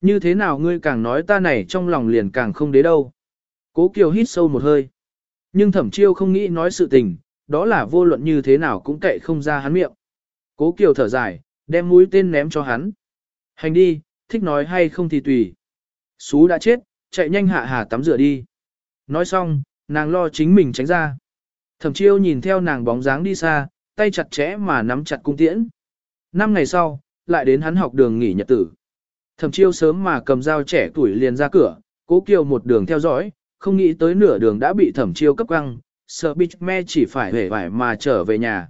Như thế nào ngươi càng nói ta này trong lòng liền càng không đế đâu. Cố Kiều hít sâu một hơi. Nhưng thẩm chiêu không nghĩ nói sự tình, đó là vô luận như thế nào cũng cậy không ra hắn miệng. Cố Kiều thở dài, đem mũi tên ném cho hắn. Hành đi, thích nói hay không thì tùy. Sú đã chết, chạy nhanh hạ hà tắm rửa đi. Nói xong, nàng lo chính mình tránh ra. Thẩm chiêu nhìn theo nàng bóng dáng đi xa, tay chặt chẽ mà nắm chặt cung tiễn. Năm ngày sau, lại đến hắn học đường nghỉ nhật tử. Thẩm chiêu sớm mà cầm dao trẻ tuổi liền ra cửa, cố kiều một đường theo dõi, không nghĩ tới nửa đường đã bị thẩm chiêu cấp quăng, sợ bích me chỉ phải hể vải mà trở về nhà.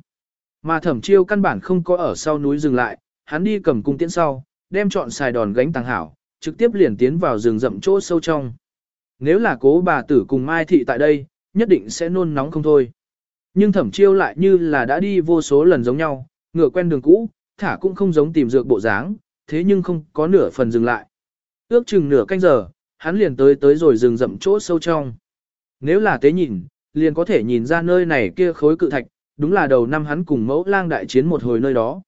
Mà thẩm chiêu căn bản không có ở sau núi dừng lại, hắn đi cầm cung tiễn sau, đem chọn xài đòn gánh tàng hảo, trực tiếp liền tiến vào rừng rậm chỗ sâu trong. Nếu là cố bà tử cùng Mai Thị tại đây, nhất định sẽ nôn nóng không thôi. Nhưng thẩm chiêu lại như là đã đi vô số lần giống nhau, ngựa quen đường cũ, thả cũng không giống tìm dược bộ dáng, thế nhưng không có nửa phần dừng lại. Ước chừng nửa canh giờ, hắn liền tới tới rồi rừng rậm chỗ sâu trong. Nếu là tế nhìn, liền có thể nhìn ra nơi này kia khối cự thạch, đúng là đầu năm hắn cùng mẫu lang đại chiến một hồi nơi đó.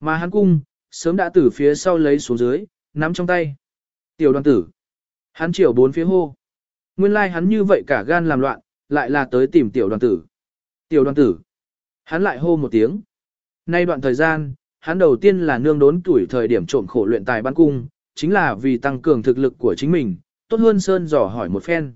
Mà hắn cung, sớm đã từ phía sau lấy xuống dưới, nắm trong tay. Tiểu đoàn tử. Hắn chiều bốn phía hô. Nguyên lai like hắn như vậy cả gan làm loạn, lại là tới tìm tiểu đoàn tử. Tiểu đoàn tử. Hắn lại hô một tiếng. Nay đoạn thời gian, hắn đầu tiên là nương đốn tuổi thời điểm trộm khổ luyện tài bắn cung, chính là vì tăng cường thực lực của chính mình, tốt hơn Sơn dò hỏi một phen.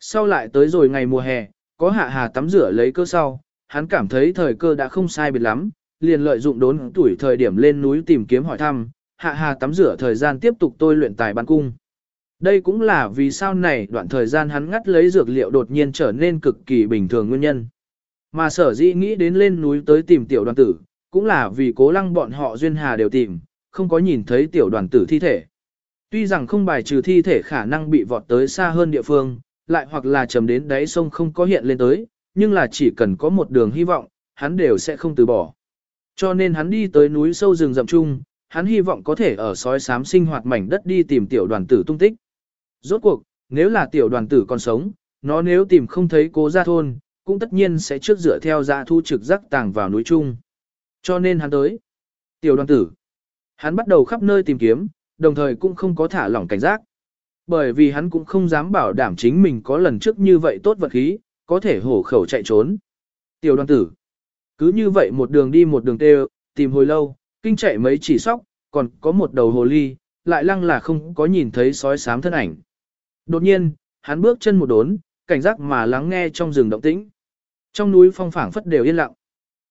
Sau lại tới rồi ngày mùa hè, có hạ hà tắm rửa lấy cơ sau, hắn cảm thấy thời cơ đã không sai biệt lắm, liền lợi dụng đốn tuổi thời điểm lên núi tìm kiếm hỏi thăm, hạ hà tắm rửa thời gian tiếp tục tôi luyện tài bắn cung. Đây cũng là vì sao này đoạn thời gian hắn ngắt lấy dược liệu đột nhiên trở nên cực kỳ bình thường nguyên nhân. Mà sở dĩ nghĩ đến lên núi tới tìm tiểu đoàn tử, cũng là vì cố lăng bọn họ duyên hà đều tìm, không có nhìn thấy tiểu đoàn tử thi thể. Tuy rằng không bài trừ thi thể khả năng bị vọt tới xa hơn địa phương, lại hoặc là chầm đến đáy sông không có hiện lên tới, nhưng là chỉ cần có một đường hy vọng, hắn đều sẽ không từ bỏ. Cho nên hắn đi tới núi sâu rừng rậm chung, hắn hy vọng có thể ở sói sám sinh hoạt mảnh đất đi tìm tiểu đoàn tử tung tích. Rốt cuộc, nếu là tiểu đoàn tử còn sống, nó nếu tìm không thấy cố gia thôn, cũng tất nhiên sẽ trước dựa theo dạ thu trực giác tàng vào núi chung. Cho nên hắn tới. Tiểu đoàn tử. Hắn bắt đầu khắp nơi tìm kiếm, đồng thời cũng không có thả lỏng cảnh giác. Bởi vì hắn cũng không dám bảo đảm chính mình có lần trước như vậy tốt vật khí, có thể hổ khẩu chạy trốn. Tiểu đoàn tử. Cứ như vậy một đường đi một đường tê tìm hồi lâu, kinh chạy mấy chỉ sóc, còn có một đầu hồ ly, lại lăng là không có nhìn thấy sói sám thân ảnh. Đột nhiên, hắn bước chân một đốn, cảnh giác mà lắng nghe trong rừng động tĩnh. Trong núi phong phảng phất đều yên lặng.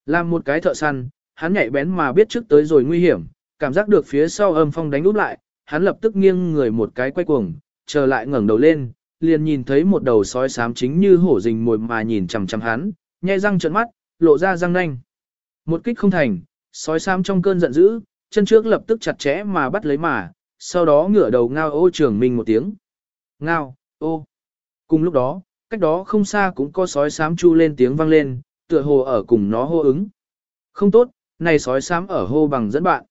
Làm một cái thợ săn, hắn nhạy bén mà biết trước tới rồi nguy hiểm, cảm giác được phía sau âm phong đánh úp lại, hắn lập tức nghiêng người một cái quay cuồng, trở lại ngẩng đầu lên, liền nhìn thấy một đầu sói xám chính như hổ rình mồi mà nhìn chằm chằm hắn, nhai răng trợn mắt, lộ ra răng nanh. Một kích không thành, sói xám trong cơn giận dữ, chân trước lập tức chặt chẽ mà bắt lấy mà, sau đó ngửa đầu ngao ô trưởng mình một tiếng. Ngao, ô. Cùng lúc đó, cách đó không xa cũng có sói xám chu lên tiếng vang lên, tựa hồ ở cùng nó hô ứng. Không tốt, này sói xám ở hô bằng dẫn bạn.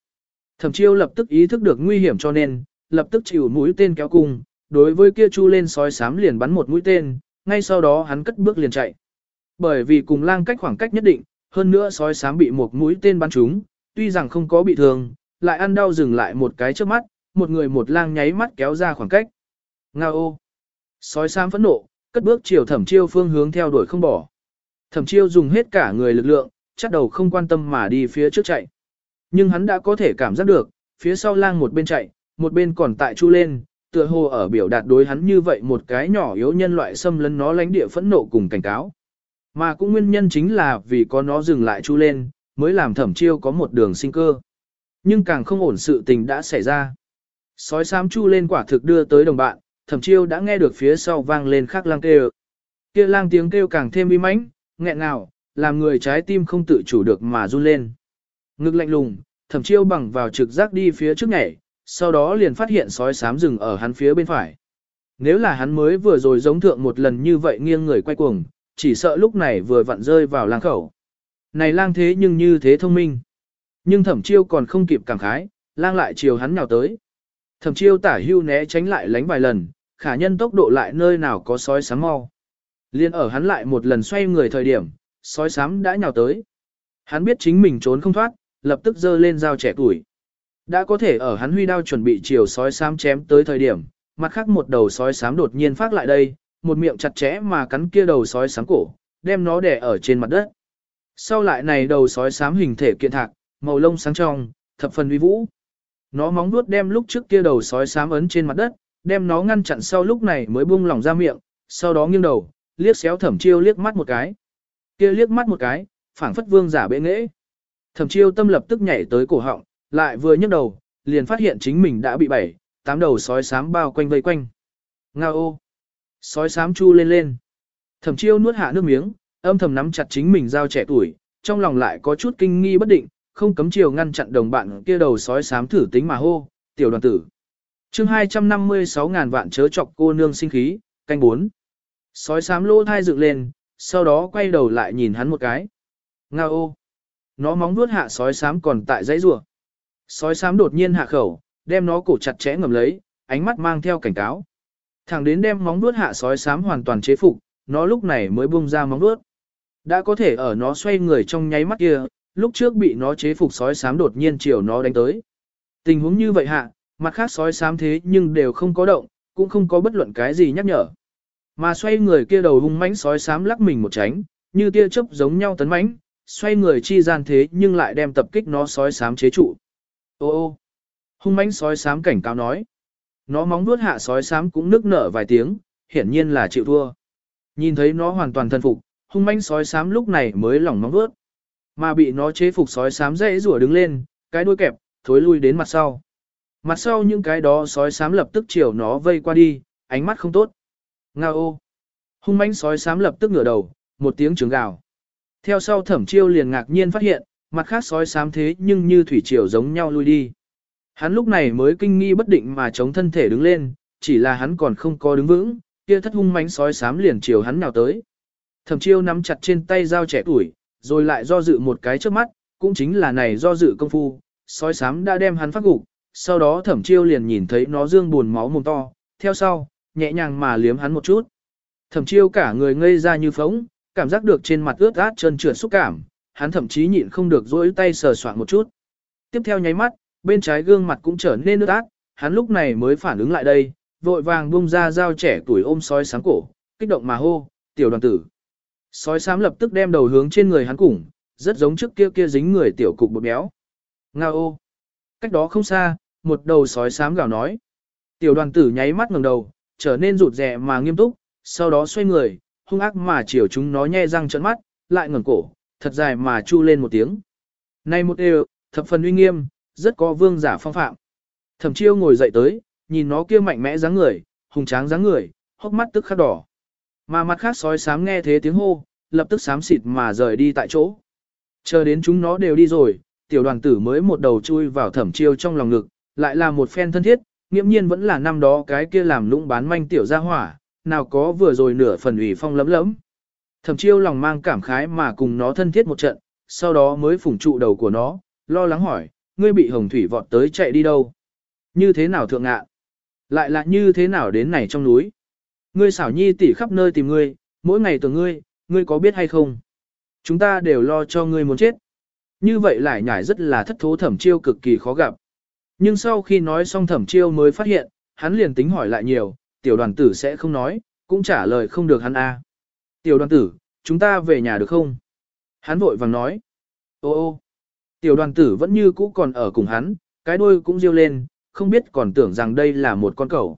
Thẩm chiêu lập tức ý thức được nguy hiểm cho nên, lập tức chịu mũi tên kéo cung, đối với kia chu lên sói xám liền bắn một mũi tên, ngay sau đó hắn cất bước liền chạy. Bởi vì cùng lang cách khoảng cách nhất định, hơn nữa sói xám bị một mũi tên bắn trúng, tuy rằng không có bị thương, lại ăn đau dừng lại một cái trước mắt, một người một lang nháy mắt kéo ra khoảng cách. Nga ô! Sói xám phẫn nộ, cất bước chiều thẩm chiêu phương hướng theo đuổi không bỏ. Thẩm chiêu dùng hết cả người lực lượng, chắc đầu không quan tâm mà đi phía trước chạy. Nhưng hắn đã có thể cảm giác được, phía sau lang một bên chạy, một bên còn tại chu lên, tựa hồ ở biểu đạt đối hắn như vậy một cái nhỏ yếu nhân loại xâm lấn nó lánh địa phẫn nộ cùng cảnh cáo. Mà cũng nguyên nhân chính là vì có nó dừng lại chu lên, mới làm thẩm chiêu có một đường sinh cơ. Nhưng càng không ổn sự tình đã xảy ra. Sói xám chu lên quả thực đưa tới đồng bạn, thẩm chiêu đã nghe được phía sau vang lên khắc lang kêu. Kia lang tiếng kêu càng thêm uy mãnh, nghẹn ngào, làm người trái tim không tự chủ được mà run lên. Ngực lạnh lùng, thẩm chiêu bằng vào trực giác đi phía trước nhảy, sau đó liền phát hiện sói sám rừng ở hắn phía bên phải. Nếu là hắn mới vừa rồi giống thượng một lần như vậy nghiêng người quay cuồng, chỉ sợ lúc này vừa vặn rơi vào lang khẩu. Này lang thế nhưng như thế thông minh. Nhưng thẩm chiêu còn không kịp cảm khái, lang lại chiều hắn nhào tới. Thẩm chiêu tả hưu né tránh lại lánh vài lần, khả nhân tốc độ lại nơi nào có sói sáng mau. Liên ở hắn lại một lần xoay người thời điểm, sói sám đã nhào tới. Hắn biết chính mình trốn không thoát, lập tức giơ lên dao trẻ tuổi. Đã có thể ở hắn huy đao chuẩn bị chiều sói sám chém tới thời điểm, mặt khác một đầu sói sám đột nhiên phát lại đây, một miệng chặt chẽ mà cắn kia đầu sói sám cổ, đem nó đè ở trên mặt đất. Sau lại này đầu sói sám hình thể kiện thạc, màu lông sáng trong, thập phần uy vũ. Nó móng vuốt đem lúc trước kia đầu sói sám ấn trên mặt đất, đem nó ngăn chặn sau lúc này mới buông lỏng ra miệng, sau đó nghiêng đầu, liếc xéo thẩm chiêu liếc mắt một cái. Kia liếc mắt một cái, phảng phất vương giả bệ nghễ. Thẩm chiêu tâm lập tức nhảy tới cổ họng, lại vừa nhấc đầu, liền phát hiện chính mình đã bị bảy, tám đầu sói xám bao quanh vây quanh. Nga ô! Sói xám chu lên lên. Thẩm chiêu nuốt hạ nước miếng, âm thầm nắm chặt chính mình dao trẻ tuổi, trong lòng lại có chút kinh nghi bất định, không cấm chiều ngăn chặn đồng bạn kia đầu sói xám thử tính mà hô, tiểu đoàn tử. chương 256 ngàn vạn chớ chọc cô nương sinh khí, canh bốn. Sói xám lô thai dựng lên, sau đó quay đầu lại nhìn hắn một cái. Nga ô! Nó móng vuốt hạ sói xám còn tại dãy rùa. Sói xám đột nhiên hạ khẩu, đem nó cổ chặt chẽ ngầm lấy, ánh mắt mang theo cảnh cáo. Thẳng đến đem móng vuốt hạ sói xám hoàn toàn chế phục, nó lúc này mới bung ra móng vuốt. Đã có thể ở nó xoay người trong nháy mắt kia, lúc trước bị nó chế phục sói xám đột nhiên chiều nó đánh tới. Tình huống như vậy hạ, mặt khác sói xám thế nhưng đều không có động, cũng không có bất luận cái gì nhắc nhở. Mà xoay người kia đầu hung mãnh sói xám lắc mình một tránh, như tia chớp giống nhau tấn mãnh, xoay người chi gian thế nhưng lại đem tập kích nó sói xám chế trụ. Ô ô, hung mãnh sói xám cảnh cáo nói. Nó móng vuốt hạ sói xám cũng nức nở vài tiếng, hiển nhiên là chịu thua. Nhìn thấy nó hoàn toàn thân phục, hung mãnh sói xám lúc này mới lỏng móng vuốt. Mà bị nó chế phục sói xám dễ rủa đứng lên, cái đuôi kẹp, thối lui đến mặt sau. Mặt sau những cái đó sói xám lập tức chiều nó vây qua đi, ánh mắt không tốt. Nga ô! Hung mãnh sói xám lập tức ngửa đầu, một tiếng trứng gào. Theo sau thẩm chiêu liền ngạc nhiên phát hiện, mặt khác sói xám thế nhưng như thủy triều giống nhau lui đi. Hắn lúc này mới kinh nghi bất định mà chống thân thể đứng lên, chỉ là hắn còn không có đứng vững, kia thất hung mãnh sói xám liền chiều hắn nào tới. Thẩm chiêu nắm chặt trên tay dao trẻ tuổi, rồi lại do dự một cái trước mắt, cũng chính là này do dự công phu, sói xám đã đem hắn phát gục, sau đó thẩm chiêu liền nhìn thấy nó dương buồn máu mồm to, theo sau, nhẹ nhàng mà liếm hắn một chút. Thẩm chiêu cả người ngây ra như phóng, cảm giác được trên mặt ướt át trơn trượt xúc cảm, hắn thậm chí nhịn không được dỗi tay sờ soạn một chút. Tiếp theo nháy mắt, bên trái gương mặt cũng trở nên ướt át, hắn lúc này mới phản ứng lại đây, vội vàng bung ra dao trẻ tuổi ôm sói sáng cổ, kích động mà hô, tiểu đoàn tử. Sói xám lập tức đem đầu hướng trên người hắn củng, rất giống trước kia kia dính người tiểu cục bột béo. Nga ô! Cách đó không xa, một đầu sói xám gào nói. Tiểu đoàn tử nháy mắt ngẩng đầu, trở nên rụt rè mà nghiêm túc, sau đó xoay người, hung ác mà chiều chúng nó nhe răng trợn mắt, lại ngẩng cổ, thật dài mà chu lên một tiếng. Này một đều, thập phần uy nghiêm, rất có vương giả phong phạm. Thẩm chiêu ngồi dậy tới, nhìn nó kia mạnh mẽ dáng người, hùng tráng dáng người, hốc mắt tức khắc đỏ. Mà mặt khác sói sám nghe thế tiếng hô, lập tức sám xịt mà rời đi tại chỗ. Chờ đến chúng nó đều đi rồi, tiểu đoàn tử mới một đầu chui vào thẩm chiêu trong lòng ngực, lại là một phen thân thiết, nghiễm nhiên vẫn là năm đó cái kia làm lũng bán manh tiểu gia hỏa, nào có vừa rồi nửa phần ủy phong lấm lấm. Thẩm chiêu lòng mang cảm khái mà cùng nó thân thiết một trận, sau đó mới phủng trụ đầu của nó, lo lắng hỏi, ngươi bị hồng thủy vọt tới chạy đi đâu? Như thế nào thượng ngạ? Lại là như thế nào đến này trong núi? Ngươi xảo nhi tỉ khắp nơi tìm ngươi, mỗi ngày tưởng ngươi, ngươi có biết hay không? Chúng ta đều lo cho ngươi muốn chết. Như vậy lại nhải rất là thất thố thẩm chiêu cực kỳ khó gặp. Nhưng sau khi nói xong thẩm chiêu mới phát hiện, hắn liền tính hỏi lại nhiều, tiểu đoàn tử sẽ không nói, cũng trả lời không được hắn a. Tiểu đoàn tử, chúng ta về nhà được không? Hắn vội vàng nói. Ô ô, tiểu đoàn tử vẫn như cũ còn ở cùng hắn, cái đuôi cũng riêu lên, không biết còn tưởng rằng đây là một con cẩu.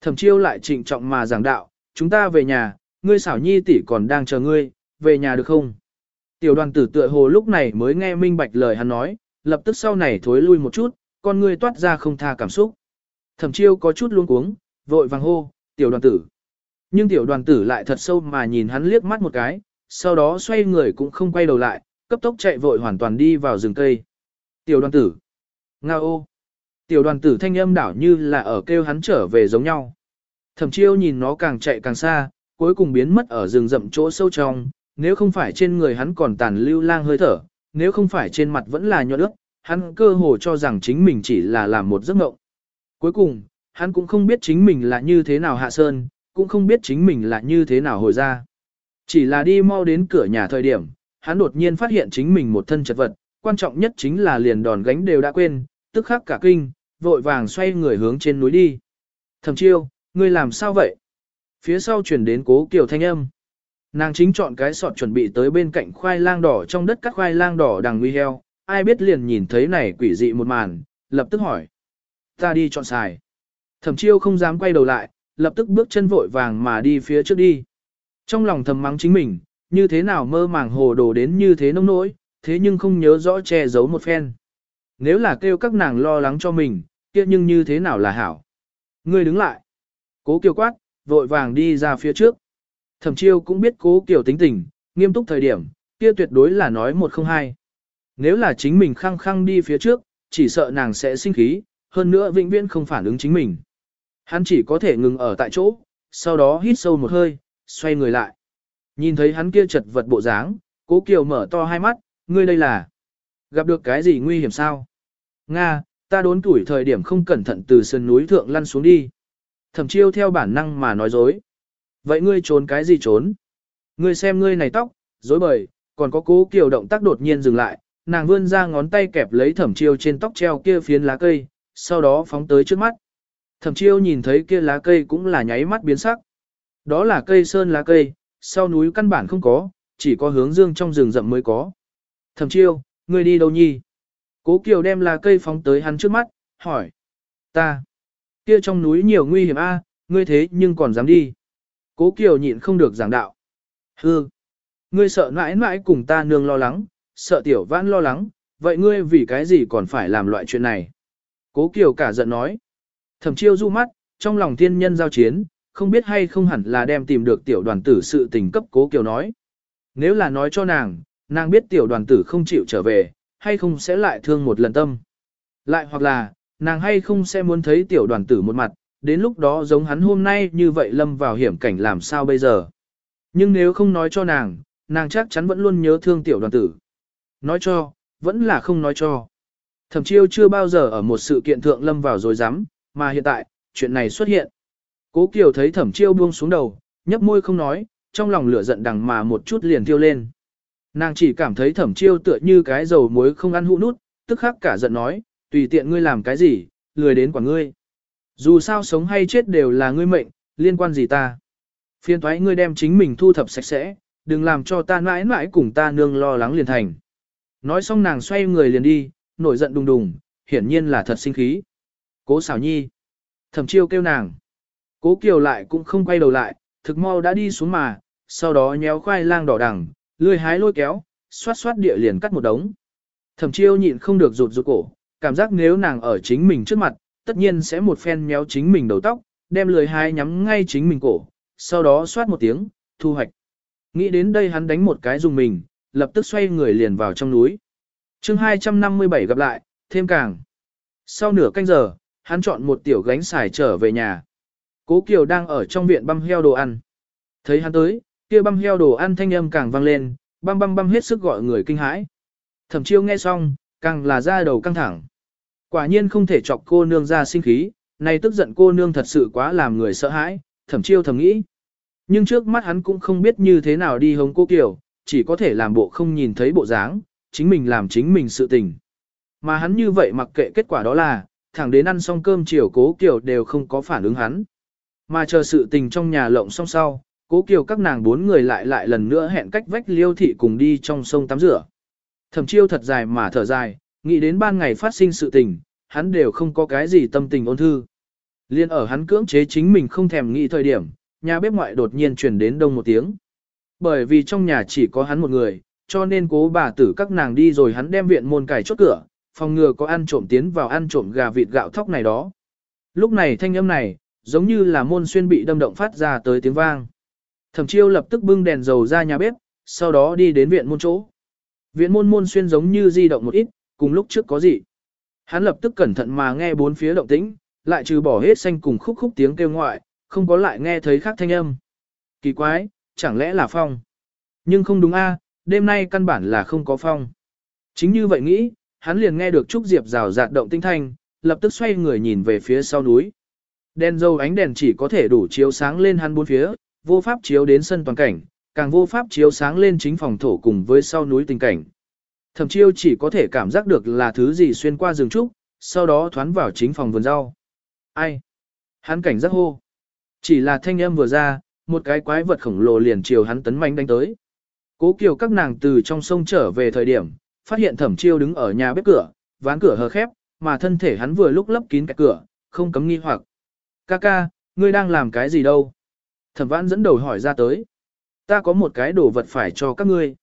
Thẩm chiêu lại trịnh trọng mà giảng đạo, chúng ta về nhà, ngươi xảo nhi tỷ còn đang chờ ngươi, về nhà được không? Tiểu đoàn tử tựa hồ lúc này mới nghe minh bạch lời hắn nói, lập tức sau này thối lui một chút, con ngươi toát ra không tha cảm xúc. Thẩm chiêu có chút luống cuống, vội vàng hô, tiểu đoàn tử. Nhưng tiểu đoàn tử lại thật sâu mà nhìn hắn liếc mắt một cái, sau đó xoay người cũng không quay đầu lại, cấp tốc chạy vội hoàn toàn đi vào rừng cây. Tiểu đoàn tử. Nga ô. Tiểu đoàn tử thanh âm đảo như là ở kêu hắn trở về giống nhau. Thẩm chiêu nhìn nó càng chạy càng xa, cuối cùng biến mất ở rừng rậm chỗ sâu trong, nếu không phải trên người hắn còn tàn lưu lang hơi thở, nếu không phải trên mặt vẫn là nhọt nước, hắn cơ hồ cho rằng chính mình chỉ là làm một giấc mộng. Cuối cùng, hắn cũng không biết chính mình là như thế nào hạ sơn, cũng không biết chính mình là như thế nào hồi ra. Chỉ là đi mau đến cửa nhà thời điểm, hắn đột nhiên phát hiện chính mình một thân chật vật, quan trọng nhất chính là liền đòn gánh đều đã quên, tức khắc cả kinh, vội vàng xoay người hướng trên núi đi. Thẩm chiêu, ngươi làm sao vậy? Phía sau chuyển đến cố kiều thanh âm. Nàng chính chọn cái sọt chuẩn bị tới bên cạnh khoai lang đỏ trong đất các khoai lang đỏ đằng nguy heo, ai biết liền nhìn thấy này quỷ dị một màn, lập tức hỏi. Ta đi chọn xài. Thẩm chiêu không dám quay đầu lại, lập tức bước chân vội vàng mà đi phía trước đi. Trong lòng thầm mắng chính mình, như thế nào mơ màng hồ đồ đến như thế nông nỗi, thế nhưng không nhớ rõ che giấu một phen. Nếu là kêu các nàng lo lắng cho mình, kia nhưng như thế nào là hảo. Ngươi đứng lại. Cố kiều quát, vội vàng đi ra phía trước. Thẩm chiêu cũng biết cố kiều tính tình, nghiêm túc thời điểm, kia tuyệt đối là nói một không hai. Nếu là chính mình khăng khăng đi phía trước, chỉ sợ nàng sẽ sinh khí, hơn nữa vĩnh viễn không phản ứng chính mình. Hắn chỉ có thể ngừng ở tại chỗ, sau đó hít sâu một hơi, xoay người lại. Nhìn thấy hắn kia chật vật bộ dáng, cố kiều mở to hai mắt, ngươi đây là gặp được cái gì nguy hiểm sao? Nga, ta đốn tuổi thời điểm không cẩn thận từ sườn núi thượng lăn xuống đi. Thẩm chiêu theo bản năng mà nói dối. Vậy ngươi trốn cái gì trốn? Ngươi xem ngươi này tóc, dối bời, còn có cố kiều động tác đột nhiên dừng lại, nàng vươn ra ngón tay kẹp lấy thẩm chiêu trên tóc treo kia phiến lá cây, sau đó phóng tới trước mắt. Thẩm chiêu nhìn thấy kia lá cây cũng là nháy mắt biến sắc. Đó là cây sơn lá cây, sau núi căn bản không có, chỉ có hướng dương trong rừng rậm mới có. Thẩm chiêu, ngươi đi đâu nhi? Cố Kiều đem lá cây phóng tới hắn trước mắt, hỏi. Ta. Kia trong núi nhiều nguy hiểm a, ngươi thế nhưng còn dám đi. Cố Kiều nhịn không được giảng đạo. Hư. Ngươi sợ mãi mãi cùng ta nương lo lắng, sợ tiểu vãn lo lắng, vậy ngươi vì cái gì còn phải làm loại chuyện này? Cố Kiều cả giận nói. Thẩm chiêu du mắt, trong lòng thiên nhân giao chiến, không biết hay không hẳn là đem tìm được tiểu đoàn tử sự tình cấp Cố Kiều nói. Nếu là nói cho nàng, nàng biết tiểu đoàn tử không chịu trở về, hay không sẽ lại thương một lần tâm. Lại hoặc là, nàng hay không sẽ muốn thấy tiểu đoàn tử một mặt, đến lúc đó giống hắn hôm nay như vậy lâm vào hiểm cảnh làm sao bây giờ. Nhưng nếu không nói cho nàng, nàng chắc chắn vẫn luôn nhớ thương tiểu đoàn tử. Nói cho, vẫn là không nói cho. Thẩm chiêu chưa bao giờ ở một sự kiện thượng lâm vào rồi dám, mà hiện tại, chuyện này xuất hiện. Cố Kiều thấy thẩm chiêu buông xuống đầu, nhấp môi không nói, trong lòng lửa giận đằng mà một chút liền tiêu lên. Nàng chỉ cảm thấy thẩm chiêu tựa như cái dầu muối không ăn hũ nút, tức khắc cả giận nói, tùy tiện ngươi làm cái gì, lười đến quả ngươi. Dù sao sống hay chết đều là ngươi mệnh, liên quan gì ta. Phiên thoái ngươi đem chính mình thu thập sạch sẽ, đừng làm cho ta mãi mãi cùng ta nương lo lắng liền thành. Nói xong nàng xoay người liền đi, nổi giận đùng đùng, hiển nhiên là thật sinh khí. Cố xảo nhi. Thẩm chiêu kêu nàng. Cố kiều lại cũng không quay đầu lại, thực mau đã đi xuống mà, sau đó nhéo khoai lang đỏ đằng, lươi hái lôi kéo, xoát xoát địa liền cắt một đống. Thẩm chiêu nhịn không được rụt rụt cổ, cảm giác nếu nàng ở chính mình trước mặt, tất nhiên sẽ một phen méo chính mình đầu tóc, đem lười hái nhắm ngay chính mình cổ, sau đó xoát một tiếng, thu hoạch. Nghĩ đến đây hắn đánh một cái dùng mình, lập tức xoay người liền vào trong núi. chương 257 gặp lại, thêm càng. Sau nửa canh giờ, hắn chọn một tiểu gánh xài trở về nhà. Cố Kiều đang ở trong viện băm heo đồ ăn. Thấy hắn tới, kia băm heo đồ ăn thanh âm càng vang lên, băm băm băm hết sức gọi người kinh hãi. Thẩm chiêu nghe xong, càng là ra đầu căng thẳng. Quả nhiên không thể chọc cô nương ra sinh khí, này tức giận cô nương thật sự quá làm người sợ hãi, thẩm chiêu thầm nghĩ. Nhưng trước mắt hắn cũng không biết như thế nào đi hống cô Kiều, chỉ có thể làm bộ không nhìn thấy bộ dáng, chính mình làm chính mình sự tình. Mà hắn như vậy mặc kệ kết quả đó là, thẳng đến ăn xong cơm chiều cố Kiều đều không có phản ứng hắn. Mà chờ sự tình trong nhà lộng xong sau, cố Kiều các nàng bốn người lại lại lần nữa hẹn cách vách liêu thị cùng đi trong sông tắm rửa. Thẩm chiêu thật dài mà thở dài, nghĩ đến ban ngày phát sinh sự tình, hắn đều không có cái gì tâm tình ôn thư. Liên ở hắn cưỡng chế chính mình không thèm nghĩ thời điểm, nhà bếp ngoại đột nhiên truyền đến đông một tiếng. Bởi vì trong nhà chỉ có hắn một người, cho nên cố bà tử các nàng đi rồi hắn đem viện môn cài chốt cửa, phòng ngừa có ăn trộm tiến vào ăn trộm gà vịt gạo thóc này đó. Lúc này thanh âm này, giống như là môn xuyên bị đâm động phát ra tới tiếng vang. Thẩm chiêu lập tức bưng đèn dầu ra nhà bếp, sau đó đi đến viện môn chỗ. Viện môn môn xuyên giống như di động một ít, cùng lúc trước có gì. Hắn lập tức cẩn thận mà nghe bốn phía động tĩnh, lại trừ bỏ hết xanh cùng khúc khúc tiếng kêu ngoại, không có lại nghe thấy khác thanh âm. Kỳ quái, chẳng lẽ là phong? Nhưng không đúng a, đêm nay căn bản là không có phong. Chính như vậy nghĩ, hắn liền nghe được Trúc Diệp rào rạt động tinh thanh, lập tức xoay người nhìn về phía sau núi. Đèn dâu ánh đèn chỉ có thể đủ chiếu sáng lên hắn bốn phía, vô pháp chiếu đến sân toàn cảnh, càng vô pháp chiếu sáng lên chính phòng thổ cùng với sau núi tình cảnh. Thẩm chiêu chỉ có thể cảm giác được là thứ gì xuyên qua rừng trúc, sau đó thoán vào chính phòng vườn rau. Ai? Hắn cảnh giác hô. Chỉ là thanh âm vừa ra, một cái quái vật khổng lồ liền chiều hắn tấn manh đánh tới. Cố Kiều các nàng từ trong sông trở về thời điểm, phát hiện Thẩm Chiêu đứng ở nhà bếp cửa, ván cửa hờ khép, mà thân thể hắn vừa lúc lấp kín cái cửa, không cấm nghi hoặc. Ca ca, ngươi đang làm cái gì đâu? Thẩm Vãn dẫn đầu hỏi ra tới. Ta có một cái đồ vật phải cho các ngươi.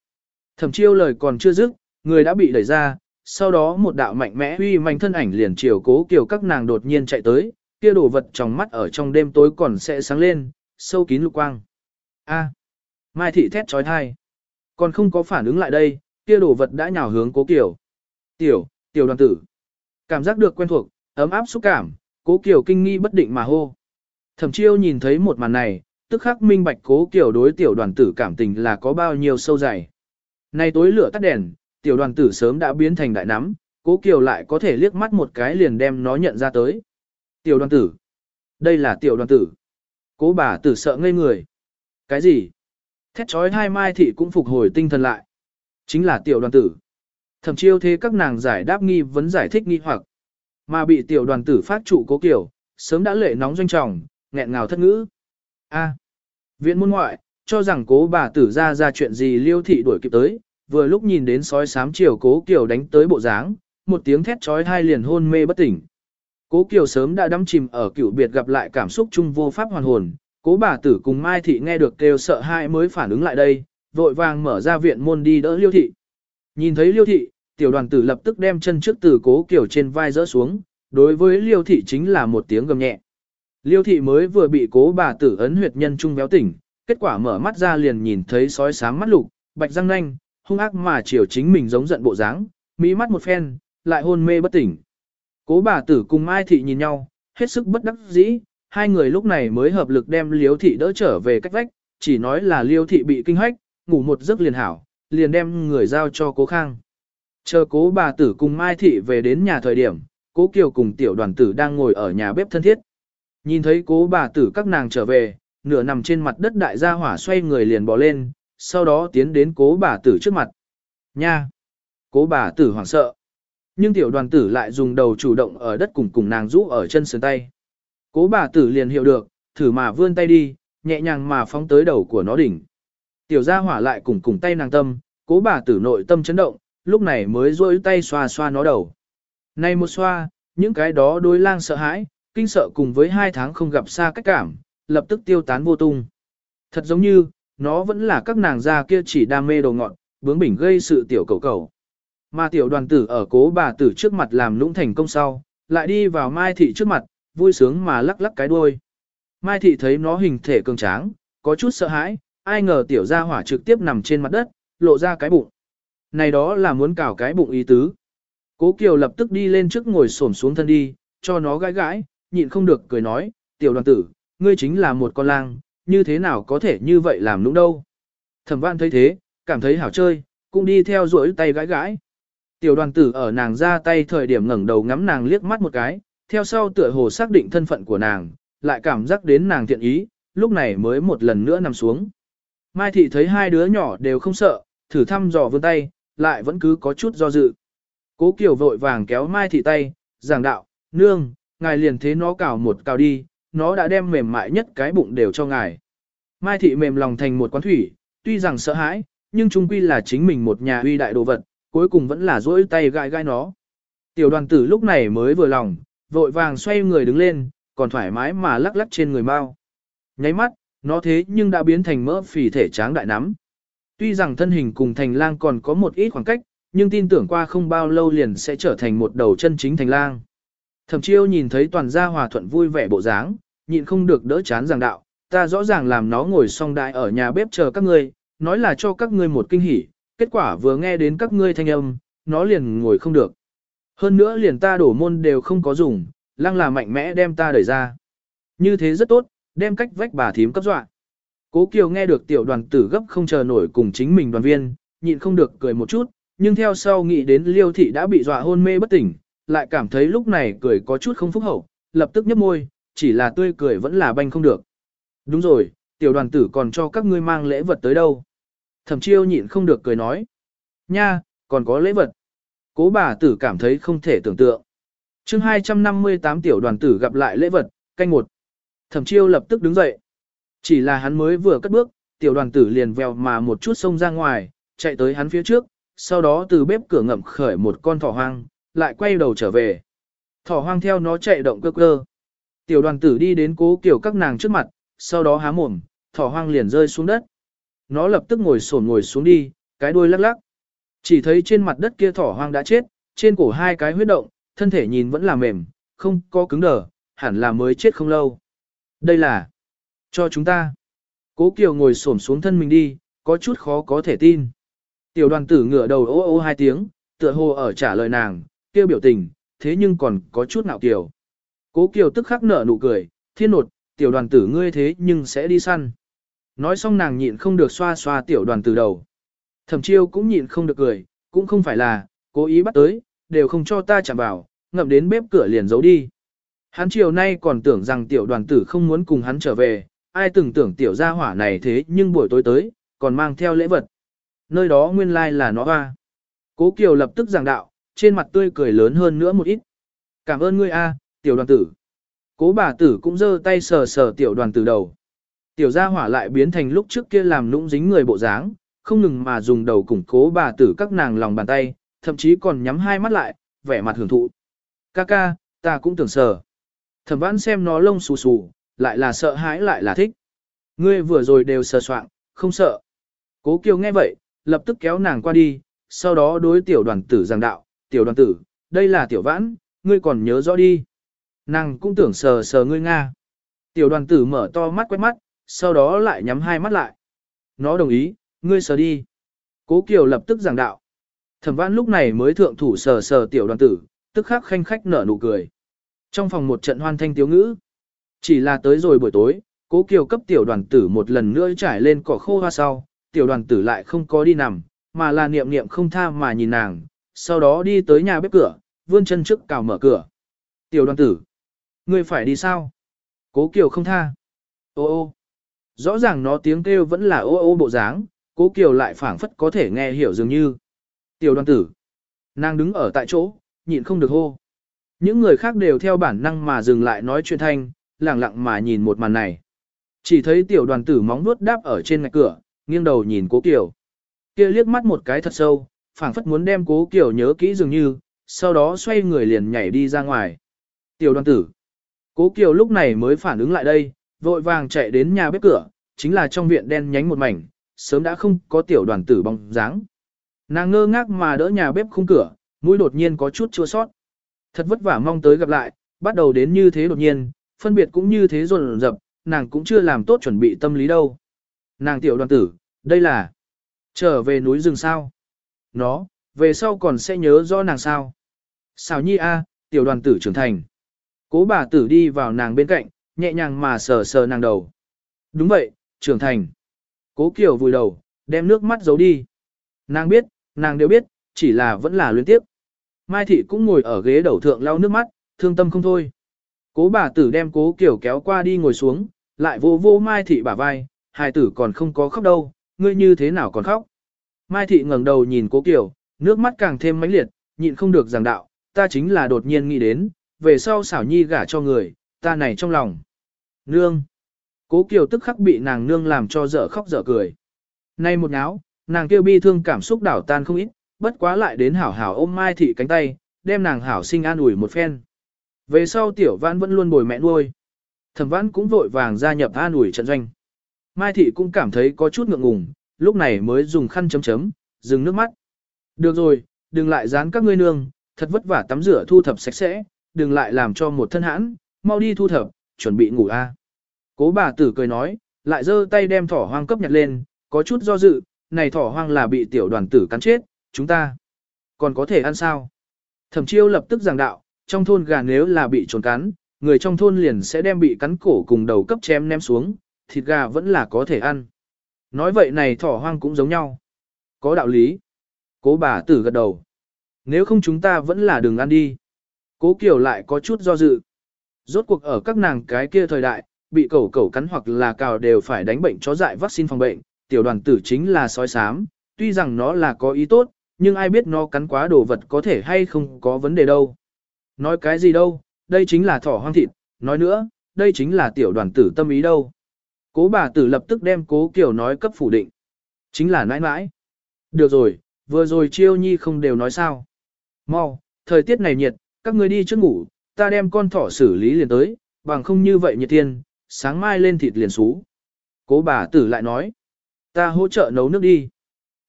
Thẩm Chiêu lời còn chưa dứt, người đã bị đẩy ra, sau đó một đạo mạnh mẽ uy mạnh thân ảnh liền chiều Cố Kiều các nàng đột nhiên chạy tới, kia đồ vật trong mắt ở trong đêm tối còn sẽ sáng lên, sâu kín lục quang. A. Mai thị thét trói thai. Còn không có phản ứng lại đây, kia đồ vật đã nhào hướng cố Kiều. Tiểu, tiểu đoàn tử. Cảm giác được quen thuộc, ấm áp xúc cảm, cố Kiều kinh nghi bất định mà hô. Thẩm chiêu nhìn thấy một màn này, tức khắc minh bạch cố Kiều đối tiểu đoàn tử cảm tình là có bao nhiêu sâu dày. Nay tối lửa tắt đèn, tiểu đoàn tử sớm đã biến thành đại nắm, cố Kiều lại có thể liếc mắt một cái liền đem nó nhận ra tới. Tiểu đoàn tử. Đây là tiểu đoàn tử. Cố bà tử sợ ngây người. Cái gì? Thét trói hai mai thị cũng phục hồi tinh thần lại. Chính là tiểu đoàn tử. Thẩm chiêu thế các nàng giải đáp nghi vấn giải thích nghi hoặc. Mà bị tiểu đoàn tử phát trụ cố kiểu, sớm đã lệ nóng doanh trọng, nghẹn ngào thất ngữ. A. viện môn ngoại, cho rằng cố bà tử ra ra chuyện gì liêu thị đuổi kịp tới, vừa lúc nhìn đến sói sám chiều cố kiểu đánh tới bộ dáng, một tiếng thét trói hai liền hôn mê bất tỉnh. Cố Kiều sớm đã đắm chìm ở cựu biệt gặp lại cảm xúc chung vô pháp hoàn hồn, cố bà tử cùng Mai Thị nghe được kêu sợ hãi mới phản ứng lại đây, vội vàng mở ra viện môn đi đỡ Liêu Thị. Nhìn thấy Liêu Thị, tiểu đoàn tử lập tức đem chân trước từ cố Kiều trên vai rỡ xuống, đối với Liêu Thị chính là một tiếng gầm nhẹ. Liêu Thị mới vừa bị cố bà tử ấn huyệt nhân trung béo tỉnh, kết quả mở mắt ra liền nhìn thấy sói sáng mắt lục, bạch răng nanh, hung ác mà chiều chính mình giống giận bộ dáng, mỹ mắt một phen, lại hôn mê bất tỉnh. Cố bà tử cùng Mai Thị nhìn nhau, hết sức bất đắc dĩ, hai người lúc này mới hợp lực đem Liêu Thị đỡ trở về cách vách, chỉ nói là Liêu Thị bị kinh hách, ngủ một giấc liền hảo, liền đem người giao cho cố khang. Chờ cố bà tử cùng Mai Thị về đến nhà thời điểm, cố Kiều cùng tiểu đoàn tử đang ngồi ở nhà bếp thân thiết. Nhìn thấy cố bà tử các nàng trở về, nửa nằm trên mặt đất đại gia hỏa xoay người liền bỏ lên, sau đó tiến đến cố bà tử trước mặt. Nha! Cố bà tử hoảng sợ. Nhưng tiểu đoàn tử lại dùng đầu chủ động ở đất cùng cùng nàng rũ ở chân sườn tay. Cố bà tử liền hiểu được, thử mà vươn tay đi, nhẹ nhàng mà phóng tới đầu của nó đỉnh. Tiểu gia hỏa lại cùng cùng tay nàng tâm, cố bà tử nội tâm chấn động, lúc này mới rôi tay xoa xoa nó đầu. Này một xoa, những cái đó đối lang sợ hãi, kinh sợ cùng với hai tháng không gặp xa cách cảm, lập tức tiêu tán vô tung. Thật giống như, nó vẫn là các nàng gia kia chỉ đam mê đồ ngọn, bướng bỉnh gây sự tiểu cầu cầu. Mà tiểu đoàn tử ở cố bà tử trước mặt làm lũng thành công sau, lại đi vào Mai Thị trước mặt, vui sướng mà lắc lắc cái đuôi. Mai Thị thấy nó hình thể cường tráng, có chút sợ hãi, ai ngờ tiểu gia hỏa trực tiếp nằm trên mặt đất, lộ ra cái bụng. Này đó là muốn cào cái bụng ý tứ. Cố Kiều lập tức đi lên trước ngồi xổm xuống thân đi, cho nó gãi gãi, nhịn không được cười nói, tiểu đoàn tử, ngươi chính là một con lang, như thế nào có thể như vậy làm lũng đâu. Thẩm văn thấy thế, cảm thấy hảo chơi, cũng đi theo duỗi tay gãi gãi. Tiểu đoàn tử ở nàng ra tay thời điểm ngẩng đầu ngắm nàng liếc mắt một cái, theo sau tựa hồ xác định thân phận của nàng, lại cảm giác đến nàng thiện ý, lúc này mới một lần nữa nằm xuống. Mai thị thấy hai đứa nhỏ đều không sợ, thử thăm dò vươn tay, lại vẫn cứ có chút do dự. Cố Kiều vội vàng kéo Mai thị tay, giảng đạo, nương, ngài liền thế nó cào một cào đi, nó đã đem mềm mại nhất cái bụng đều cho ngài. Mai thị mềm lòng thành một quán thủy, tuy rằng sợ hãi, nhưng chung quy là chính mình một nhà uy đại đồ vật, cuối cùng vẫn là duỗi tay gai gai nó. Tiểu đoàn tử lúc này mới vừa lòng, vội vàng xoay người đứng lên, còn thoải mái mà lắc lắc trên người mau. Nháy mắt, nó thế nhưng đã biến thành mỡ phì thể tráng đại nắm. Tuy rằng thân hình cùng thành lang còn có một ít khoảng cách, nhưng tin tưởng qua không bao lâu liền sẽ trở thành một đầu chân chính thành lang. Thẩm chiêu nhìn thấy toàn gia hòa thuận vui vẻ bộ dáng, nhịn không được đỡ chán giảng đạo, ta rõ ràng làm nó ngồi song đại ở nhà bếp chờ các ngươi, nói là cho các ngươi một kinh hỉ, kết quả vừa nghe đến các ngươi thanh âm, nó liền ngồi không được. Hơn nữa liền ta đổ môn đều không có dùng, lăng là mạnh mẽ đem ta đẩy ra. Như thế rất tốt, đem cách vách bà thím cấp dọa. Cố Kiều nghe được tiểu đoàn tử gấp không chờ nổi cùng chính mình đoàn viên, nhịn không được cười một chút, nhưng theo sau nghĩ đến liêu thị đã bị dọa hôn mê bất tỉnh, lại cảm thấy lúc này cười có chút không phúc hậu, lập tức nhấp môi, chỉ là tươi cười vẫn là banh không được. Đúng rồi, tiểu đoàn tử còn cho các ngươi mang lễ vật tới đâu. Thẩm chiêu nhịn không được cười nói. Nha, còn có lễ vật. Cố bà tử cảm thấy không thể tưởng tượng. chương 258 tiểu đoàn tử gặp lại lễ vật, canh một. Thẩm chiêu lập tức đứng dậy. Chỉ là hắn mới vừa cất bước, tiểu đoàn tử liền vèo mà một chút xông ra ngoài, chạy tới hắn phía trước, sau đó từ bếp cửa ngậm khởi một con thỏ hoang, lại quay đầu trở về. Thỏ hoang theo nó chạy động cơ cơ. Tiểu đoàn tử đi đến cố kiểu các nàng trước mặt, sau đó há mồm, thỏ hoang liền rơi xuống đất. Nó lập tức ngồi sổn ngồi xuống đi, cái đuôi lắc lắc. Chỉ thấy trên mặt đất kia thỏ hoang đã chết, trên cổ hai cái huyết động, thân thể nhìn vẫn là mềm, không có cứng đờ, hẳn là mới chết không lâu. Đây là cho chúng ta. Cố Kiều ngồi xổm xuống thân mình đi, có chút khó có thể tin. Tiểu đoàn tử ngửa đầu ô ô hai tiếng, tựa hồ ở trả lời nàng, kêu biểu tình, thế nhưng còn có chút nạo kiều. Cố Kiều tức khắc nở nụ cười, thiên nột, tiểu đoàn tử ngươi thế nhưng sẽ đi săn. Nói xong nàng nhịn không được xoa xoa tiểu đoàn tử đầu. Thẩm chiêu cũng nhịn không được cười, cũng không phải là, cố ý bắt tới, đều không cho ta chạm vào, ngậm đến bếp cửa liền giấu đi. Hắn chiều nay còn tưởng rằng tiểu đoàn tử không muốn cùng hắn trở về, ai từng tưởng tiểu gia hỏa này thế nhưng buổi tối tới, còn mang theo lễ vật. Nơi đó nguyên lai là nó hoa. Cố Kiều lập tức giảng đạo, trên mặt tươi cười lớn hơn nữa một ít. Cảm ơn ngươi a, tiểu đoàn tử. Cố bà tử cũng giơ tay sờ sờ tiểu đoàn tử đầu. Tiểu gia hỏa lại biến thành lúc trước kia làm nũng dính người bộ dáng, không ngừng mà dùng đầu củng cố bà tử các nàng lòng bàn tay, thậm chí còn nhắm hai mắt lại, vẻ mặt hưởng thụ. Ca ca, ta cũng tưởng sờ. Thẩm vãn xem nó lông xù xù, lại là sợ hãi lại là thích. Ngươi vừa rồi đều sờ soạn, không sợ. Cố Kiều nghe vậy, lập tức kéo nàng qua đi, sau đó đối tiểu đoàn tử giảng đạo, tiểu đoàn tử, đây là tiểu vãn, ngươi còn nhớ rõ đi. Nàng cũng tưởng sờ sờ ngươi Nga. Tiểu đoàn tử mở to mắt quét mắt, sau đó lại nhắm hai mắt lại. Nó đồng ý, ngươi sờ đi. Cố Kiều lập tức giảng đạo. Thẩm vãn lúc này mới thượng thủ sờ sờ tiểu đoàn tử, tức khắc khanh khách nở nụ cười. Trong phòng một trận hoan thanh tiếu ngữ. Chỉ là tới rồi buổi tối, cố Kiều cấp tiểu đoàn tử một lần nữa trải lên cỏ khô hoa sau, tiểu đoàn tử lại không có đi nằm, mà là niệm niệm không tha mà nhìn nàng, sau đó đi tới nhà bếp cửa, vươn chân trước cào mở cửa. Tiểu đoàn tử, ngươi phải đi sao? Cố Kiều không tha. Ô ô. Rõ ràng nó tiếng kêu vẫn là ô ô bộ dáng, cố Kiều lại phảng phất có thể nghe hiểu dường như. Tiểu đoàn tử. Nàng đứng ở tại chỗ, nhịn không được hô. Những người khác đều theo bản năng mà dừng lại nói chuyện thanh, lặng lặng mà nhìn một màn này. Chỉ thấy tiểu đoàn tử móng vuốt đáp ở trên ngạch cửa, nghiêng đầu nhìn cố Kiều. Kia liếc mắt một cái thật sâu, phảng phất muốn đem cố Kiều nhớ kỹ dường như, sau đó xoay người liền nhảy đi ra ngoài. Tiểu đoàn tử. Cố Kiều lúc này mới phản ứng lại đây, vội vàng chạy đến nhà bếp cửa, chính là trong viện đen nhánh một mảnh, sớm đã không có tiểu đoàn tử bóng dáng. Nàng ngơ ngác mà đỡ nhà bếp khung cửa, mũi đột nhiên có chút chua sót. Thật vất vả mong tới gặp lại, bắt đầu đến như thế đột nhiên, phân biệt cũng như thế rồn rập, nàng cũng chưa làm tốt chuẩn bị tâm lý đâu. Nàng tiểu đoàn tử, đây là trở về núi rừng sao. Nó, về sau còn sẽ nhớ rõ nàng sao. Sao nhi a, tiểu đoàn tử trưởng thành. Cố bà tử đi vào nàng bên cạnh, nhẹ nhàng mà sờ sờ nàng đầu. Đúng vậy, trưởng thành. Cố Kiều vùi đầu, đem nước mắt giấu đi. Nàng biết, nàng đều biết, chỉ là vẫn là luyến tiếp. Mai thị cũng ngồi ở ghế đầu thượng lau nước mắt, thương tâm không thôi. Cố bà tử đem cố Kiều kéo qua đi ngồi xuống, lại vô vô Mai thị bả vai, hài tử còn không có khóc đâu, ngươi như thế nào còn khóc. Mai thị ngẩng đầu nhìn cố Kiều, nước mắt càng thêm mãnh liệt, nhịn không được giảng đạo, ta chính là đột nhiên nghĩ đến, về sau xảo nhi gả cho người, ta này trong lòng. Nương. Cố Kiều tức khắc bị nàng nương làm cho dở khóc dở cười. Nay một náo, nàng kêu bi thương cảm xúc đảo tan không ít, bất quá lại đến hảo hảo ôm Mai Thị cánh tay, đem nàng hảo sinh an ủi một phen. Về sau tiểu vãn vẫn luôn bồi mẹ nuôi. Thẩm vãn cũng vội vàng gia nhập an ủi trận doanh. Mai Thị cũng cảm thấy có chút ngượng ngùng, lúc này mới dùng khăn chấm chấm, dừng nước mắt. Được rồi, đừng lại dán các ngươi nương, thật vất vả tắm rửa thu thập sạch sẽ, đừng lại làm cho một thân hãn, mau đi thu thập, chuẩn bị ngủ a. Cố bà tử cười nói, lại giơ tay đem thỏ hoang cấp nhặt lên, có chút do dự, này thỏ hoang là bị tiểu đoàn tử cắn chết, chúng ta còn có thể ăn sao? Thẩm chiêu lập tức giảng đạo, trong thôn gà nếu là bị trốn cắn, người trong thôn liền sẽ đem bị cắn cổ cùng đầu cấp chém ném xuống, thịt gà vẫn là có thể ăn. Nói vậy này thỏ hoang cũng giống nhau. Có đạo lý. Cố bà tử gật đầu. Nếu không chúng ta vẫn là đừng ăn đi. Cố Kiều lại có chút do dự. Rốt cuộc ở các nàng cái kia thời đại, bị cẩu cẩu cắn hoặc là cào đều phải đánh bệnh chó dại vaccine phòng bệnh, tiểu đoàn tử chính là sói sám, tuy rằng nó là có ý tốt, nhưng ai biết nó cắn quá đồ vật có thể hay không có vấn đề đâu. Nói cái gì đâu, đây chính là thỏ hoang thịt, nói nữa, đây chính là tiểu đoàn tử tâm ý đâu. Cố bà tử lập tức đem cố kiểu nói cấp phủ định. Chính là nãi nãi. Được rồi, vừa rồi chiêu nhi không đều nói sao. Mau, thời tiết này nhiệt, các người đi trước ngủ, ta đem con thỏ xử lý liền tới, bằng không như vậy nhiệt tiên, sáng mai lên thịt liền xú. Cố bà tử lại nói, ta hỗ trợ nấu nước đi.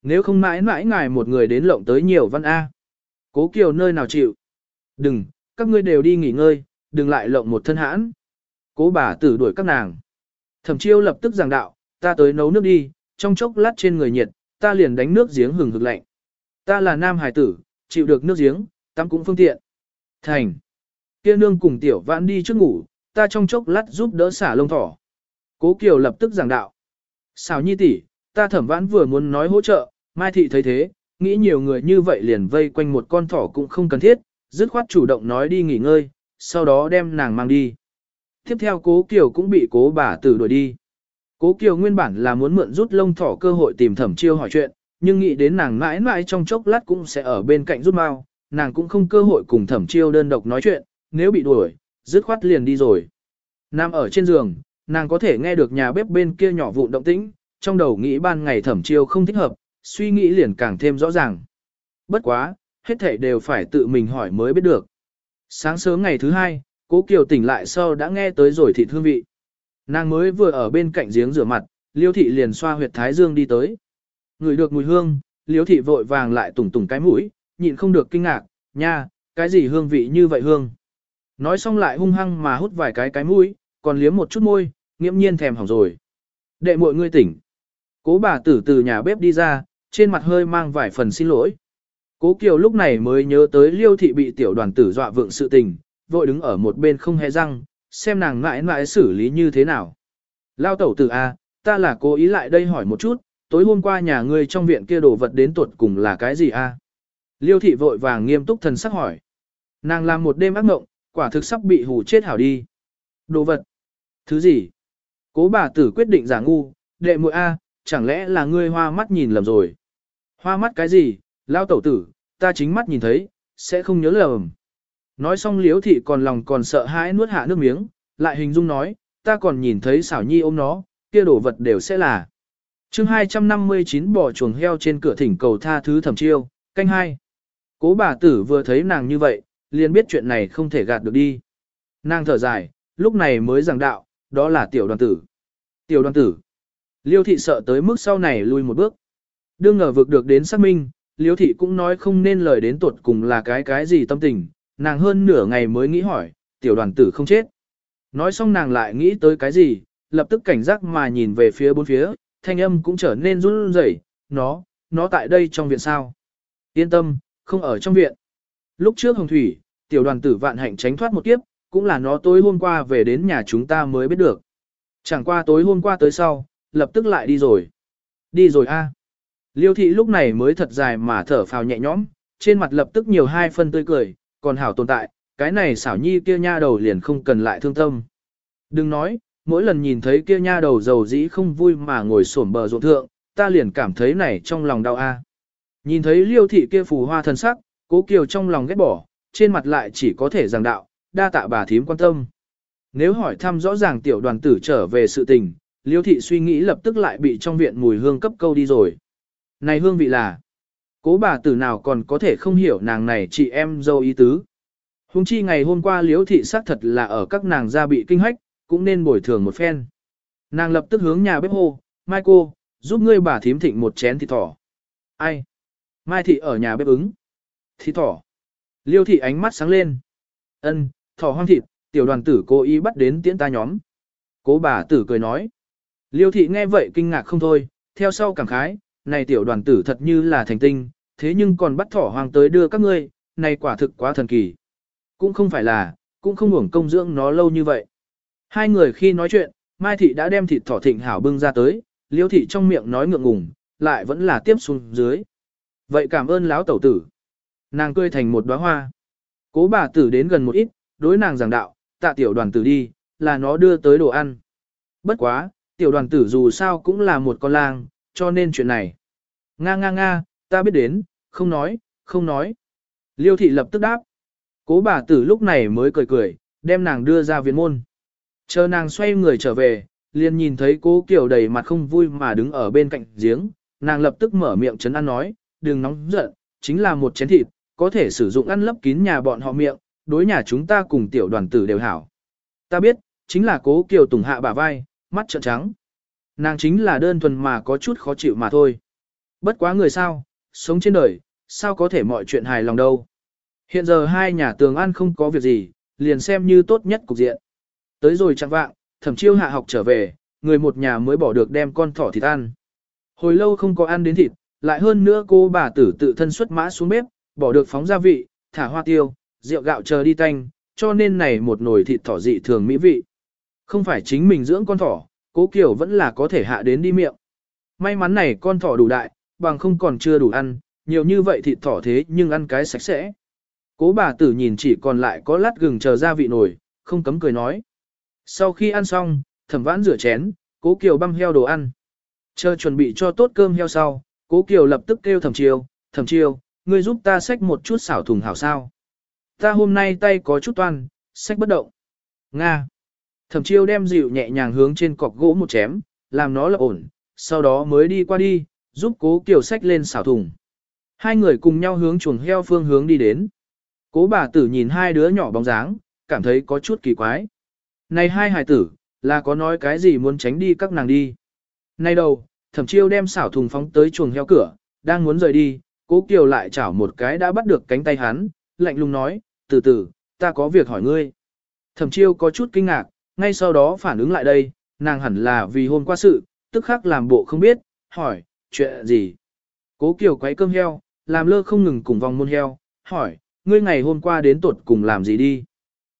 Nếu không mãi mãi ngài một người đến lộng tới nhiều văn A. Cố kiều nơi nào chịu. Đừng, các ngươi đều đi nghỉ ngơi, đừng lại lộng một thân hãn. Cố bà tử đuổi các nàng. Thẩm chiêu lập tức giảng đạo, ta tới nấu nước đi, trong chốc lát trên người nhiệt, ta liền đánh nước giếng hừng hực lạnh. Ta là nam hải tử, chịu được nước giếng, tắm cũng phương tiện. Thành. Kia nương cùng tiểu vãn đi trước ngủ, ta trong chốc lát giúp đỡ xả lông thỏ. Cố Kiều lập tức giảng đạo. Xảo nhi tỷ, ta thẩm vãn vừa muốn nói hỗ trợ, Mai Thị thấy thế, nghĩ nhiều người như vậy liền vây quanh một con thỏ cũng không cần thiết, dứt khoát chủ động nói đi nghỉ ngơi, sau đó đem nàng mang đi. Tiếp theo cố Kiều cũng bị cố bà tử đuổi đi. Cố Kiều nguyên bản là muốn mượn rút lông thỏ cơ hội tìm thẩm chiêu hỏi chuyện, nhưng nghĩ đến nàng mãi mãi trong chốc lát cũng sẽ ở bên cạnh rút mau, nàng cũng không cơ hội cùng thẩm chiêu đơn độc nói chuyện, nếu bị đuổi, dứt khoát liền đi rồi. Nam ở trên giường, nàng có thể nghe được nhà bếp bên kia nhỏ vụn động tĩnh, trong đầu nghĩ ban ngày thẩm chiêu không thích hợp, suy nghĩ liền càng thêm rõ ràng. Bất quá, hết thảy đều phải tự mình hỏi mới biết được. Sáng sớm ngày thứ hai, cố Kiều tỉnh lại sau đã nghe tới rồi thịt hương vị. Nàng mới vừa ở bên cạnh giếng rửa mặt, liêu thị liền xoa huyệt thái dương đi tới. Ngửi được mùi hương, liêu thị vội vàng lại tùng tùng cái mũi, nhịn không được kinh ngạc, nha, cái gì hương vị như vậy hương. Nói xong lại hung hăng mà hút vài cái cái mũi, còn liếm một chút môi, nghiễm nhiên thèm hỏng rồi. Đệ muội ngươi tỉnh. Cố bà tử từ nhà bếp đi ra, trên mặt hơi mang vài phần xin lỗi. Cố Kiều lúc này mới nhớ tới liêu thị bị tiểu đoàn tử dọa vượng sự tình, vội đứng ở một bên không hề răng, xem nàng ngại ngại xử lý như thế nào. Lao tẩu tử A, ta là cố ý lại đây hỏi một chút, tối hôm qua nhà ngươi trong viện kia đồ vật đến tuột cùng là cái gì A? Liêu thị vội vàng nghiêm túc thần sắc hỏi. Nàng làm một đêm ác mộng, quả thực sắp bị hù chết hảo đi. Đồ vật? Thứ gì? Cố bà tử quyết định giả ngu, đệ muội A, chẳng lẽ là ngươi hoa mắt nhìn lầm rồi? Hoa mắt cái gì? Lao tẩu tử, ta chính mắt nhìn thấy, sẽ không nhớ lầm. Nói xong liếu thị còn lòng còn sợ hãi nuốt hạ nước miếng, lại hình dung nói, ta còn nhìn thấy xảo nhi ôm nó, kia đồ vật đều sẽ là. chương 259 bỏ chuồng heo trên cửa thỉnh cầu tha thứ thẩm chiêu, canh hai. Cố bà tử vừa thấy nàng như vậy, liền biết chuyện này không thể gạt được đi. Nàng thở dài, lúc này mới giảng đạo, đó là tiểu đoàn tử. Tiểu đoàn tử. Liêu thị sợ tới mức sau này lui một bước. Đương ngờ vực được đến xác minh, liêu thị cũng nói không nên lời đến tuột cùng là cái cái gì tâm tình, nàng hơn nửa ngày mới nghĩ hỏi, tiểu đoàn tử không chết. Nói xong nàng lại nghĩ tới cái gì, lập tức cảnh giác mà nhìn về phía bốn phía, thanh âm cũng trở nên run rẩy. nó, nó tại đây trong viện sao. Yên tâm, không ở trong viện. Lúc trước Hồng Thủy, tiểu đoàn tử vạn hạnh tránh thoát một kiếp, cũng là nó tối hôm qua về đến nhà chúng ta mới biết được. Chẳng qua tối hôm qua tới sau, lập tức lại đi rồi. Đi rồi a. Liêu thị lúc này mới thật dài mà thở phào nhẹ nhõm, trên mặt lập tức nhiều hai phân tươi cười, còn hảo tồn tại, cái này xảo nhi kia nha đầu liền không cần lại thương tâm. Đừng nói, mỗi lần nhìn thấy kia nha đầu giàu dĩ không vui mà ngồi xổm bờ ruộng thượng, ta liền cảm thấy này trong lòng đau a. Nhìn thấy liêu thị kia phù hoa thân sắc, cố kiều trong lòng ghét bỏ, trên mặt lại chỉ có thể giảng đạo, đa tạ bà thím quan tâm. Nếu hỏi thăm rõ ràng tiểu đoàn tử trở về sự tình, liêu thị suy nghĩ lập tức lại bị trong viện mùi hương cấp câu đi rồi. Này hương vị là, cố bà tử nào còn có thể không hiểu nàng này chị em dâu ý tứ. Hùng chi ngày hôm qua liêu thị xác thật là ở các nàng gia bị kinh hách, cũng nên bồi thường một phen. Nàng lập tức hướng nhà bếp hô, Mai cô, giúp ngươi bà thím thịnh một chén thịt thỏ. Ai? Mai thị ở nhà bếp ứng. Thịt thỏ. Liêu thị ánh mắt sáng lên. Ân, thỏ hoang thịt, tiểu đoàn tử cố ý bắt đến tiễn ta nhóm. Cố bà tử cười nói. Liêu thị nghe vậy kinh ngạc không thôi, theo sau cảm khái, này tiểu đoàn tử thật như là thành tinh, thế nhưng còn bắt thỏ hoang tới đưa các ngươi, này quả thực quá thần kỳ. Cũng không phải là, cũng không hưởng công dưỡng nó lâu như vậy. Hai người khi nói chuyện, Mai thị đã đem thịt thỏ thịnh hảo bưng ra tới, Liêu thị trong miệng nói ngượng ngùng, lại vẫn là tiếp xuống dưới. Vậy cảm ơn lão tẩu tử. Nàng cười thành một đóa hoa. Cố bà tử đến gần một ít, đối nàng giảng đạo, tạ tiểu đoàn tử đi, là nó đưa tới đồ ăn. Bất quá, tiểu đoàn tử dù sao cũng là một con lang, cho nên chuyện này. Nga nga nga, ta biết đến, không nói, không nói. Liêu thị lập tức đáp. Cố bà tử lúc này mới cười cười, đem nàng đưa ra viện môn. Chờ nàng xoay người trở về, liền nhìn thấy cố Kiều đầy mặt không vui mà đứng ở bên cạnh giếng, nàng lập tức mở miệng chấn an nói, đừng nóng giận, chính là một chén thịt, có thể sử dụng ăn lấp kín nhà bọn họ miệng, đối nhà chúng ta cùng tiểu đoàn tử đều hảo. Ta biết, chính là cố Kiều tùng hạ bả vai, mắt trợn trắng. Nàng chính là đơn thuần mà có chút khó chịu mà thôi. Bất quá người sao, sống trên đời, sao có thể mọi chuyện hài lòng đâu. Hiện giờ hai nhà tường ăn không có việc gì, liền xem như tốt nhất cục diện. Tới rồi chẳng vạng, thẩm chiêu hạ học trở về, người một nhà mới bỏ được đem con thỏ thịt ăn. Hồi lâu không có ăn đến thịt, lại hơn nữa cô bà tử tự thân xuất mã xuống bếp, bỏ được phóng gia vị, thả hoa tiêu, rượu gạo chờ đi tanh, cho nên này một nồi thịt thỏ dị thường mỹ vị. Không phải chính mình dưỡng con thỏ, cố kiểu vẫn là có thể hạ đến đi miệng. May mắn này con thỏ đủ đại, bằng không còn chưa đủ ăn, nhiều như vậy thịt thỏ thế nhưng ăn cái sạch sẽ. Cố bà tử nhìn chỉ còn lại có lát gừng chờ gia vị nổi, không cấm cười nói. Sau khi ăn xong, thẩm vãn rửa chén, cố kiều băm heo đồ ăn. Chờ chuẩn bị cho tốt cơm heo sau, cố kiều lập tức kêu thẩm chiêu, thẩm chiêu, ngươi giúp ta xách một chút xảo thùng hảo sao. Ta hôm nay tay có chút toan, xách bất động. Nga. Thẩm chiêu đem dịu nhẹ nhàng hướng trên cọc gỗ một chém, làm nó là ổn, sau đó mới đi qua đi, giúp cố kiểu xách lên xảo thùng. Hai người cùng nhau hướng chuồng heo phương hướng đi đến. Cố bà tử nhìn hai đứa nhỏ bóng dáng, cảm thấy có chút kỳ quái. Này hai hài tử, là có nói cái gì muốn tránh đi các nàng đi. Nay đầu, thẩm chiêu đem xảo thùng phóng tới chuồng heo cửa, đang muốn rời đi, cố kiều lại chảo một cái đã bắt được cánh tay hắn, lạnh lùng nói, từ từ, ta có việc hỏi ngươi. Thẩm chiêu có chút kinh ngạc, ngay sau đó phản ứng lại đây, nàng hẳn là vì hôm qua sự, tức khắc làm bộ không biết, hỏi, chuyện gì. Cố kiều quấy cơm heo, làm lơ không ngừng cùng vòng môn heo, hỏi, ngươi ngày hôm qua đến tuột cùng làm gì đi?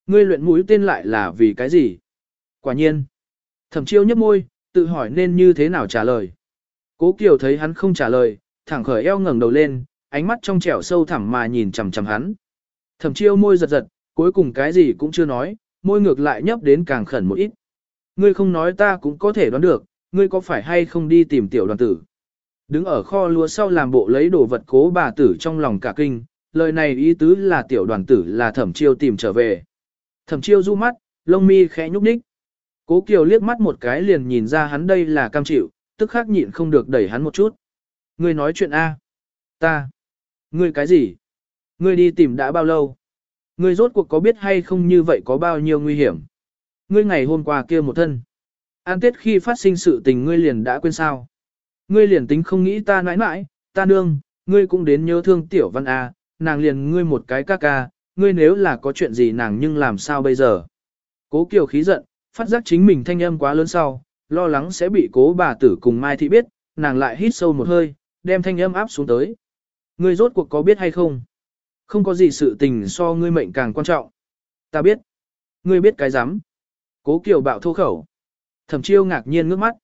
Ngươi luyện mũi tên lại là vì cái gì? Quả nhiên. Thẩm chiêu nhấp môi, tự hỏi nên như thế nào trả lời. Cố Kiều thấy hắn không trả lời, thẳng khởi eo ngẩng đầu lên, ánh mắt trong trẻo sâu thẳm mà nhìn chằm chằm hắn. Thẩm chiêu môi giật giật, cuối cùng cái gì cũng chưa nói, môi ngược lại nhấp đến càng khẩn một ít. Ngươi không nói ta cũng có thể đoán được, ngươi có phải hay không đi tìm tiểu đoàn tử. Đứng ở kho lúa sau làm bộ lấy đồ vật cố bà tử trong lòng cả kinh, lời này ý tứ là tiểu đoàn tử là thẩm chiêu tìm trở về. Thẩm chiêu du mắt, lông mi khẽ nhúc nhích. Cố Kiều liếc mắt một cái liền nhìn ra hắn đây là cam chịu, tức khắc nhịn không được đẩy hắn một chút. Ngươi nói chuyện A. Ta. Ngươi cái gì? Ngươi đi tìm đã bao lâu? Ngươi rốt cuộc có biết hay không như vậy có bao nhiêu nguy hiểm? Ngươi ngày hôm qua kia một thân. An tết khi phát sinh sự tình ngươi liền đã quên sao? Ngươi liền tính không nghĩ ta nãi nãi, ta nương, ngươi cũng đến nhớ thương tiểu văn A, nàng liền ngươi một cái ca ca, ngươi nếu là có chuyện gì nàng nhưng làm sao bây giờ? Cố Kiều khí giận, phát giác chính mình thanh âm quá lớn sau, lo lắng sẽ bị cố bà tử cùng Mai Thị biết, nàng lại hít sâu một hơi, đem thanh âm áp xuống tới. Ngươi rốt cuộc có biết hay không? Không có gì sự tình so ngươi mệnh càng quan trọng. Ta biết. Ngươi biết cái rắm Cố Kiều bạo thô khẩu. Thẩm chiêu ngạc nhiên ngước mắt.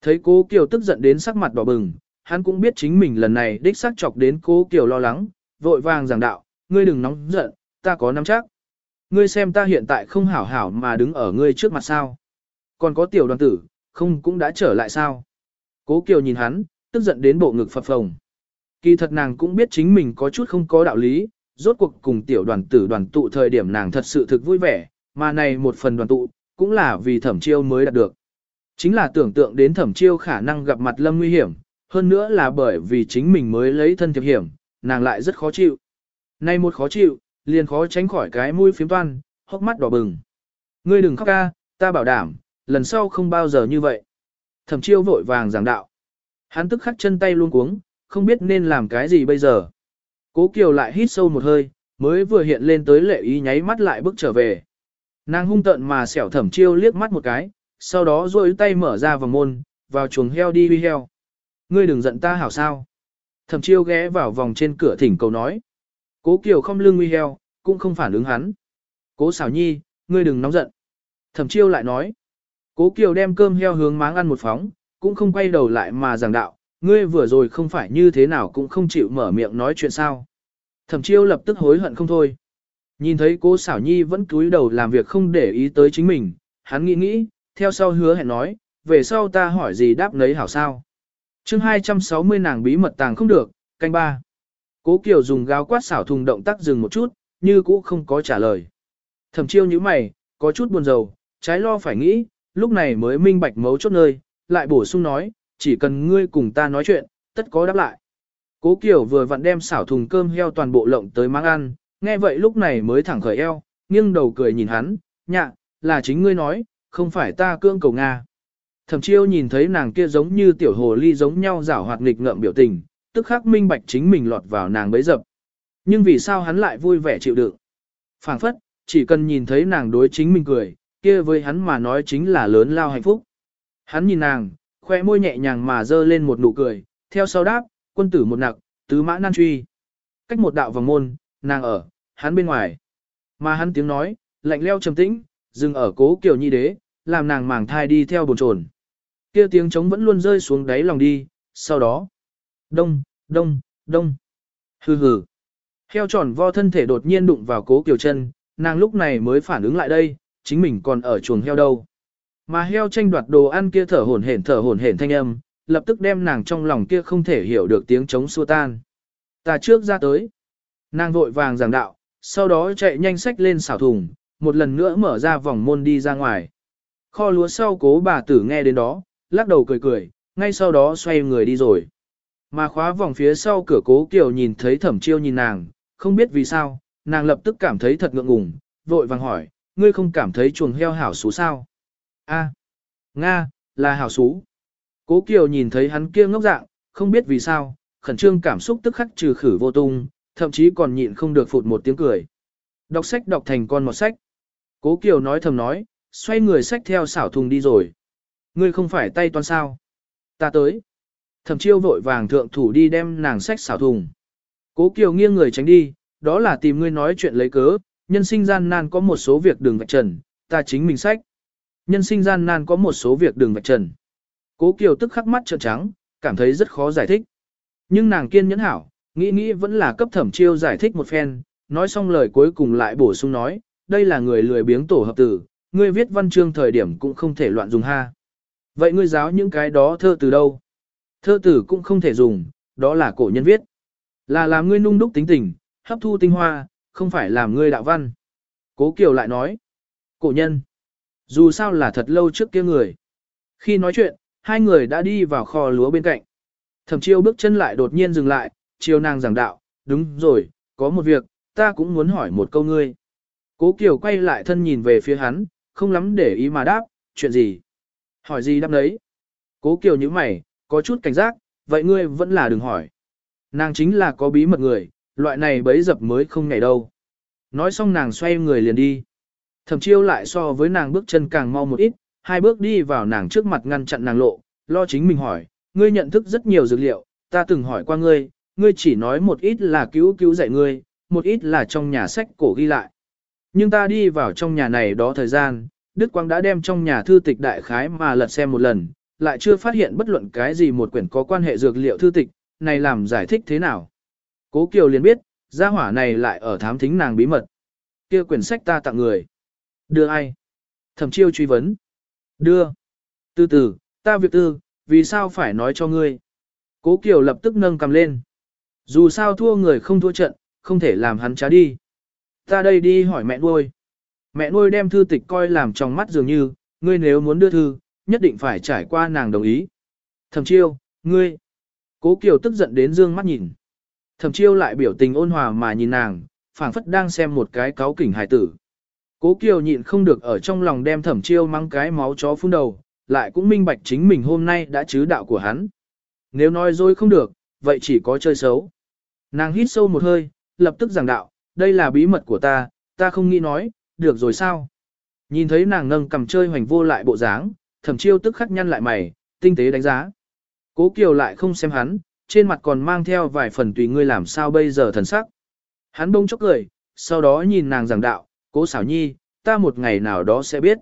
Thấy cố Kiều tức giận đến sắc mặt đỏ bừng, hắn cũng biết chính mình lần này đích xác chọc đến cố Kiều lo lắng, vội vàng giảng đạo, ngươi đừng nóng giận, ta có nắm chắc. Ngươi xem ta hiện tại không hảo hảo mà đứng ở ngươi trước mặt sao. Còn có tiểu đoàn tử, không cũng đã trở lại sao. Cố Kiều nhìn hắn, tức giận đến bộ ngực phập phồng. Kỳ thật nàng cũng biết chính mình có chút không có đạo lý, rốt cuộc cùng tiểu đoàn tử đoàn tụ thời điểm nàng thật sự thực vui vẻ, mà này một phần đoàn tụ, cũng là vì thẩm chiêu mới đạt được. Chính là tưởng tượng đến thẩm chiêu khả năng gặp mặt lâm nguy hiểm, hơn nữa là bởi vì chính mình mới lấy thân thiệp hiểm, nàng lại rất khó chịu. Nay một khó chịu, liền khó tránh khỏi cái mũi phiếm toan, hốc mắt đỏ bừng. Ngươi đừng khóc ca, ta bảo đảm, lần sau không bao giờ như vậy. Thẩm chiêu vội vàng giảng đạo. Hắn tức khắc chân tay luôn cuống, không biết nên làm cái gì bây giờ. Cố Kiều lại hít sâu một hơi, mới vừa hiện lên tới lệ ý nháy mắt lại bước trở về. Nàng hung tợn mà xẻo thẩm chiêu liếc mắt một cái, sau đó duỗi tay mở ra vòng môn, vào chuồng heo đi huy heo. Ngươi đừng giận ta hảo sao. Thẩm chiêu ghé vào vòng trên cửa thỉnh cầu nói. Cố Kiều không lưng huy heo, cũng không phản ứng hắn. Cố xảo nhi, ngươi đừng nóng giận. Thẩm chiêu lại nói. Cố Kiều đem cơm heo hướng máng ăn một phóng, cũng không quay đầu lại mà giảng đạo, ngươi vừa rồi không phải như thế nào cũng không chịu mở miệng nói chuyện sao. Thẩm chiêu lập tức hối hận không thôi. Nhìn thấy cô xảo nhi vẫn cúi đầu làm việc không để ý tới chính mình, hắn nghĩ nghĩ, theo sau hứa hẹn nói, về sau ta hỏi gì đáp nấy hảo sao. chương 260 nàng bí mật tàng không được, canh ba. Cố Kiều dùng gáo quát xảo thùng động tác dừng một chút, như cũ không có trả lời. Thẩm chiêu như mày, có chút buồn rầu, trái lo phải nghĩ, lúc này mới minh bạch mấu chốt nơi, lại bổ sung nói, chỉ cần ngươi cùng ta nói chuyện, tất có đáp lại. Cố Kiều vừa vặn đem xảo thùng cơm heo toàn bộ lộng tới mang ăn, nghe vậy lúc này mới thẳng khởi eo, nghiêng đầu cười nhìn hắn, nhạ, là chính ngươi nói, không phải ta cương cầu Nga. Thẩm chiêu nhìn thấy nàng kia giống như tiểu hồ ly giống nhau rảo hoạt nghịch ngợm biểu tình, tức khắc minh bạch chính mình lọt vào nàng bấy dập. Nhưng vì sao hắn lại vui vẻ chịu đựng? phảng phất, chỉ cần nhìn thấy nàng đối chính mình cười, kia với hắn mà nói chính là lớn lao hạnh phúc. Hắn nhìn nàng, khoe môi nhẹ nhàng mà dơ lên một nụ cười, theo sau đáp, quân tử một nặc, tứ mã nan truy. Cách một đạo vòng môn, nàng ở, hắn bên ngoài. Mà hắn tiếng nói, lạnh leo trầm tĩnh, dừng ở cố kiểu nhi đế, làm nàng màng thai đi theo bồn trồn. Kia tiếng trống vẫn luôn rơi xuống đáy lòng đi, sau đó. Đông, đông, đông. Hừ hừ. Heo tròn vo thân thể đột nhiên đụng vào cố kiều chân, nàng lúc này mới phản ứng lại đây, chính mình còn ở chuồng heo đâu. Mà heo tranh đoạt đồ ăn kia thở hổn hển thở hổn hển thanh âm, lập tức đem nàng trong lòng kia không thể hiểu được tiếng chống xua tan. Ta trước ra tới. Nàng vội vàng giảng đạo, sau đó chạy nhanh sách lên xảo thùng, một lần nữa mở ra vòng môn đi ra ngoài. Kho lúa sau cố bà tử nghe đến đó, lắc đầu cười cười, ngay sau đó xoay người đi rồi. Mà khóa vòng phía sau cửa cố kiều nhìn thấy thẩm chiêu nhìn nàng, không biết vì sao, nàng lập tức cảm thấy thật ngượng ngùng, vội vàng hỏi, ngươi không cảm thấy chuồng heo hảo xú sao? A, Nga, là hảo xú. Cố Kiều nhìn thấy hắn kia ngốc dạng, không biết vì sao, khẩn trương cảm xúc tức khắc trừ khử vô tung, thậm chí còn nhịn không được phụt một tiếng cười. Đọc sách đọc thành con một sách. Cố Kiều nói thầm nói, xoay người sách theo xảo thùng đi rồi. Ngươi không phải tay toan sao? Ta tới. Thẩm chiêu vội vàng thượng thủ đi đem nàng sách xảo thùng. Cố Kiều nghiêng người tránh đi, đó là tìm ngươi nói chuyện lấy cớ, nhân sinh gian nan có một số việc đừng vạch trần, ta chính mình sách. Nhân sinh gian nan có một số việc đừng vạch trần. Cố Kiều tức khắc mắt trợn trắng, cảm thấy rất khó giải thích. Nhưng nàng kiên nhẫn hảo, nghĩ nghĩ vẫn là cấp thẩm chiêu giải thích một phen, nói xong lời cuối cùng lại bổ sung nói, đây là người lười biếng tổ hợp tử, ngươi viết văn chương thời điểm cũng không thể loạn dùng ha. Vậy ngươi giáo những cái đó thơ từ đâu? Thơ tử cũng không thể dùng, đó là cổ nhân viết. Là làm ngươi nung đúc tính tình, hấp thu tinh hoa, không phải làm ngươi đạo văn. Cố Kiều lại nói, cổ nhân, dù sao là thật lâu trước kia người. Khi nói chuyện, hai người đã đi vào kho lúa bên cạnh. Thẩm chiêu bước chân lại đột nhiên dừng lại, chiều nàng giảng đạo, đúng rồi, có một việc, ta cũng muốn hỏi một câu ngươi. Cố Kiều quay lại thân nhìn về phía hắn, không lắm để ý mà đáp, chuyện gì? Hỏi gì đáp đấy? Cố Kiều như mày, có chút cảnh giác, vậy ngươi vẫn là đừng hỏi. Nàng chính là có bí mật người, loại này bấy dập mới không ngày đâu. Nói xong nàng xoay người liền đi. Thẩm chiêu lại so với nàng bước chân càng mau một ít, hai bước đi vào nàng trước mặt ngăn chặn nàng lộ, lo chính mình hỏi, ngươi nhận thức rất nhiều dược liệu, ta từng hỏi qua ngươi, ngươi chỉ nói một ít là cứu cứu dạy ngươi, một ít là trong nhà sách cổ ghi lại. Nhưng ta đi vào trong nhà này đó thời gian, Đức Quang đã đem trong nhà thư tịch đại khái mà lật xem một lần, lại chưa phát hiện bất luận cái gì một quyển có quan hệ dược liệu thư tịch, này làm giải thích thế nào. Cố Kiều liền biết, gia hỏa này lại ở thám thính nàng bí mật. kia quyển sách ta tặng người. Đưa ai? Thẩm chiêu truy vấn. Đưa. Từ từ, ta việc tư, vì sao phải nói cho ngươi? Cố Kiều lập tức nâng cầm lên. Dù sao thua người không thua trận, không thể làm hắn trá đi. Ta đây đi hỏi mẹ nuôi. Mẹ nuôi đem thư tịch coi làm trong mắt dường như, ngươi nếu muốn đưa thư, nhất định phải trải qua nàng đồng ý. Thẩm chiêu, ngươi. Cố Kiều tức giận đến dương mắt nhìn. Thẩm chiêu lại biểu tình ôn hòa mà nhìn nàng, phảng phất đang xem một cái cáo kỉnh hài tử. Cố Kiều nhịn không được ở trong lòng đem thẩm chiêu mang cái máu chó phun đầu, lại cũng minh bạch chính mình hôm nay đã chứ đạo của hắn. Nếu nói dối không được, vậy chỉ có chơi xấu. Nàng hít sâu một hơi, lập tức giảng đạo, đây là bí mật của ta, ta không nghĩ nói, được rồi sao? Nhìn thấy nàng nâng cầm chơi hoành vô lại bộ dáng, thẩm chiêu tức khắc nhăn lại mày, tinh tế đánh giá. Cố Kiều lại không xem hắn, trên mặt còn mang theo vài phần tùy ngươi làm sao bây giờ thần sắc. Hắn bông chốc cười, sau đó nhìn nàng giảng đạo, cố xảo nhi, ta một ngày nào đó sẽ biết.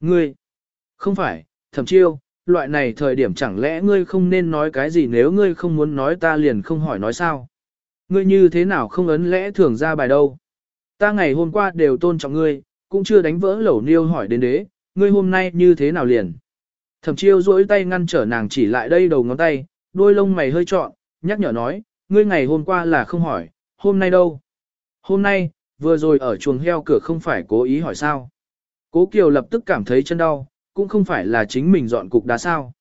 Ngươi, không phải, thẩm chiêu, loại này thời điểm chẳng lẽ ngươi không nên nói cái gì nếu ngươi không muốn nói ta liền không hỏi nói sao. Ngươi như thế nào không ấn lẽ thường ra bài đâu. Ta ngày hôm qua đều tôn trọng ngươi, cũng chưa đánh vỡ lẩu niêu hỏi đến đế, ngươi hôm nay như thế nào liền. Thẩm chiêu duỗi tay ngăn trở nàng chỉ lại đây đầu ngón tay, đôi lông mày hơi trọn, nhắc nhở nói, ngươi ngày hôm qua là không hỏi, hôm nay đâu. Hôm nay, vừa rồi ở chuồng heo cửa không phải cố ý hỏi sao. Cố Kiều lập tức cảm thấy chân đau, cũng không phải là chính mình dọn cục đá sao.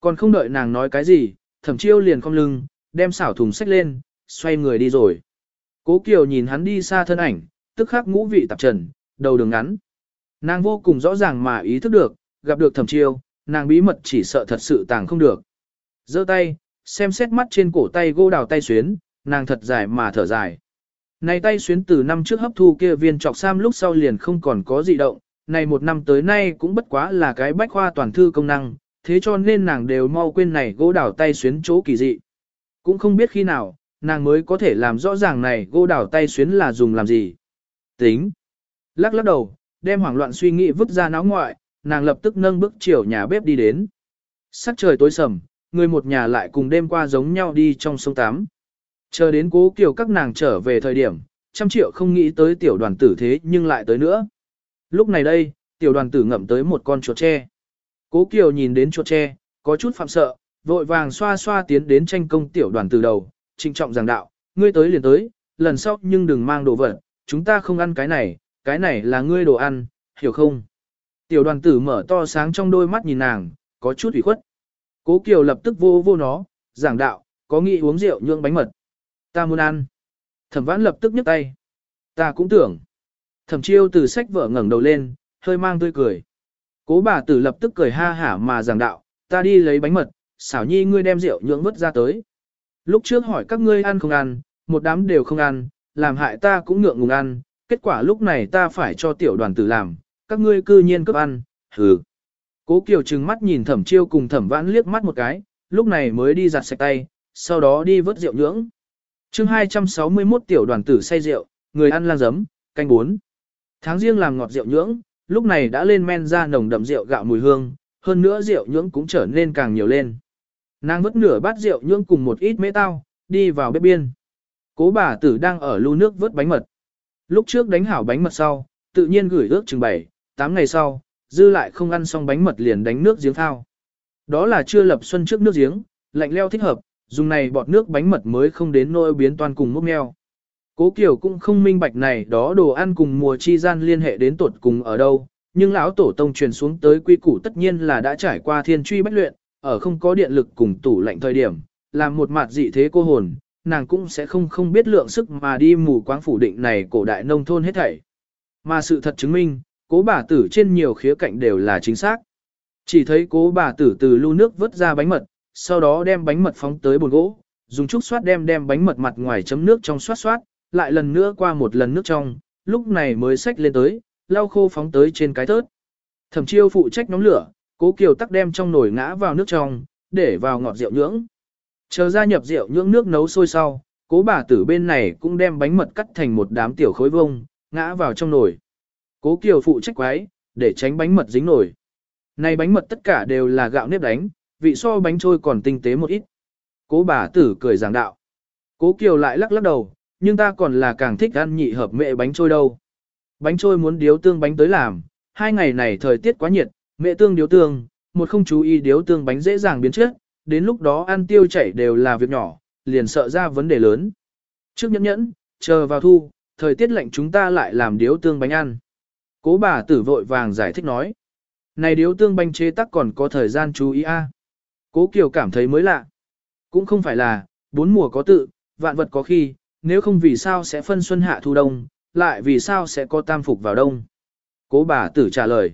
Còn không đợi nàng nói cái gì, thẩm chiêu liền cong lưng, đem xảo thùng sách lên, xoay người đi rồi. Cố Kiều nhìn hắn đi xa thân ảnh, tức khắc ngũ vị tạp trần, đầu đường ngắn. Nàng vô cùng rõ ràng mà ý thức được, gặp được thẩm chiêu, nàng bí mật chỉ sợ thật sự tàng không được. giơ tay, xem xét mắt trên cổ tay gô đào tay xuyến, nàng thật dài mà thở dài. Này tay xuyến từ năm trước hấp thu kia viên trọc sam lúc sau liền không còn có gì động, này một năm tới nay cũng bất quá là cái bách khoa toàn thư công năng, thế cho nên nàng đều mau quên này gỗ đảo tay xuyến chỗ kỳ dị. Cũng không biết khi nào, nàng mới có thể làm rõ ràng này gỗ đảo tay xuyến là dùng làm gì. Tính. Lắc lắc đầu, đem hoảng loạn suy nghĩ vứt ra náo ngoại, nàng lập tức nâng bước chiều nhà bếp đi đến. Sắc trời tối sầm, người một nhà lại cùng đêm qua giống nhau đi trong sông tắm. Chờ đến cố kiều các nàng trở về thời điểm, trăm triệu không nghĩ tới tiểu đoàn tử thế nhưng lại tới nữa. Lúc này đây, tiểu đoàn tử ngậm tới một con chuột tre. Cố kiều nhìn đến chuột tre, có chút phạm sợ, vội vàng xoa xoa tiến đến tranh công tiểu đoàn tử đầu, trịnh trọng giảng đạo, ngươi tới liền tới, lần sau nhưng đừng mang đồ vật, chúng ta không ăn cái này, cái này là ngươi đồ ăn, hiểu không? Tiểu đoàn tử mở to sáng trong đôi mắt nhìn nàng, có chút ủy khuất. Cố Kiều lập tức vô vô nó, giảng đạo, có nghĩ uống rượu nhượng bánh mật. Ta muốn ăn. Thẩm vãn lập tức nhấc tay. Ta cũng tưởng. Thẩm chiêu từ sách vở ngẩng đầu lên, hơi mang tươi cười. Cố bà tử lập tức cười ha hả mà giảng đạo, ta đi lấy bánh mật, xảo nhi ngươi đem rượu nhượng vứt ra tới. Lúc trước hỏi các ngươi ăn không ăn, một đám đều không ăn, làm hại ta cũng ngượng ngùng ăn, kết quả lúc này ta phải cho tiểu đoàn tử làm, các ngươi cư nhiên cướp ăn, hừ. Cố Kiều trừng mắt nhìn thẩm chiêu cùng thẩm vãn liếc mắt một cái, lúc này mới đi giặt sạch tay, sau đó đi vớt rượu nhưỡng chương 261 tiểu đoàn tử say rượu, người ăn lang giấm, canh bốn. Tháng riêng làm ngọt rượu nhưỡng, lúc này đã lên men ra nồng đậm rượu gạo mùi hương, hơn nữa rượu nhưỡng cũng trở nên càng nhiều lên. Nàng vớt nửa bát rượu nhưỡng cùng một ít mễ tao, đi vào bếp biên. Cố bà tử đang ở lưu nước vớt bánh mật. Lúc trước đánh hảo bánh mật sau, tự nhiên gửi ước chừng 7, 8 ngày sau, dư lại không ăn xong bánh mật liền đánh nước giếng thao. Đó là chưa lập xuân trước nước giếng, lạnh leo thích hợp, dùng này bọt nước bánh mật mới không đến nỗi biến toàn cùng mốc meo. Cố Kiều cũng không minh bạch này đó đồ ăn cùng mùa chi gian liên hệ đến tột cùng ở đâu, nhưng lão tổ tông truyền xuống tới quy củ tất nhiên là đã trải qua thiên truy bách luyện, ở không có điện lực cùng tủ lạnh thời điểm, làm một mặt dị thế cô hồn, nàng cũng sẽ không không biết lượng sức mà đi mù quáng phủ định này cổ đại nông thôn hết thảy. Mà sự thật chứng minh, cố bà tử trên nhiều khía cạnh đều là chính xác. Chỉ thấy cố bà tử từ lưu nước vớt ra bánh mật, sau đó đem bánh mật phóng tới bồn gỗ, dùng chút xoát đem đem bánh mật mặt ngoài chấm nước trong xoát xoát, lại lần nữa qua một lần nước trong, lúc này mới xách lên tới, lau khô phóng tới trên cái thớt. Thẩm chiêu phụ trách nóng lửa, cố kiều tắc đem trong nồi ngã vào nước trong, để vào ngọt rượu nhưỡng. Chờ ra nhập rượu nhưỡng nước nấu sôi sau, cố bà tử bên này cũng đem bánh mật cắt thành một đám tiểu khối vông, ngã vào trong nồi. Cố Kiều phụ trách quái, để tránh bánh mật dính nổi. Này bánh mật tất cả đều là gạo nếp đánh, vị so bánh trôi còn tinh tế một ít. Cố bà tử cười giảng đạo. Cố Kiều lại lắc lắc đầu, nhưng ta còn là càng thích ăn nhị hợp mẹ bánh trôi đâu. Bánh trôi muốn điếu tương bánh tới làm, hai ngày này thời tiết quá nhiệt, mẹ tương điếu tương, một không chú ý điếu tương bánh dễ dàng biến chất, đến lúc đó ăn tiêu chảy đều là việc nhỏ, liền sợ ra vấn đề lớn. Trước nhẫn nhẫn, chờ vào thu, thời tiết lạnh chúng ta lại làm điếu tương bánh ăn. Cố bà tử vội vàng giải thích nói. Này điếu tương bánh chế tắc còn có thời gian chú ý a. Cố Kiều cảm thấy mới lạ. Cũng không phải là, bốn mùa có tự, vạn vật có khi, nếu không vì sao sẽ phân xuân hạ thu đông, lại vì sao sẽ có tam phục vào đông. Cố bà tử trả lời.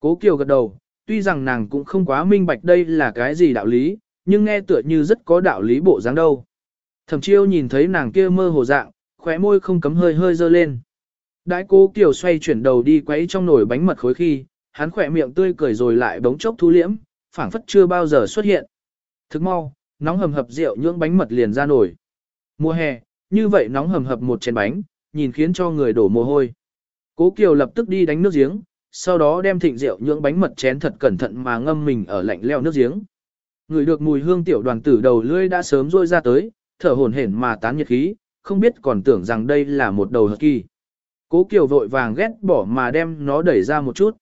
Cố Kiều gật đầu, tuy rằng nàng cũng không quá minh bạch đây là cái gì đạo lý, nhưng nghe tựa như rất có đạo lý bộ dáng đâu. Thẩm chiêu nhìn thấy nàng kia mơ hồ dạng, khóe môi không cấm hơi hơi dơ lên. Đãi cố Kiều xoay chuyển đầu đi quấy trong nồi bánh mật khối khi, hắn khỏe miệng tươi cười rồi lại bóng chốc thu liễm, phảng phất chưa bao giờ xuất hiện. Thức mau, nóng hầm hập rượu nhưỡng bánh mật liền ra nổi. Mùa hè, như vậy nóng hầm hập một chén bánh, nhìn khiến cho người đổ mồ hôi. Cố Kiều lập tức đi đánh nước giếng, sau đó đem thịnh rượu nhưỡng bánh mật chén thật cẩn thận mà ngâm mình ở lạnh leo nước giếng. Người được mùi hương tiểu đoàn tử đầu lưỡi đã sớm rôi ra tới, thở hổn hển mà tán nhiệt khí, không biết còn tưởng rằng đây là một đầu hợp kỳ. Cố Kiều vội vàng ghét bỏ mà đem nó đẩy ra một chút.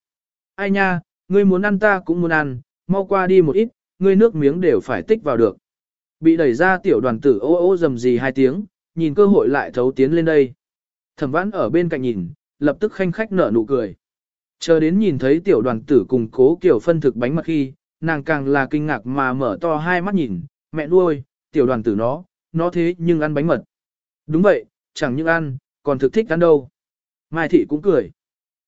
Ai nha, ngươi muốn ăn ta cũng muốn ăn, mau qua đi một ít, ngươi nước miếng đều phải tích vào được. Bị đẩy ra tiểu đoàn tử ô ô dầm gì hai tiếng, nhìn cơ hội lại thấu tiến lên đây. Thẩm vãn ở bên cạnh nhìn, lập tức khanh khách nở nụ cười. Chờ đến nhìn thấy tiểu đoàn tử cùng cố kiểu phân thực bánh mật khi, nàng càng là kinh ngạc mà mở to hai mắt nhìn, mẹ nuôi, tiểu đoàn tử nó, nó thế nhưng ăn bánh mật. Đúng vậy, chẳng những ăn, còn thực thích ăn đâu. Mai thị cũng cười.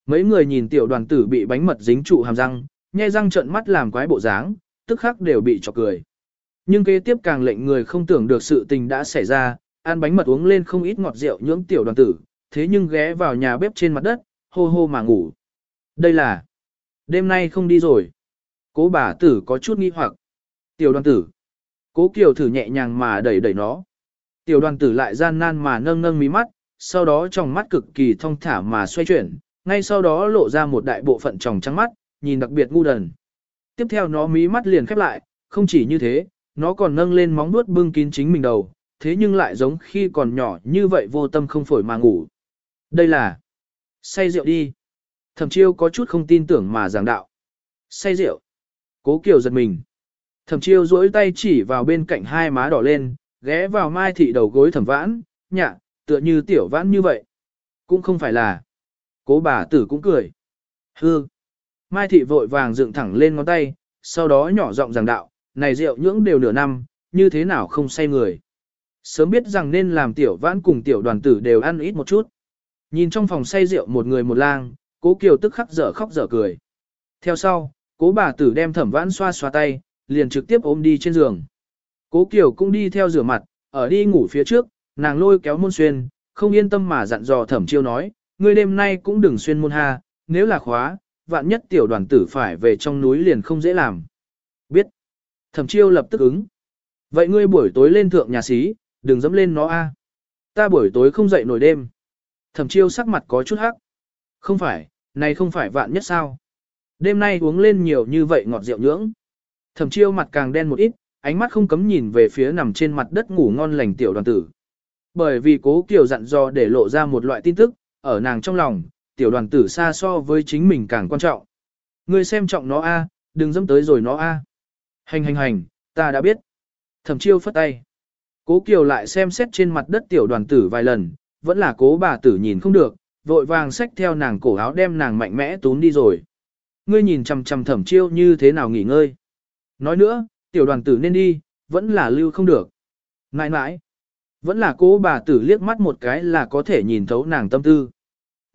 Mấy người nhìn tiểu đoàn tử bị bánh mật dính trụ hàm răng, nhai răng trợn mắt làm quái bộ dáng, tức khắc đều bị chọc cười. Nhưng kế tiếp càng lệnh người không tưởng được sự tình đã xảy ra, ăn bánh mật uống lên không ít ngọt rượu nhưỡng tiểu đoàn tử, thế nhưng ghé vào nhà bếp trên mặt đất, hô hô mà ngủ. Đây là, đêm nay không đi rồi. Cố bà tử có chút nghi hoặc. Tiểu đoàn tử. Cố Kiều thử nhẹ nhàng mà đẩy đẩy nó. Tiểu đoàn tử lại gian nan mà nâng nâng mí mắt, sau đó trong mắt cực kỳ thông thả mà xoay chuyển, ngay sau đó lộ ra một đại bộ phận tròng trắng mắt, nhìn đặc biệt ngu đần. Tiếp theo nó mí mắt liền khép lại, không chỉ như thế, nó còn nâng lên móng vuốt bưng kín chính mình đầu, thế nhưng lại giống khi còn nhỏ như vậy vô tâm không phổi mà ngủ. Đây là say rượu đi. Thẩm chiêu có chút không tin tưởng mà giảng đạo. Say rượu. Cố Kiều giật mình. Thẩm chiêu duỗi tay chỉ vào bên cạnh hai má đỏ lên, ghé vào mai thị đầu gối thẩm vãn, nhạ, tựa như tiểu vãn như vậy. Cũng không phải là. Cố bà tử cũng cười. Hư. Mai thị vội vàng dựng thẳng lên ngón tay, sau đó nhỏ giọng giảng đạo, này rượu nhưỡng đều nửa năm, như thế nào không say người. Sớm biết rằng nên làm tiểu vãn cùng tiểu đoàn tử đều ăn ít một chút. Nhìn trong phòng say rượu một người một lang, cố kiều tức khắc dở khóc dở cười. Theo sau, cố bà tử đem thẩm vãn xoa xoa tay, liền trực tiếp ôm đi trên giường. Cố kiều cũng đi theo rửa mặt, ở đi ngủ phía trước, nàng lôi kéo môn xuyên, không yên tâm mà dặn dò thẩm chiêu nói, ngươi đêm nay cũng đừng xuyên môn ha, nếu là khóa, vạn nhất tiểu đoàn tử phải về trong núi liền không dễ làm. Biết. Thẩm chiêu lập tức ứng. Vậy ngươi buổi tối lên thượng nhà xí, đừng dẫm lên nó a. Ta buổi tối không dậy nổi đêm. Thẩm chiêu sắc mặt có chút hắc. Không phải, này không phải vạn nhất sao. Đêm nay uống lên nhiều như vậy ngọt rượu nhưỡng. Thẩm chiêu mặt càng đen một ít, ánh mắt không cấm nhìn về phía nằm trên mặt đất ngủ ngon lành tiểu đoàn tử. Bởi vì cố kiều dặn dò để lộ ra một loại tin tức, ở nàng trong lòng, tiểu đoàn tử xa so với chính mình càng quan trọng. Ngươi xem trọng nó a, đừng dẫm tới rồi nó a. Hành hành hành, ta đã biết. Thẩm chiêu phất tay. Cố Kiều lại xem xét trên mặt đất tiểu đoàn tử vài lần, vẫn là cố bà tử nhìn không được, vội vàng xách theo nàng cổ áo đem nàng mạnh mẽ tún đi rồi. Ngươi nhìn chằm chằm thẩm chiêu như thế nào nghỉ ngơi. Nói nữa, tiểu đoàn tử nên đi, vẫn là lưu không được. Nãi nãi, vẫn là cố bà tử liếc mắt một cái là có thể nhìn thấu nàng tâm tư.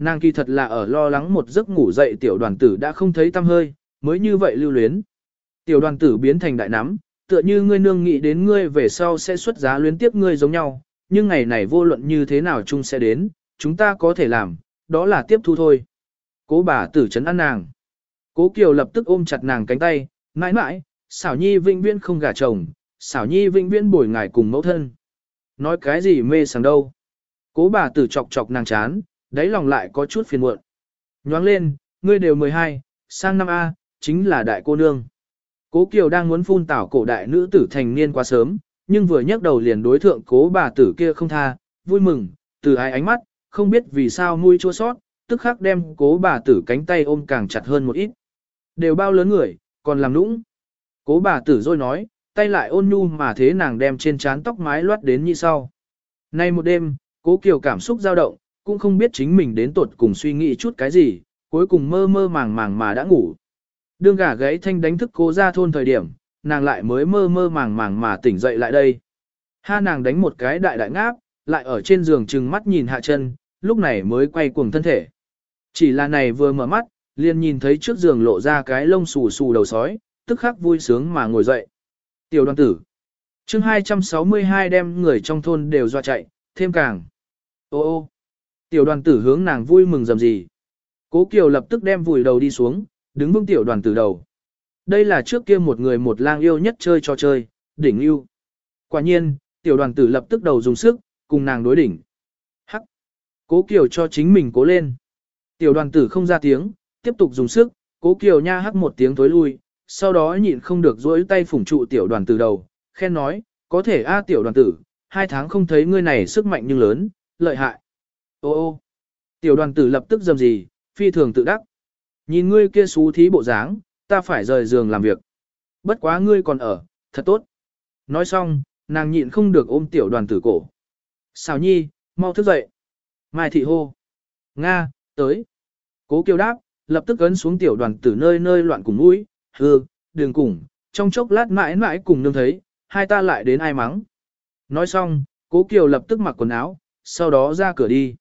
Nàng kỳ thật là ở lo lắng một giấc ngủ dậy tiểu đoàn tử đã không thấy tâm hơi, mới như vậy lưu luyến. Tiểu đoàn tử biến thành đại nắm, tựa như ngươi nương nghĩ đến ngươi về sau sẽ xuất giá luyến tiếp ngươi giống nhau, nhưng ngày này vô luận như thế nào chung sẽ đến, chúng ta có thể làm, đó là tiếp thu thôi. Cố bà tử chấn ăn nàng. Cố Kiều lập tức ôm chặt nàng cánh tay, mãi mãi, xảo nhi vĩnh viễn không gả chồng, xảo nhi vĩnh viễn bồi ngài cùng mẫu thân. Nói cái gì mê sảng đâu. Cố bà tử chọc chọc nàng chán, đáy lòng lại có chút phiền muộn. Nhoáng lên, ngươi đều 12, sang năm A, chính là đại cô nương. Cố Kiều đang muốn phun tảo cổ đại nữ tử thành niên quá sớm, nhưng vừa nhấc đầu liền đối thượng cố bà tử kia không tha, vui mừng, từ ai ánh mắt, không biết vì sao mũi chua sót, tức khắc đem cố bà tử cánh tay ôm càng chặt hơn một ít. Đều bao lớn người, còn làm nũng. Cố bà tử rồi nói, tay lại ôn nhu mà thế nàng đem trên trán tóc mái loát đến như sau. Nay một đêm, cố kiều cảm xúc dao động, cũng không biết chính mình đến tuột cùng suy nghĩ chút cái gì, cuối cùng mơ mơ màng màng mà đã ngủ. Đương gà gáy thanh đánh thức cô ra thôn thời điểm, nàng lại mới mơ mơ màng màng mà tỉnh dậy lại đây. Ha nàng đánh một cái đại đại ngáp, lại ở trên giường trừng mắt nhìn hạ chân, lúc này mới quay cuồng thân thể. Chỉ là này vừa mở mắt, liền nhìn thấy trước giường lộ ra cái lông xù xù đầu sói, tức khắc vui sướng mà ngồi dậy. Tiểu đoàn tử. chương 262 đem người trong thôn đều doa chạy, thêm càng. Ô ô. Tiểu đoàn tử hướng nàng vui mừng dầm gì. Cố Kiều lập tức đem vùi đầu đi xuống, đứng vững tiểu đoàn tử đầu. Đây là trước kia một người một lang yêu nhất chơi cho chơi, đỉnh yêu. Quả nhiên, tiểu đoàn tử lập tức đầu dùng sức, cùng nàng đối đỉnh. Hắc. Cố Kiều cho chính mình cố lên. Tiểu đoàn tử không ra tiếng, tiếp tục dùng sức, cố Kiều nha hắc một tiếng tối lui, sau đó nhịn không được dỗi tay phủng trụ tiểu đoàn tử đầu, khen nói, có thể a tiểu đoàn tử, hai tháng không thấy ngươi này sức mạnh nhưng lớn, lợi hại. Ô ô, tiểu đoàn tử lập tức dầm gì, phi thường tự đắc. Nhìn ngươi kia xú thí bộ dáng, ta phải rời giường làm việc. Bất quá ngươi còn ở, thật tốt. Nói xong, nàng nhịn không được ôm tiểu đoàn tử cổ. Xào nhi, mau thức dậy. Mai thị hô. Nga, tới. Cố kiều đáp, lập tức ấn xuống tiểu đoàn tử nơi nơi loạn cùng mũi, hư, đường cùng, trong chốc lát mãi mãi cùng nương thấy, hai ta lại đến ai mắng. Nói xong, cố kiều lập tức mặc quần áo, sau đó ra cửa đi.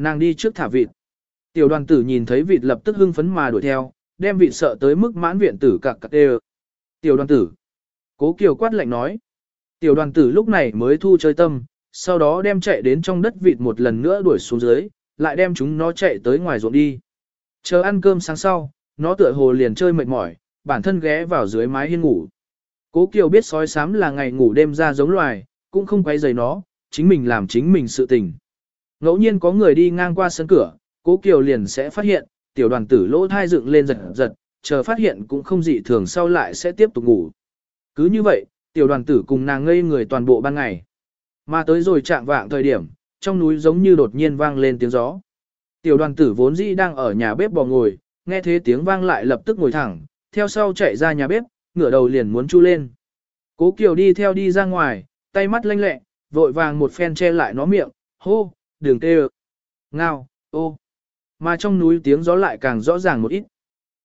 Nàng đi trước thả vịt. Tiểu đoàn tử nhìn thấy vịt lập tức hưng phấn mà đuổi theo, đem vịt sợ tới mức mãn viện tử cặc cặc đều. Tiểu đoàn tử. Cố kiều quát lạnh nói. Tiểu đoàn tử lúc này mới thu chơi tâm, sau đó đem chạy đến trong đất vịt một lần nữa đuổi xuống dưới, lại đem chúng nó chạy tới ngoài ruộng đi. Chờ ăn cơm sáng sau, nó tựa hồ liền chơi mệt mỏi, bản thân ghé vào dưới mái hiên ngủ. Cố Kiều biết sói sám là ngày ngủ đêm ra giống loài, cũng không quay rầy nó, chính mình làm chính mình sự tình. Ngẫu nhiên có người đi ngang qua sân cửa, Cố Kiều liền sẽ phát hiện, tiểu đoàn tử lỗ thai dựng lên giật giật, chờ phát hiện cũng không dị thường sau lại sẽ tiếp tục ngủ. Cứ như vậy, tiểu đoàn tử cùng nàng ngây người toàn bộ ban ngày. Mà tới rồi chạm vạng thời điểm, trong núi giống như đột nhiên vang lên tiếng gió. Tiểu đoàn tử vốn dĩ đang ở nhà bếp bò ngồi, nghe thế tiếng vang lại lập tức ngồi thẳng, theo sau chạy ra nhà bếp, ngửa đầu liền muốn chu lên. Cố Kiều đi theo đi ra ngoài, tay mắt lanh lẹ, vội vàng một phen che lại nó miệng, hô, đường tê ngao, ô. Mà trong núi tiếng gió lại càng rõ ràng một ít.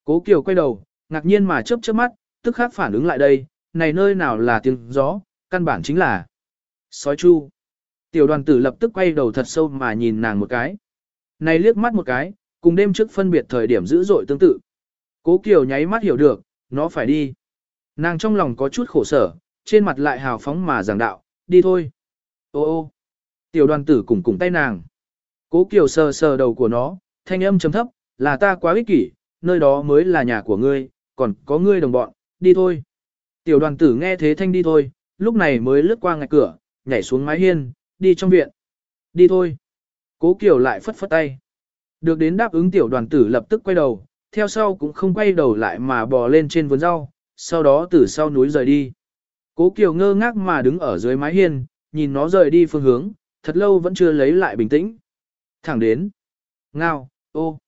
Cố Kiều quay đầu, ngạc nhiên mà chớp chớp mắt, tức khắc phản ứng lại đây, này nơi nào là tiếng gió, căn bản chính là sói chu. Tiểu đoàn tử lập tức quay đầu thật sâu mà nhìn nàng một cái. Này liếc mắt một cái, cùng đêm trước phân biệt thời điểm dữ dội tương tự. Cố Kiều nháy mắt hiểu được, nó phải đi. Nàng trong lòng có chút khổ sở, trên mặt lại hào phóng mà giảng đạo, đi thôi. Ô ô, tiểu đoàn tử cùng cùng tay nàng. Cố Kiều sờ sờ đầu của nó, thanh âm chấm thấp, là ta quá ích kỷ, nơi đó mới là nhà của ngươi, còn có ngươi đồng bọn, đi thôi. Tiểu đoàn tử nghe thế thanh đi thôi, lúc này mới lướt qua ngạch cửa, nhảy xuống mái hiên, đi trong viện. Đi thôi. Cố Kiều lại phất phất tay. Được đến đáp ứng tiểu đoàn tử lập tức quay đầu, theo sau cũng không quay đầu lại mà bò lên trên vườn rau, sau đó từ sau núi rời đi. Cố Kiều ngơ ngác mà đứng ở dưới mái hiên, nhìn nó rời đi phương hướng, thật lâu vẫn chưa lấy lại bình tĩnh. Thẳng đến. Ngao, ô.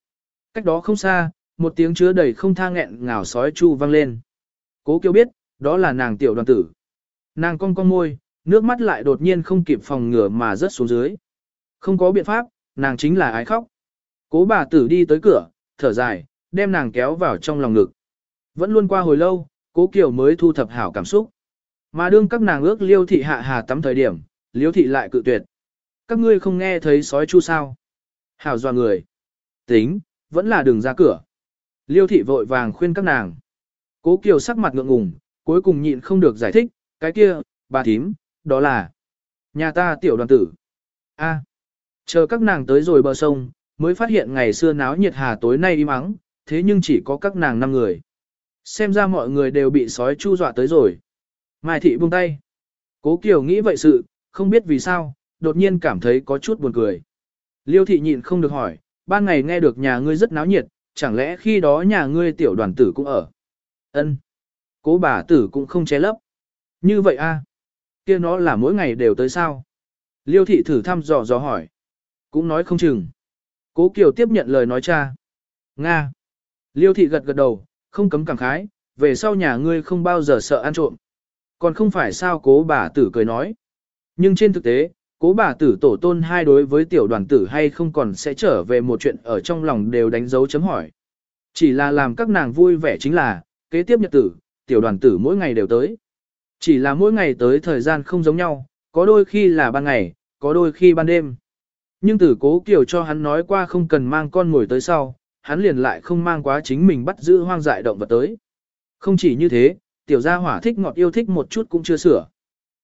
Cách đó không xa, một tiếng chứa đầy không tha nghẹn ngào sói chu vang lên. Cố Kiều biết, đó là nàng tiểu đoàn tử. Nàng cong cong môi, nước mắt lại đột nhiên không kịp phòng ngừa mà rớt xuống dưới. Không có biện pháp, nàng chính là ái khóc. Cố bà tử đi tới cửa, thở dài, đem nàng kéo vào trong lòng ngực. Vẫn luôn qua hồi lâu, cố Kiều mới thu thập hảo cảm xúc. Mà đương các nàng ước liêu thị hạ hà tắm thời điểm, liêu thị lại cự tuyệt. Các ngươi không nghe thấy sói chu sao. Hảo dọa người. Tính, vẫn là đường ra cửa. Liêu thị vội vàng khuyên các nàng. Cố Kiều sắc mặt ngượng ngùng, cuối cùng nhịn không được giải thích, cái kia, bà thím, đó là nhà ta tiểu đoàn tử. A. chờ các nàng tới rồi bờ sông, mới phát hiện ngày xưa náo nhiệt hà tối nay im ắng, thế nhưng chỉ có các nàng năm người. Xem ra mọi người đều bị sói chu dọa tới rồi. Mai thị buông tay. Cố Kiều nghĩ vậy sự, không biết vì sao, đột nhiên cảm thấy có chút buồn cười. Liêu thị nhịn không được hỏi, ban ngày nghe được nhà ngươi rất náo nhiệt, chẳng lẽ khi đó nhà ngươi tiểu đoàn tử cũng ở? Ân. Cố bà tử cũng không che lấp. Như vậy a? Kia nó là mỗi ngày đều tới sao? Liêu thị thử thăm dò dò hỏi. Cũng nói không chừng. Cố Kiều tiếp nhận lời nói cha. Nga. Liêu thị gật gật đầu, không cấm cảm khái, về sau nhà ngươi không bao giờ sợ ăn trộm. Còn không phải sao cố bà tử cười nói. Nhưng trên thực tế, cố bà tử tổ tôn hai đối với tiểu đoàn tử hay không còn sẽ trở về một chuyện ở trong lòng đều đánh dấu chấm hỏi. Chỉ là làm các nàng vui vẻ chính là, kế tiếp nhật tử, tiểu đoàn tử mỗi ngày đều tới. Chỉ là mỗi ngày tới thời gian không giống nhau, có đôi khi là ban ngày, có đôi khi ban đêm. Nhưng tử cố kiểu cho hắn nói qua không cần mang con ngồi tới sau, hắn liền lại không mang quá chính mình bắt giữ hoang dại động vật tới. Không chỉ như thế, tiểu gia hỏa thích ngọt yêu thích một chút cũng chưa sửa.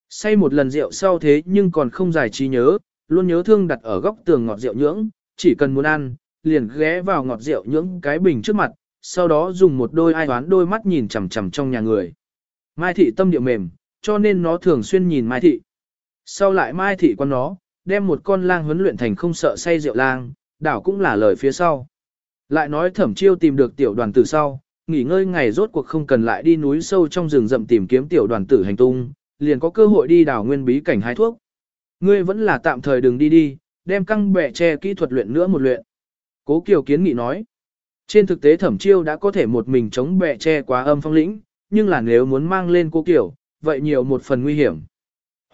Say một lần rượu sau thế nhưng còn không giải trí nhớ, luôn nhớ thương đặt ở góc tường ngọt rượu nhưỡng, chỉ cần muốn ăn, liền ghé vào ngọt rượu nhưỡng cái bình trước mặt, sau đó dùng một đôi ai đoán đôi mắt nhìn chằm chằm trong nhà người. Mai thị tâm địa mềm, cho nên nó thường xuyên nhìn Mai thị. Sau lại Mai thị quan nó, đem một con lang huấn luyện thành không sợ say rượu lang, đảo cũng là lời phía sau. Lại nói thẩm chiêu tìm được tiểu đoàn tử sau, nghỉ ngơi ngày rốt cuộc không cần lại đi núi sâu trong rừng rậm tìm kiếm tiểu đoàn tử hành tung, liền có cơ hội đi đảo nguyên bí cảnh hái thuốc. Ngươi vẫn là tạm thời đừng đi đi, đem căng bẹ che kỹ thuật luyện nữa một luyện. Cố Kiều kiến nghị nói. Trên thực tế thẩm chiêu đã có thể một mình chống bẹ che quá âm phong lĩnh, nhưng là nếu muốn mang lên cố Kiều, vậy nhiều một phần nguy hiểm.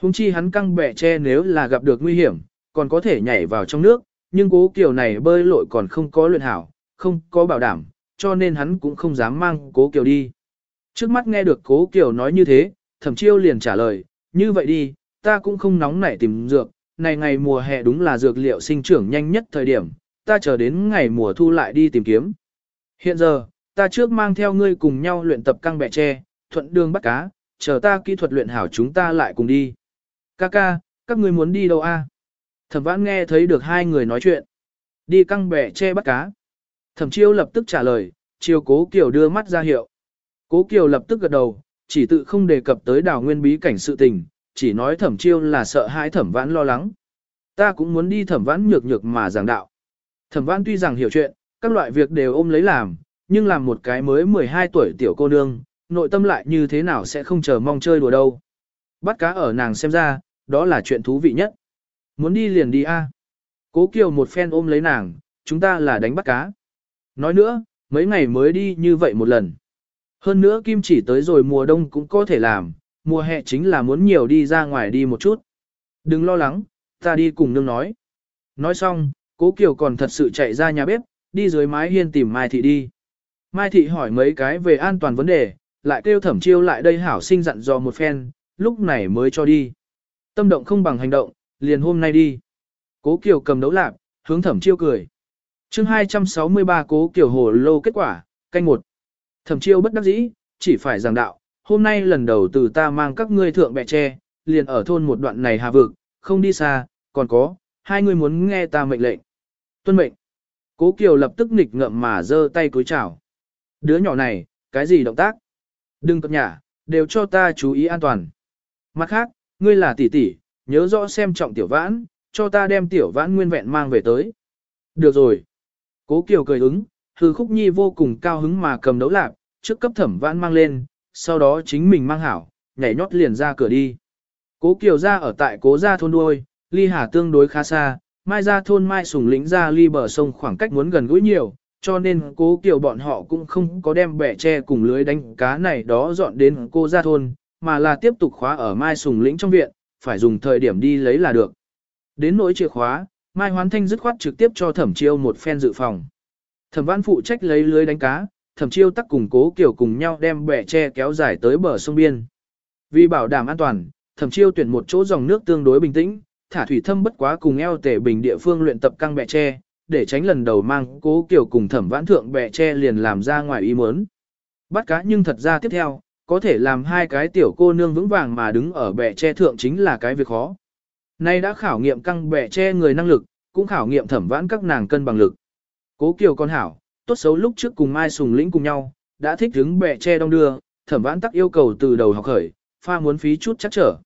Hùng chi hắn căng bẹ che nếu là gặp được nguy hiểm, còn có thể nhảy vào trong nước, nhưng cố kiều này bơi lội còn không có luyện hảo, không có bảo đảm, cho nên hắn cũng không dám mang cố kiều đi. Trước mắt nghe được cố kiều nói như thế, thẩm chiêu liền trả lời, như vậy đi, ta cũng không nóng nảy tìm dược, này ngày mùa hè đúng là dược liệu sinh trưởng nhanh nhất thời điểm, ta chờ đến ngày mùa thu lại đi tìm kiếm. Hiện giờ, ta trước mang theo ngươi cùng nhau luyện tập căng bẹ tre, thuận đường bắt cá, chờ ta kỹ thuật luyện hảo chúng ta lại cùng đi. Ca ca, các ngươi muốn đi đâu a? Thẩm vãn nghe thấy được hai người nói chuyện. Đi căng bẹ che bắt cá. Thẩm chiêu lập tức trả lời, chiêu cố kiều đưa mắt ra hiệu. Cố kiều lập tức gật đầu, chỉ tự không đề cập tới đào nguyên bí cảnh sự tình, chỉ nói thẩm chiêu là sợ hãi thẩm vãn lo lắng. Ta cũng muốn đi thẩm vãn nhược nhược mà giảng đạo. Thẩm vãn tuy rằng hiểu chuyện, các loại việc đều ôm lấy làm, nhưng làm một cái mới 12 tuổi tiểu cô nương, nội tâm lại như thế nào sẽ không chờ mong chơi đùa đâu. Bắt cá ở nàng xem ra, đó là chuyện thú vị nhất. Muốn đi liền đi a. Cố Kiều một phen ôm lấy nàng, chúng ta là đánh bắt cá. Nói nữa, mấy ngày mới đi như vậy một lần. Hơn nữa Kim chỉ tới rồi mùa đông cũng có thể làm, mùa hè chính là muốn nhiều đi ra ngoài đi một chút. Đừng lo lắng, ta đi cùng nương nói. Nói xong, Cố Kiều còn thật sự chạy ra nhà bếp, đi dưới mái hiên tìm Mai Thị đi. Mai Thị hỏi mấy cái về an toàn vấn đề, lại kêu thẩm chiêu lại đây hảo sinh dặn dò một phen, lúc này mới cho đi. Tâm động không bằng hành động, liền hôm nay đi. Cố Kiều cầm đấu lạc, hướng thẩm chiêu cười. chương 263 Cố Kiều hồ lô kết quả, canh một. Thẩm chiêu bất đắc dĩ, chỉ phải giảng đạo, hôm nay lần đầu từ ta mang các ngươi thượng bẹ tre, liền ở thôn một đoạn này hà vực, không đi xa, còn có, hai người muốn nghe ta mệnh lệnh. Tuân mệnh. Cố Kiều lập tức nghịch ngợm mà giơ tay cúi chào. Đứa nhỏ này, cái gì động tác? Đừng cập nhả, đều cho ta chú ý an toàn. Mặt khác, ngươi là tỷ tỷ, nhớ rõ xem trọng tiểu vãn, cho ta đem tiểu vãn nguyên vẹn mang về tới. Được rồi. Cố Kiều cười ứng, hư khúc nhi vô cùng cao hứng mà cầm đấu lạp, trước cấp thẩm vãn mang lên, sau đó chính mình mang hảo, nhảy nhót liền ra cửa đi. Cố Kiều ra ở tại cố gia thôn đuôi, ly hà tương đối khá xa, mai ra thôn mai sùng lĩnh ra ly bờ sông khoảng cách muốn gần gũi nhiều, cho nên cố Kiều bọn họ cũng không có đem bẻ tre cùng lưới đánh cá này đó dọn đến cô gia thôn, mà là tiếp tục khóa ở mai sùng lĩnh trong viện, phải dùng thời điểm đi lấy là được. Đến nỗi chìa khóa, Mai Hoán Thanh dứt khoát trực tiếp cho Thẩm Chiêu một phen dự phòng. Thẩm Văn phụ trách lấy lưới đánh cá, Thẩm Chiêu tắc cùng Cố Kiều cùng nhau đem bè tre kéo dài tới bờ sông biên. Vì bảo đảm an toàn, Thẩm Chiêu tuyển một chỗ dòng nước tương đối bình tĩnh, thả thủy thâm bất quá cùng eo tể bình địa phương luyện tập căng bè tre, để tránh lần đầu mang Cố Kiều cùng Thẩm Vãn thượng bè tre liền làm ra ngoài ý muốn. Bắt cá nhưng thật ra tiếp theo, có thể làm hai cái tiểu cô nương vững vàng mà đứng ở bè tre thượng chính là cái việc khó. Nay đã khảo nghiệm căng bè tre người năng lực, cũng khảo nghiệm thẩm vãn các nàng cân bằng lực. Cố Kiều con hảo, tốt xấu lúc trước cùng Mai Sùng Lĩnh cùng nhau, đã thích đứng bẻ che đông đưa, thẩm vãn tắc yêu cầu từ đầu học khởi, pha muốn phí chút chắc trở.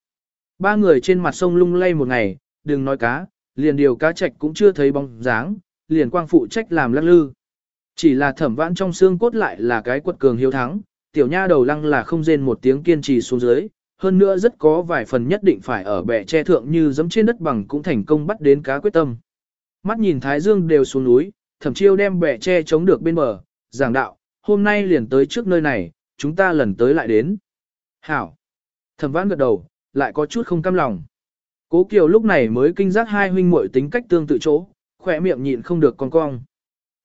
Ba người trên mặt sông lung lay một ngày, đừng nói cá, liền điều cá trạch cũng chưa thấy bóng dáng, liền quang phụ trách làm lắc lư. Chỉ là thẩm vãn trong xương cốt lại là cái quật cường hiếu thắng, tiểu nha đầu lăng là không rên một tiếng kiên trì xuống dưới, hơn nữa rất có vài phần nhất định phải ở bệ che thượng như giẫm trên đất bằng cũng thành công bắt đến cá quyết tâm. Mắt nhìn Thái Dương đều xuống núi, thẩm chiêu đem bệ che chống được bên bờ, giảng đạo, hôm nay liền tới trước nơi này, chúng ta lần tới lại đến. Hảo! Thẩm vãn gật đầu, lại có chút không cam lòng. Cố Kiều lúc này mới kinh giác hai huynh muội tính cách tương tự chỗ, khỏe miệng nhịn không được con cong.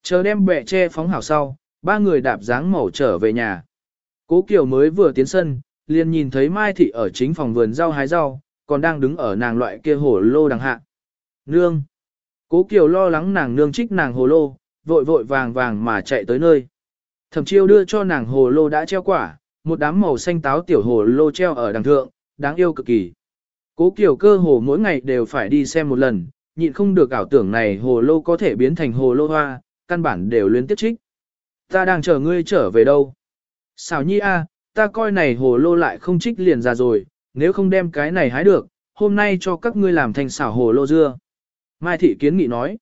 Chờ đem bệ che phóng hảo sau, ba người đạp dáng màu trở về nhà. Cố Kiều mới vừa tiến sân, liền nhìn thấy Mai Thị ở chính phòng vườn rau hái rau, còn đang đứng ở nàng loại kia hổ lô đằng hạ. Nương! Cố Kiều lo lắng nàng nương trích nàng hồ lô, vội vội vàng vàng mà chạy tới nơi. Thẩm chiêu đưa cho nàng hồ lô đã treo quả, một đám màu xanh táo tiểu hồ lô treo ở đằng thượng, đáng yêu cực kỳ. Cố Kiều cơ hồ mỗi ngày đều phải đi xem một lần, nhịn không được ảo tưởng này hồ lô có thể biến thành hồ lô hoa, căn bản đều luyến tiếp trích. Ta đang chờ ngươi trở về đâu? Xào nhi a, ta coi này hồ lô lại không trích liền ra rồi, nếu không đem cái này hái được, hôm nay cho các ngươi làm thành xảo hồ lô dưa. Mai thị kiến nghị nói.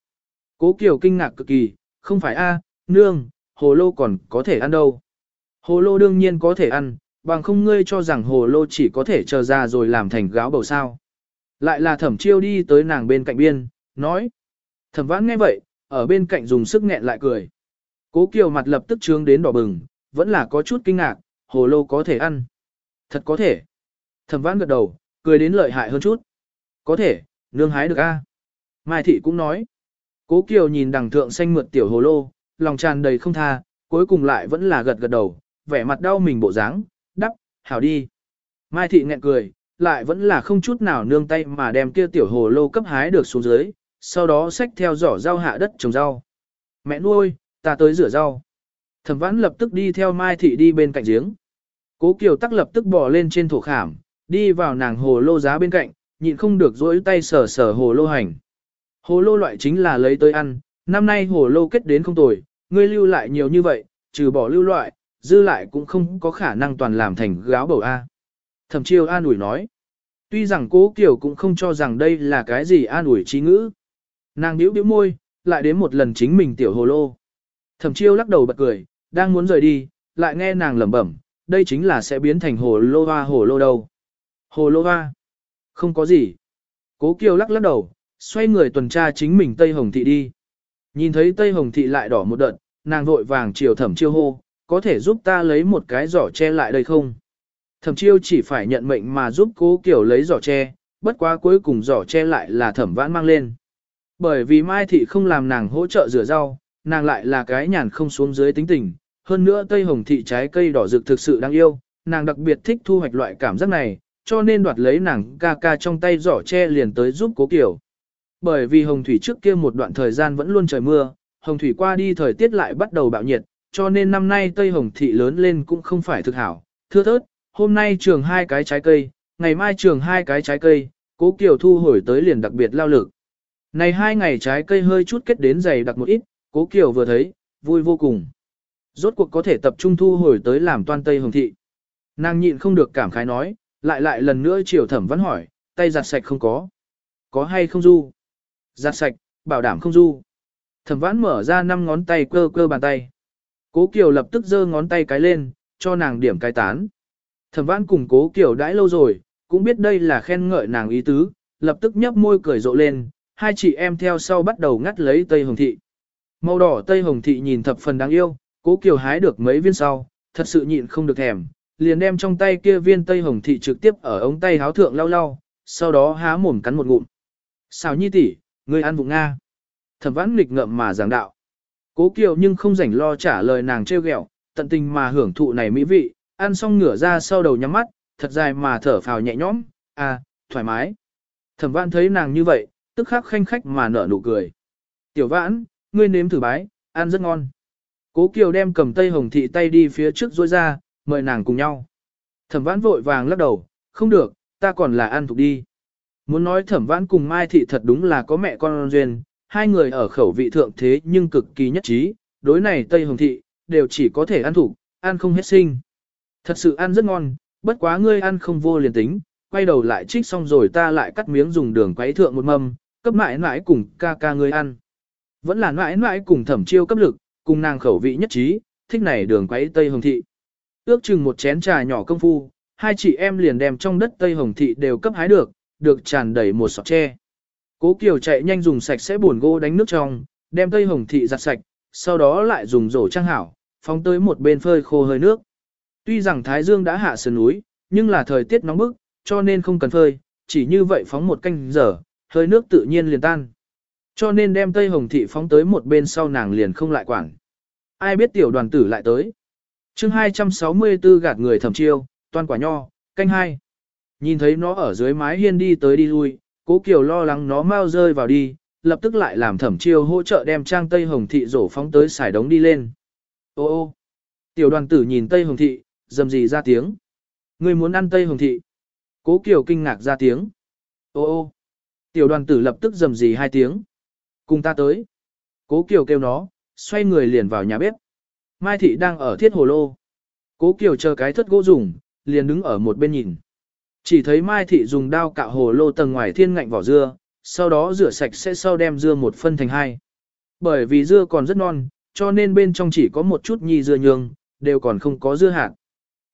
Cố Kiều kinh ngạc cực kỳ, không phải a, nương, hồ lô còn có thể ăn đâu. Hồ lô đương nhiên có thể ăn, bằng không ngươi cho rằng hồ lô chỉ có thể chờ ra rồi làm thành gáo bầu sao. Lại là thẩm chiêu đi tới nàng bên cạnh biên, nói. Thẩm vãn nghe vậy, ở bên cạnh dùng sức nghẹn lại cười. Cố Kiều mặt lập tức trướng đến đỏ bừng, vẫn là có chút kinh ngạc, hồ lô có thể ăn. Thật có thể. Thẩm vãn gật đầu, cười đến lợi hại hơn chút. Có thể, nương hái được a. Mai thị cũng nói. Cố Kiều nhìn đằng thượng xanh mượt tiểu hồ lô, lòng tràn đầy không tha, cuối cùng lại vẫn là gật gật đầu, vẻ mặt đau mình bộ dáng, đắp, hảo đi. Mai thị nghẹn cười, lại vẫn là không chút nào nương tay mà đem kia tiểu hồ lô cấp hái được xuống dưới, sau đó xách theo giỏ rau hạ đất trồng rau. Mẹ nuôi, ta tới rửa rau. Thẩm vãn lập tức đi theo Mai thị đi bên cạnh giếng. Cố Kiều tắc lập tức bò lên trên thổ khảm, đi vào nàng hồ lô giá bên cạnh, nhịn không được dỗi tay sờ sờ hồ lô hành. Hồ lô loại chính là lấy tới ăn, năm nay hồ lô kết đến không tồi, ngươi lưu lại nhiều như vậy, trừ bỏ lưu loại, dư lại cũng không có khả năng toàn làm thành gáo bầu A. Thẩm chiêu an ủi nói. Tuy rằng cố Kiều cũng không cho rằng đây là cái gì an ủi trí ngữ. Nàng điếu điếu môi, lại đến một lần chính mình tiểu hồ lô. Thẩm chiêu lắc đầu bật cười, đang muốn rời đi, lại nghe nàng lẩm bẩm, đây chính là sẽ biến thành hồ lô hoa hồ lô đâu. Hồ lô hoa? Không có gì. Cố Kiều lắc lắc đầu, xoay người tuần tra chính mình Tây Hồng Thị đi. Nhìn thấy Tây Hồng Thị lại đỏ một đợt, nàng vội vàng chiều thẩm chiêu hô, có thể giúp ta lấy một cái giỏ che lại đây không? Thẩm chiêu chỉ phải nhận mệnh mà giúp cố kiểu lấy giỏ che, bất quá cuối cùng giỏ che lại là thẩm vãn mang lên. Bởi vì Mai Thị không làm nàng hỗ trợ rửa rau, nàng lại là cái nhàn không xuống dưới tính tình. Hơn nữa Tây Hồng Thị trái cây đỏ rực thực sự đáng yêu, nàng đặc biệt thích thu hoạch loại cảm giác này, cho nên đoạt lấy nàng ca ca trong tay giỏ che liền tới giúp cố kiểu. Bởi vì Hồng Thủy trước kia một đoạn thời gian vẫn luôn trời mưa, Hồng Thủy qua đi thời tiết lại bắt đầu bạo nhiệt, cho nên năm nay Tây Hồng Thị lớn lên cũng không phải thực hảo. Thưa thớt, hôm nay trường hai cái trái cây, ngày mai trường hai cái trái cây, cố Kiều thu hồi tới liền đặc biệt lao lực. Này hai ngày trái cây hơi chút kết đến dày đặc một ít, cố Kiều vừa thấy, vui vô cùng. Rốt cuộc có thể tập trung thu hồi tới làm toan Tây Hồng Thị. Nàng nhịn không được cảm khái nói, lại lại lần nữa chiều thẩm vẫn hỏi, tay giặt sạch không có. Có hay không du? Giặt sạch, bảo đảm không du. Thẩm vãn mở ra năm ngón tay cơ cơ bàn tay. Cố Kiều lập tức giơ ngón tay cái lên, cho nàng điểm cái tán. Thẩm vãn cùng cố Kiều đãi lâu rồi, cũng biết đây là khen ngợi nàng ý tứ, lập tức nhấp môi cười rộ lên, hai chị em theo sau bắt đầu ngắt lấy Tây Hồng Thị. Màu đỏ Tây Hồng Thị nhìn thập phần đáng yêu, cố Kiều hái được mấy viên sau, thật sự nhịn không được thèm, liền đem trong tay kia viên Tây Hồng Thị trực tiếp ở ống tay háo thượng lau lau, sau đó há mồm cắn một ngụm. Xào nhi tỷ, ngươi ăn vụng Nga. Thẩm vãn nghịch ngợm mà giảng đạo. Cố Kiều nhưng không rảnh lo trả lời nàng trêu ghẹo, tận tình mà hưởng thụ này mỹ vị, ăn xong ngửa ra sau đầu nhắm mắt, thật dài mà thở phào nhẹ nhõm, à, thoải mái. Thẩm vãn thấy nàng như vậy, tức khắc khanh khách mà nở nụ cười. Tiểu vãn, ngươi nếm thử bái, ăn rất ngon. Cố Kiều đem cầm tay hồng thị tay đi phía trước rối ra, mời nàng cùng nhau. Thẩm vãn vội vàng lắc đầu, không được, ta còn là ăn thuộc đi. Muốn nói thẩm vãn cùng Mai Thị thật đúng là có mẹ con duyên, hai người ở khẩu vị thượng thế nhưng cực kỳ nhất trí, đối này Tây Hồng Thị, đều chỉ có thể ăn thủ, ăn không hết sinh. Thật sự ăn rất ngon, bất quá ngươi ăn không vô liền tính, quay đầu lại trích xong rồi ta lại cắt miếng dùng đường quấy thượng một mâm, cấp mãi mãi cùng ca ca ngươi ăn. Vẫn là mãi mãi cùng thẩm chiêu cấp lực, cùng nàng khẩu vị nhất trí, thích này đường quấy Tây Hồng Thị. Ước chừng một chén trà nhỏ công phu, hai chị em liền đem trong đất Tây Hồng Thị đều cấp hái được, được tràn đầy một sọt tre. Cố Kiều chạy nhanh dùng sạch sẽ buồn gỗ đánh nước trong, đem Tây Hồng Thị giặt sạch, sau đó lại dùng rổ trang hảo, phóng tới một bên phơi khô hơi nước. Tuy rằng Thái Dương đã hạ sườn núi, nhưng là thời tiết nóng bức, cho nên không cần phơi, chỉ như vậy phóng một canh giờ, hơi nước tự nhiên liền tan. Cho nên đem Tây Hồng Thị phóng tới một bên sau nàng liền không lại quản. Ai biết tiểu đoàn tử lại tới chương 264 gạt người thẩm chiêu, toàn quả nho, canh hai. Nhìn thấy nó ở dưới mái hiên đi tới đi lui, cố kiều lo lắng nó mau rơi vào đi, lập tức lại làm thẩm chiêu hỗ trợ đem trang Tây Hồng Thị rổ phóng tới xài đống đi lên. Ô ô, tiểu đoàn tử nhìn Tây Hồng Thị, dầm gì ra tiếng. Người muốn ăn Tây Hồng Thị. Cố kiều kinh ngạc ra tiếng. Ô ô, tiểu đoàn tử lập tức dầm gì hai tiếng. Cùng ta tới. Cố kiều kêu nó, xoay người liền vào nhà bếp. Mai Thị đang ở thiết hồ lô. Cố Kiều chờ cái thất gỗ dùng, liền đứng ở một bên nhìn. Chỉ thấy Mai Thị dùng đao cạo hồ lô tầng ngoài thiên ngạnh vỏ dưa, sau đó rửa sạch sẽ sau đem dưa một phân thành hai. Bởi vì dưa còn rất non, cho nên bên trong chỉ có một chút nhi dưa nhương, đều còn không có dưa hạt.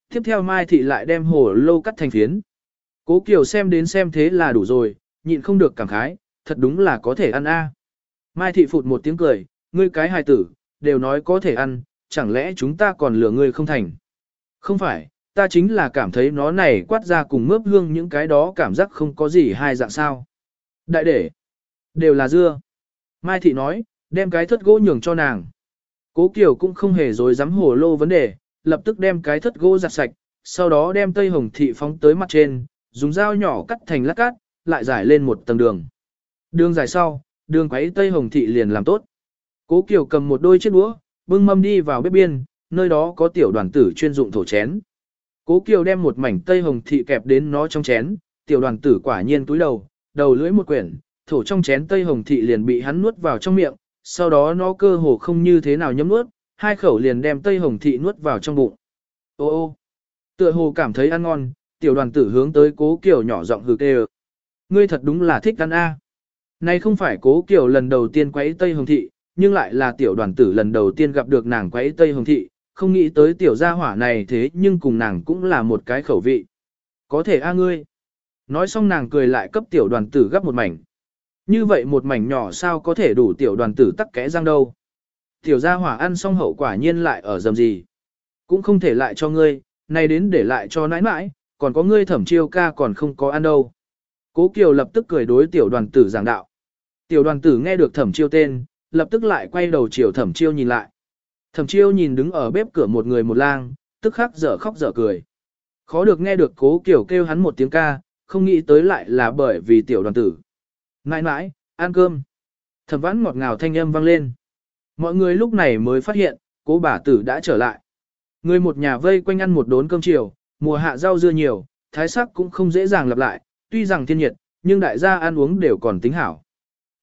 Tiếp theo Mai Thị lại đem hồ lô cắt thành phiến. Cố Kiều xem đến xem thế là đủ rồi, nhịn không được cảm khái, thật đúng là có thể ăn a. Mai Thị phụt một tiếng cười, ngươi cái hài tử, đều nói có thể ăn, chẳng lẽ chúng ta còn lừa ngươi không thành? Không phải, ta chính là cảm thấy nó này quát ra cùng mướp hương những cái đó cảm giác không có gì hai dạng sao. Đại để, đều là dưa. Mai Thị nói, đem cái thất gỗ nhường cho nàng. Cố Kiều cũng không hề dối dám hồ lô vấn đề, lập tức đem cái thất gỗ giặt sạch, sau đó đem Tây Hồng Thị phóng tới mặt trên, dùng dao nhỏ cắt thành lát cát, lại giải lên một tầng đường. Đường dài sau, đường quấy Tây Hồng Thị liền làm tốt. Cố Kiều cầm một đôi chiếc đũa, bưng mâm đi vào bếp biên, nơi đó có tiểu đoàn tử chuyên dụng thổ chén. Cố Kiều đem một mảnh Tây Hồng Thị kẹp đến nó trong chén, tiểu đoàn tử quả nhiên túi đầu, đầu lưỡi một quyển, thổ trong chén Tây Hồng Thị liền bị hắn nuốt vào trong miệng, sau đó nó cơ hồ không như thế nào nhấm nuốt, hai khẩu liền đem Tây Hồng Thị nuốt vào trong bụng. Ô ô, tựa hồ cảm thấy ăn ngon, tiểu đoàn tử hướng tới cố Kiều nhỏ giọng hừ kêu. Ngươi thật đúng là thích ăn a. Này không phải cố Kiều lần đầu tiên quấy Tây Hồng Thị, nhưng lại là tiểu đoàn tử lần đầu tiên gặp được nàng quấy Tây Hồng Thị, không nghĩ tới tiểu gia hỏa này thế nhưng cùng nàng cũng là một cái khẩu vị. Có thể a ngươi. Nói xong nàng cười lại cấp tiểu đoàn tử gấp một mảnh. Như vậy một mảnh nhỏ sao có thể đủ tiểu đoàn tử tắc kẽ răng đâu. Tiểu gia hỏa ăn xong hậu quả nhiên lại ở dầm gì. Cũng không thể lại cho ngươi, này đến để lại cho nãi nãi, còn có ngươi thẩm chiêu ca còn không có ăn đâu. Cố Kiều lập tức cười đối tiểu đoàn tử giảng đạo. Tiểu đoàn tử nghe được thẩm chiêu tên, lập tức lại quay đầu chiều thẩm chiêu nhìn lại. Thẩm chiêu nhìn đứng ở bếp cửa một người một lang, tức khắc dở khóc dở cười. Khó được nghe được cố kiểu kêu hắn một tiếng ca, không nghĩ tới lại là bởi vì tiểu đoàn tử. Nãi nãi, ăn cơm. Thẩm vãn ngọt ngào thanh âm vang lên. Mọi người lúc này mới phát hiện, cố bà tử đã trở lại. Người một nhà vây quanh ăn một đốn cơm chiều, mùa hạ rau dưa nhiều, thái sắc cũng không dễ dàng lặp lại, tuy rằng thiên nhiệt, nhưng đại gia ăn uống đều còn tính hảo.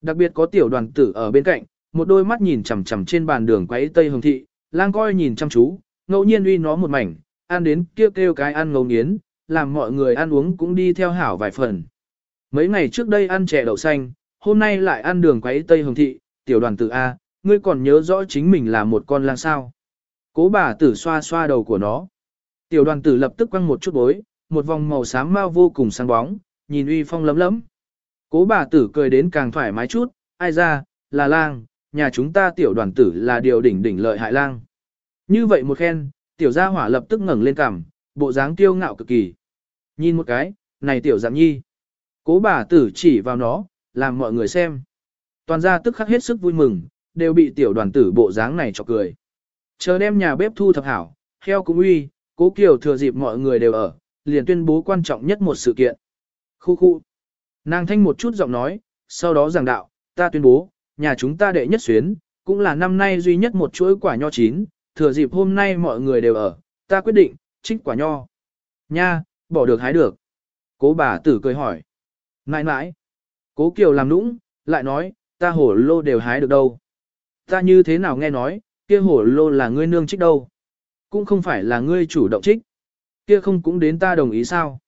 Đặc biệt có tiểu đoàn tử ở bên cạnh, một đôi mắt nhìn chằm chằm trên bàn đường quấy tây hồng thị, lang coi nhìn chăm chú, ngẫu nhiên uy nó một mảnh, ăn đến kêu kêu cái ăn ngấu nghiến, làm mọi người ăn uống cũng đi theo hảo vài phần. Mấy ngày trước đây ăn chè đậu xanh, hôm nay lại ăn đường quấy tây hồng thị, tiểu đoàn tử A, ngươi còn nhớ rõ chính mình là một con lang sao. Cố bà tử xoa xoa đầu của nó. Tiểu đoàn tử lập tức quăng một chút bối, một vòng màu xám mau vô cùng sáng bóng, nhìn uy phong lấm lấm. Cố bà tử cười đến càng thoải mái chút, ai ra, là lang, nhà chúng ta tiểu đoàn tử là điều đỉnh đỉnh lợi hại lang. Như vậy một khen, tiểu gia hỏa lập tức ngẩng lên cằm, bộ dáng tiêu ngạo cực kỳ. Nhìn một cái, này tiểu dạng nhi. Cố bà tử chỉ vào nó, làm mọi người xem. Toàn gia tức khắc hết sức vui mừng, đều bị tiểu đoàn tử bộ dáng này cho cười. Chờ đem nhà bếp thu thập hảo, heo cũng uy, cố kiều thừa dịp mọi người đều ở, liền tuyên bố quan trọng nhất một sự kiện. Khu khu. Nàng thanh một chút giọng nói, sau đó giảng đạo, ta tuyên bố, nhà chúng ta đệ nhất xuyến, cũng là năm nay duy nhất một chuỗi quả nho chín, thừa dịp hôm nay mọi người đều ở, ta quyết định, trích quả nho. Nha, bỏ được hái được. Cố bà tử cười hỏi. Nãi nãi. Cố Kiều làm nũng, lại nói, ta hổ lô đều hái được đâu. Ta như thế nào nghe nói, kia hổ lô là ngươi nương trích đâu. Cũng không phải là ngươi chủ động trích. Kia không cũng đến ta đồng ý sao.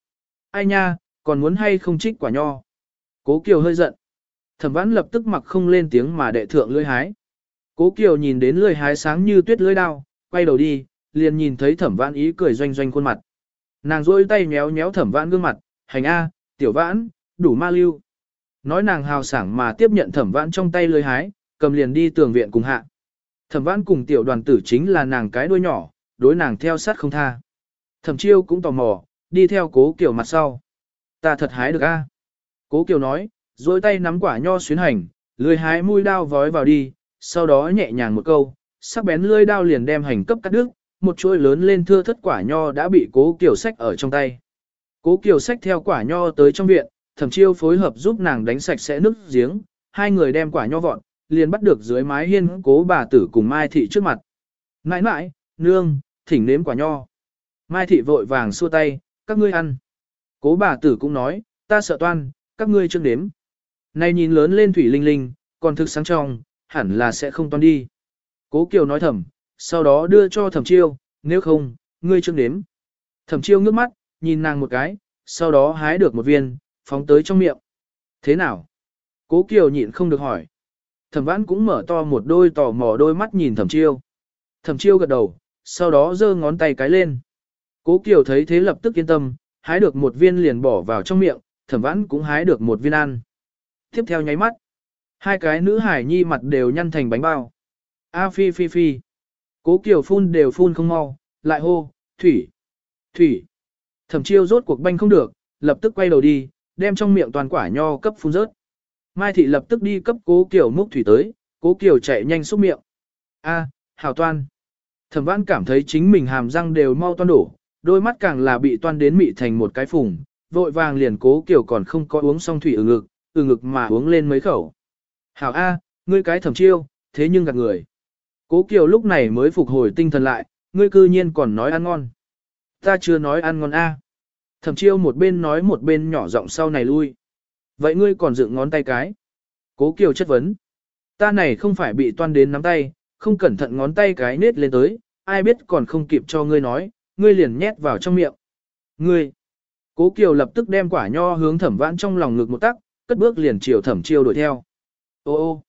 Ai nha, còn muốn hay không trích quả nho. Cố Kiều hơi giận. Thẩm vãn lập tức mặc không lên tiếng mà đệ thượng lưỡi hái. Cố Kiều nhìn đến lưỡi hái sáng như tuyết lưỡi đao, quay đầu đi, liền nhìn thấy thẩm vãn ý cười doanh doanh khuôn mặt. Nàng rôi tay méo méo thẩm vãn gương mặt, hành A, tiểu vãn, đủ ma lưu. Nói nàng hào sảng mà tiếp nhận thẩm vãn trong tay lưỡi hái, cầm liền đi tường viện cùng hạ. Thẩm vãn cùng tiểu đoàn tử chính là nàng cái đuôi nhỏ, đối nàng theo sát không tha. Thẩm chiêu cũng tò mò, đi theo cố Kiều mặt sau. Ta thật hái được A. Cố Kiều nói, rồi tay nắm quả nho xuyến hành, lười hái mũi đao vói vào đi, sau đó nhẹ nhàng một câu, sắc bén lưỡi đao liền đem hành cấp cắt đứt, một chuỗi lớn lên thưa thất quả nho đã bị cố kiều sách ở trong tay. Cố kiều sách theo quả nho tới trong viện, thẩm chiêu phối hợp giúp nàng đánh sạch sẽ nước giếng, hai người đem quả nho vọn, liền bắt được dưới mái hiên cố bà tử cùng Mai Thị trước mặt. Nãi nãi, nương, thỉnh nếm quả nho. Mai Thị vội vàng xua tay, các ngươi ăn. Cố bà tử cũng nói, ta sợ toan, các ngươi chưa nếm. Này nhìn lớn lên thủy linh linh, còn thực sáng trong, hẳn là sẽ không toan đi. Cố Kiều nói thầm, sau đó đưa cho thẩm chiêu, nếu không, ngươi chưa đếm. Thẩm chiêu ngước mắt, nhìn nàng một cái, sau đó hái được một viên, phóng tới trong miệng. Thế nào? Cố Kiều nhịn không được hỏi. Thẩm vãn cũng mở to một đôi tò mò đôi mắt nhìn thẩm chiêu. Thẩm chiêu gật đầu, sau đó giơ ngón tay cái lên. Cố Kiều thấy thế lập tức yên tâm, hái được một viên liền bỏ vào trong miệng, thẩm vãn cũng hái được một viên ăn. Tiếp theo nháy mắt, hai cái nữ hải nhi mặt đều nhăn thành bánh bao. A phi phi phi. Cố Kiều phun đều phun không mau, lại hô, thủy, thủy. Thẩm chiêu rốt cuộc banh không được, lập tức quay đầu đi, đem trong miệng toàn quả nho cấp phun rớt. Mai Thị lập tức đi cấp cố Kiều múc thủy tới, cố Kiều chạy nhanh xúc miệng. A, hảo toan. Thẩm vãn cảm thấy chính mình hàm răng đều mau toan đổ, đôi mắt càng là bị toan đến mị thành một cái phùng, vội vàng liền cố Kiều còn không có uống xong thủy ở ngực, từ ngực mà uống lên mấy khẩu. Hảo A, ngươi cái thẩm chiêu, thế nhưng gạt người. Cố Kiều lúc này mới phục hồi tinh thần lại, ngươi cư nhiên còn nói ăn ngon. Ta chưa nói ăn ngon A. Thẩm chiêu một bên nói một bên nhỏ giọng sau này lui. Vậy ngươi còn dựng ngón tay cái. Cố Kiều chất vấn. Ta này không phải bị toan đến nắm tay, không cẩn thận ngón tay cái nết lên tới, ai biết còn không kịp cho ngươi nói, ngươi liền nhét vào trong miệng. Ngươi. Cố Kiều lập tức đem quả nho hướng thẩm vãn trong lòng ngực một tắc, cất bước liền chiều thẩm chiêu đuổi theo. Ô ô.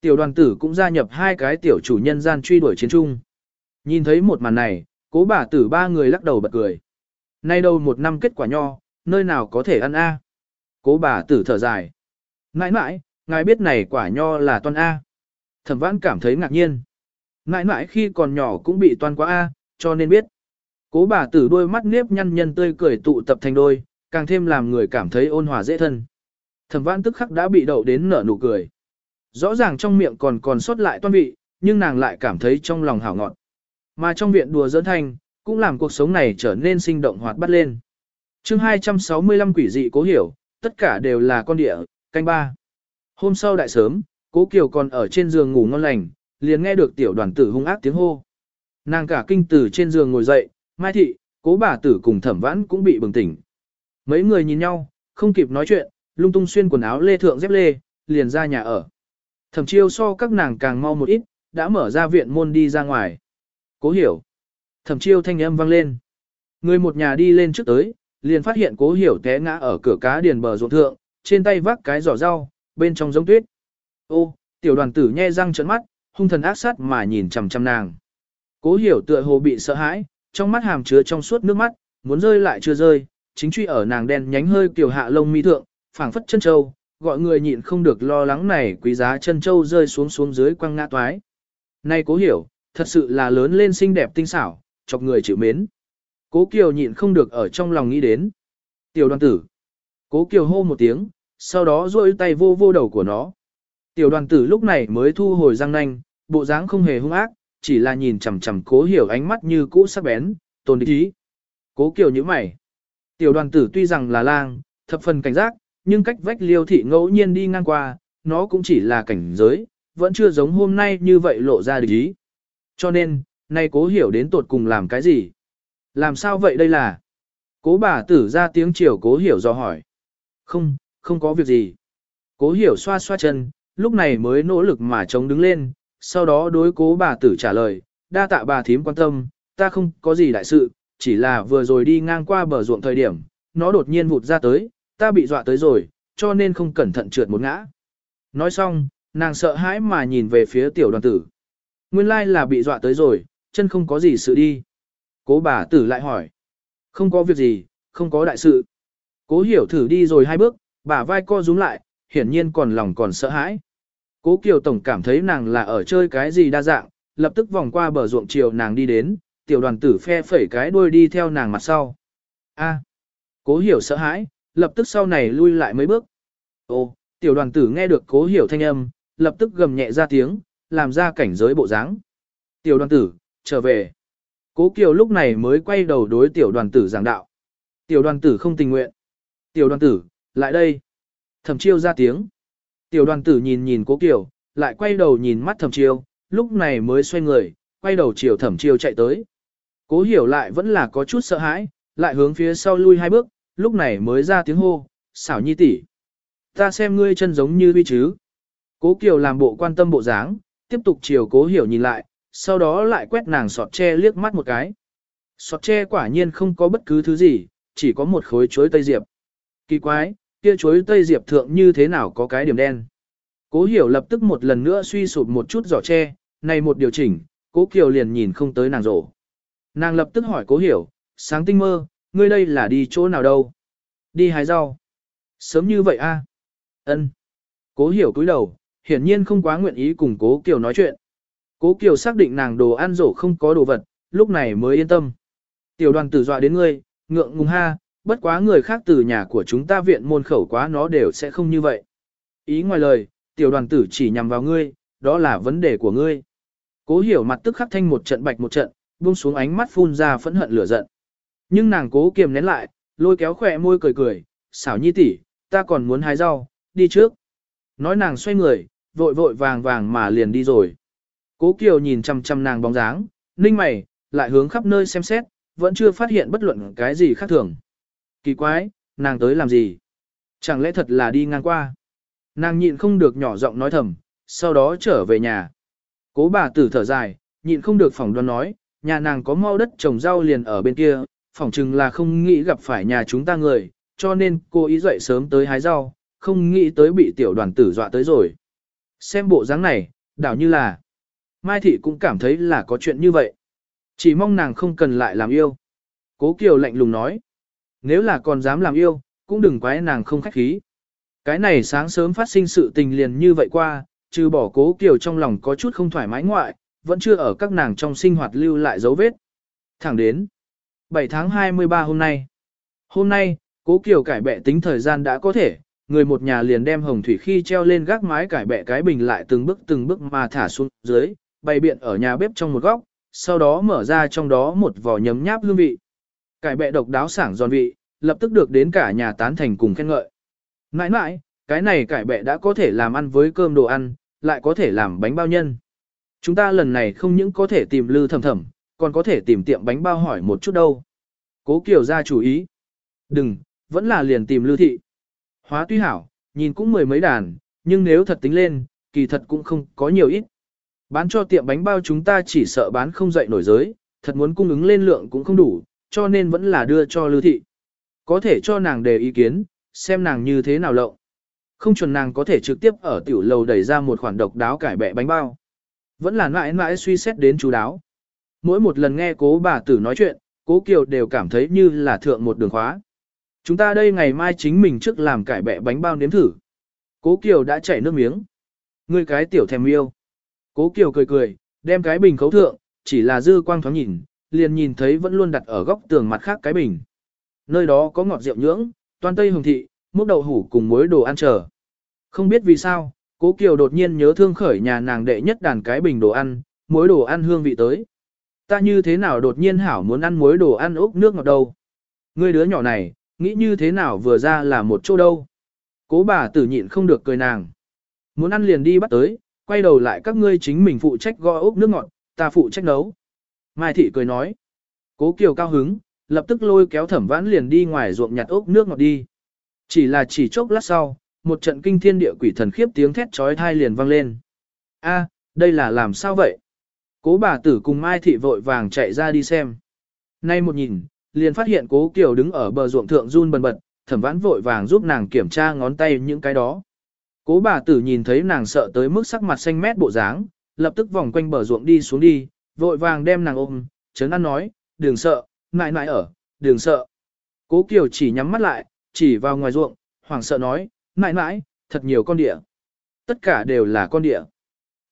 Tiểu đoàn tử cũng gia nhập hai cái tiểu chủ nhân gian truy đuổi chiến trung. Nhìn thấy một màn này, cố bà tử ba người lắc đầu bật cười. Nay đâu một năm kết quả nho, nơi nào có thể ăn a? Cố bà tử thở dài. Nãi nãi, ngài biết này quả nho là toan A. Thẩm vãn cảm thấy ngạc nhiên. Nãi nãi khi còn nhỏ cũng bị toan quá A, cho nên biết. Cố bà tử đôi mắt nếp nhăn nhân tươi cười tụ tập thành đôi, càng thêm làm người cảm thấy ôn hòa dễ thân. Thẩm vãn tức khắc đã bị đậu đến nở nụ cười. Rõ ràng trong miệng còn còn sót lại toan vị, nhưng nàng lại cảm thấy trong lòng hảo ngọt. Mà trong viện đùa dẫn thanh, cũng làm cuộc sống này trở nên sinh động hoạt bắt lên. chương 265 quỷ dị cố hiểu, tất cả đều là con địa, canh ba. Hôm sau đại sớm, cố Kiều còn ở trên giường ngủ ngon lành, liền nghe được tiểu đoàn tử hung ác tiếng hô. Nàng cả kinh tử trên giường ngồi dậy, mai thị, cố bà tử cùng thẩm vãn cũng bị bừng tỉnh. Mấy người nhìn nhau, không kịp nói chuyện, lung tung xuyên quần áo lê thượng dép lê, liền ra nhà ở. Thẩm chiêu so các nàng càng mau một ít, đã mở ra viện môn đi ra ngoài. Cố hiểu. Thẩm chiêu thanh âm vang lên. Người một nhà đi lên trước tới, liền phát hiện cố hiểu té ngã ở cửa cá điền bờ ruộng thượng, trên tay vác cái giỏ rau, bên trong giống tuyết. Ô, tiểu đoàn tử nhe răng trợn mắt, hung thần ác sát mà nhìn chằm chằm nàng. Cố hiểu tựa hồ bị sợ hãi, trong mắt hàm chứa trong suốt nước mắt, muốn rơi lại chưa rơi, chính truy ở nàng đen nhánh hơi kiểu hạ lông mi thượng, phảng phất chân châu, gọi người nhịn không được lo lắng này quý giá chân châu rơi xuống xuống dưới quăng ngã toái. Này cố hiểu, thật sự là lớn lên xinh đẹp tinh xảo, chọc người chịu mến. Cố Kiều nhịn không được ở trong lòng nghĩ đến. Tiểu đoàn tử. Cố Kiều hô một tiếng, sau đó duỗi tay vô vô đầu của nó. Tiểu đoàn tử lúc này mới thu hồi răng nanh, bộ dáng không hề hung ác, chỉ là nhìn chằm chằm cố hiểu ánh mắt như cũ sắc bén, tồn địch ý. Cố Kiều như mày. Tiểu đoàn tử tuy rằng là lang, thập phần cảnh giác, nhưng cách vách liêu thị ngẫu nhiên đi ngang qua, nó cũng chỉ là cảnh giới, vẫn chưa giống hôm nay như vậy lộ ra địch ý. Cho nên, nay cố hiểu đến tột cùng làm cái gì? Làm sao vậy đây là? Cố bà tử ra tiếng chiều cố hiểu do hỏi. Không, không có việc gì. Cố hiểu xoa xoa chân, lúc này mới nỗ lực mà chống đứng lên, sau đó đối cố bà tử trả lời, đa tạ bà thím quan tâm, ta không có gì đại sự, chỉ là vừa rồi đi ngang qua bờ ruộng thời điểm, nó đột nhiên vụt ra tới, ta bị dọa tới rồi, cho nên không cẩn thận trượt một ngã. Nói xong, nàng sợ hãi mà nhìn về phía tiểu đoàn tử. Nguyên lai là bị dọa tới rồi, chân không có gì sự đi. Cố bà tử lại hỏi. Không có việc gì, không có đại sự. Cố hiểu thử đi rồi hai bước, bà vai co rúm lại, hiển nhiên còn lòng còn sợ hãi. Cố Kiều Tổng cảm thấy nàng là ở chơi cái gì đa dạng, lập tức vòng qua bờ ruộng chiều nàng đi đến, tiểu đoàn tử phe phẩy cái đuôi đi theo nàng mặt sau. A. Cố hiểu sợ hãi, lập tức sau này lui lại mấy bước. Ô, tiểu đoàn tử nghe được cố hiểu thanh âm, lập tức gầm nhẹ ra tiếng, làm ra cảnh giới bộ dáng. Tiểu đoàn tử, trở về. Cố Kiều lúc này mới quay đầu đối tiểu đoàn tử giảng đạo. Tiểu đoàn tử không tình nguyện. Tiểu đoàn tử, lại đây. Thẩm chiêu ra tiếng. Tiểu đoàn tử nhìn nhìn cố Kiều, lại quay đầu nhìn mắt thẩm chiêu, lúc này mới xoay người, quay đầu chiều thẩm chiêu chạy tới. Cố hiểu lại vẫn là có chút sợ hãi, lại hướng phía sau lui hai bước, lúc này mới ra tiếng hô, xảo nhi tỷ, Ta xem ngươi chân giống như vi chứ. Cố Kiều làm bộ quan tâm bộ dáng, tiếp tục chiều cố hiểu nhìn lại, sau đó lại quét nàng sọt tre liếc mắt một cái. Sọt tre quả nhiên không có bất cứ thứ gì, chỉ có một khối chuối tây diệp. Kỳ quái, kia chuối tây diệp thượng như thế nào có cái điểm đen. Cố hiểu lập tức một lần nữa suy sụp một chút giỏ tre, này một điều chỉnh, cố kiều liền nhìn không tới nàng rổ. Nàng lập tức hỏi cố hiểu, sáng tinh mơ, ngươi đây là đi chỗ nào đâu? Đi hái rau. Sớm như vậy a? Ân. Cố hiểu cúi đầu, hiển nhiên không quá nguyện ý cùng cố kiều nói chuyện. Cố Kiều xác định nàng đồ ăn rổ không có đồ vật, lúc này mới yên tâm. Tiểu đoàn tử dọa đến ngươi, ngượng ngùng ha, bất quá người khác từ nhà của chúng ta viện môn khẩu quá nó đều sẽ không như vậy. Ý ngoài lời, tiểu đoàn tử chỉ nhằm vào ngươi, đó là vấn đề của ngươi. Cố hiểu mặt tức khắc thanh một trận bạch một trận, buông xuống ánh mắt phun ra phẫn hận lửa giận. Nhưng nàng cố kiềm nén lại, lôi kéo khỏe môi cười cười, xảo nhi tỷ, ta còn muốn hái rau, đi trước. Nói nàng xoay người, vội vội vàng vàng mà liền đi rồi. Cố Kiều nhìn chăm chăm nàng bóng dáng, ninh mày, lại hướng khắp nơi xem xét, vẫn chưa phát hiện bất luận cái gì khác thường. Kỳ quái, nàng tới làm gì? Chẳng lẽ thật là đi ngang qua? Nàng nhịn không được nhỏ giọng nói thầm, sau đó trở về nhà. Cố bà tử thở dài, nhịn không được phỏng đoán nói, nhà nàng có mau đất trồng rau liền ở bên kia, phỏng chừng là không nghĩ gặp phải nhà chúng ta người, cho nên cô ý dậy sớm tới hái rau, không nghĩ tới bị tiểu đoàn tử dọa tới rồi. Xem bộ dáng này, đảo như là, Mai Thị cũng cảm thấy là có chuyện như vậy. Chỉ mong nàng không cần lại làm yêu. Cố Kiều lạnh lùng nói, nếu là còn dám làm yêu, cũng đừng quái nàng không khách khí. Cái này sáng sớm phát sinh sự tình liền như vậy qua, trừ bỏ cố Kiều trong lòng có chút không thoải mái ngoại, vẫn chưa ở các nàng trong sinh hoạt lưu lại dấu vết. Thẳng đến 7 tháng 23 hôm nay. Hôm nay, cố Kiều cải bẹ tính thời gian đã có thể, người một nhà liền đem hồng thủy khi treo lên gác mái cải bẹ cái bình lại từng bước từng bước mà thả xuống dưới, bày biện ở nhà bếp trong một góc, sau đó mở ra trong đó một vò nhấm nháp hương vị. Cải bẹ độc đáo sảng giòn vị, lập tức được đến cả nhà tán thành cùng khen ngợi. Nãi nãi, cái này cải bẹ đã có thể làm ăn với cơm đồ ăn, lại có thể làm bánh bao nhân. Chúng ta lần này không những có thể tìm lư thầm thầm, còn có thể tìm tiệm bánh bao hỏi một chút đâu. Cố Kiều ra chủ ý. Đừng, vẫn là liền tìm lưu thị. Hóa tuy hảo, nhìn cũng mười mấy đàn, nhưng nếu thật tính lên, kỳ thật cũng không có nhiều ít. Bán cho tiệm bánh bao chúng ta chỉ sợ bán không dậy nổi giới, thật muốn cung ứng lên lượng cũng không đủ, cho nên vẫn là đưa cho lưu thị. Có thể cho nàng đề ý kiến, xem nàng như thế nào lộng. Không chuẩn nàng có thể trực tiếp ở tiểu lầu đẩy ra một khoản độc đáo cải bẹ bánh bao. Vẫn là mãi mãi suy xét đến chú đáo. Mỗi một lần nghe cố bà tử nói chuyện, cố Kiều đều cảm thấy như là thượng một đường khóa. Chúng ta đây ngày mai chính mình trước làm cải bẹ bánh bao nếm thử. Cố Kiều đã chảy nước miếng. Ngươi cái tiểu thèm yêu. Cố Kiều cười cười, đem cái bình khấu thượng, chỉ là dư quang thoáng nhìn, liền nhìn thấy vẫn luôn đặt ở góc tường mặt khác cái bình. Nơi đó có ngọt rượu nhưỡng, toàn tây hồng thị, múc đậu hủ cùng muối đồ ăn chờ. Không biết vì sao, Cố Kiều đột nhiên nhớ thương khởi nhà nàng đệ nhất đàn cái bình đồ ăn, muối đồ ăn hương vị tới. Ta như thế nào đột nhiên hảo muốn ăn muối đồ ăn ốc nước ngọt đâu. Ngươi đứa nhỏ này, nghĩ như thế nào vừa ra là một chỗ đâu. Cố bà tử nhịn không được cười nàng. Muốn ăn liền đi bắt tới, quay đầu lại các ngươi chính mình phụ trách gõ ốc nước ngọt, ta phụ trách nấu. Mai thị cười nói. Cố Kiều cao hứng, lập tức lôi kéo thẩm vãn liền đi ngoài ruộng nhặt ốc nước ngọt đi. Chỉ là chỉ chốc lát sau, một trận kinh thiên địa quỷ thần khiếp tiếng thét trói thai liền vang lên. A, đây là làm sao vậy? Cố bà tử cùng Mai thị vội vàng chạy ra đi xem. Nay một nhìn, liền phát hiện cố Kiều đứng ở bờ ruộng thượng run bần bật, thẩm vãn vội vàng giúp nàng kiểm tra ngón tay những cái đó. Cố bà tử nhìn thấy nàng sợ tới mức sắc mặt xanh mét bộ dáng, lập tức vòng quanh bờ ruộng đi xuống đi, vội vàng đem nàng ôm, chấn ăn nói, đừng sợ, ngại ngại ở, đừng sợ. Cố Kiều chỉ nhắm mắt lại, chỉ vào ngoài ruộng, hoảng sợ nói, ngại ngại, thật nhiều con địa. Tất cả đều là con địa.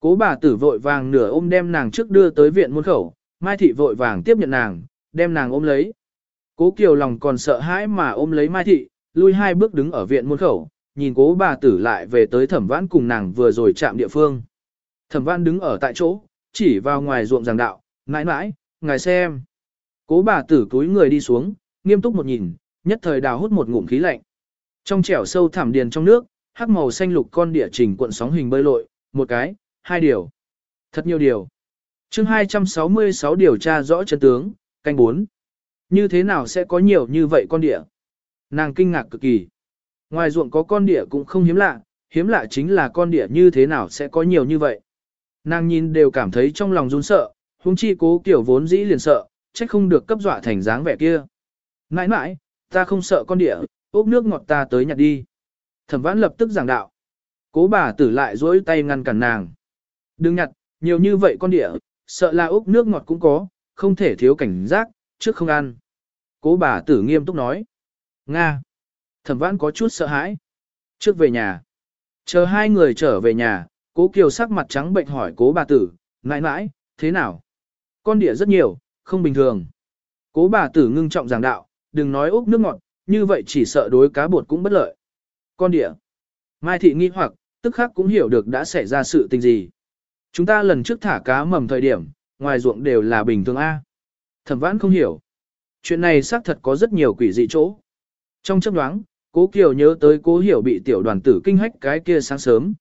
Cố bà tử vội vàng nửa ôm đem nàng trước đưa tới viện môn khẩu, Mai Thị vội vàng tiếp nhận nàng, đem nàng ôm lấy. Cố Kiều lòng còn sợ hãi mà ôm lấy Mai Thị, lui hai bước đứng ở viện môn khẩu, nhìn cố bà tử lại về tới thẩm vãn cùng nàng vừa rồi chạm địa phương. Thẩm vãn đứng ở tại chỗ, chỉ vào ngoài ruộng giảng đạo, nãi nãi, ngài xem. Cố bà tử túi người đi xuống, nghiêm túc một nhìn, nhất thời đào hút một ngụm khí lạnh. Trong trẻo sâu thẳm điền trong nước, hắc màu xanh lục con địa trình cuộn sóng hình bơi lội, một cái, hai điều. Thật nhiều điều. chương 266 điều tra rõ chân tướng, canh 4. Như thế nào sẽ có nhiều như vậy con địa? Nàng kinh ngạc cực kỳ. Ngoài ruộng có con địa cũng không hiếm lạ, hiếm lạ chính là con địa như thế nào sẽ có nhiều như vậy. Nàng nhìn đều cảm thấy trong lòng run sợ, huống chi cố kiểu vốn dĩ liền sợ, trách không được cấp dọa thành dáng vẻ kia. Nãi nãi, ta không sợ con địa, úp nước ngọt ta tới nhặt đi. Thẩm vãn lập tức giảng đạo. Cố bà tử lại dối tay ngăn cản nàng. Đừng nhặt, nhiều như vậy con địa, sợ là úc nước ngọt cũng có, không thể thiếu cảnh giác, trước không ăn. Cố bà tử nghiêm túc nói. Nga. Thẩm vãn có chút sợ hãi. Trước về nhà. Chờ hai người trở về nhà, cố kiều sắc mặt trắng bệnh hỏi cố bà tử, mãi mãi, thế nào? Con địa rất nhiều, không bình thường. Cố bà tử ngưng trọng giảng đạo, đừng nói úc nước ngọt, như vậy chỉ sợ đối cá bột cũng bất lợi. Con địa. Mai thị nghi hoặc, tức khắc cũng hiểu được đã xảy ra sự tình gì. Chúng ta lần trước thả cá mầm thời điểm, ngoài ruộng đều là bình thường A. Thẩm vãn không hiểu. Chuyện này xác thật có rất nhiều quỷ dị chỗ. Trong chấp đoáng, cố Kiều nhớ tới cố hiểu bị tiểu đoàn tử kinh hách cái kia sáng sớm.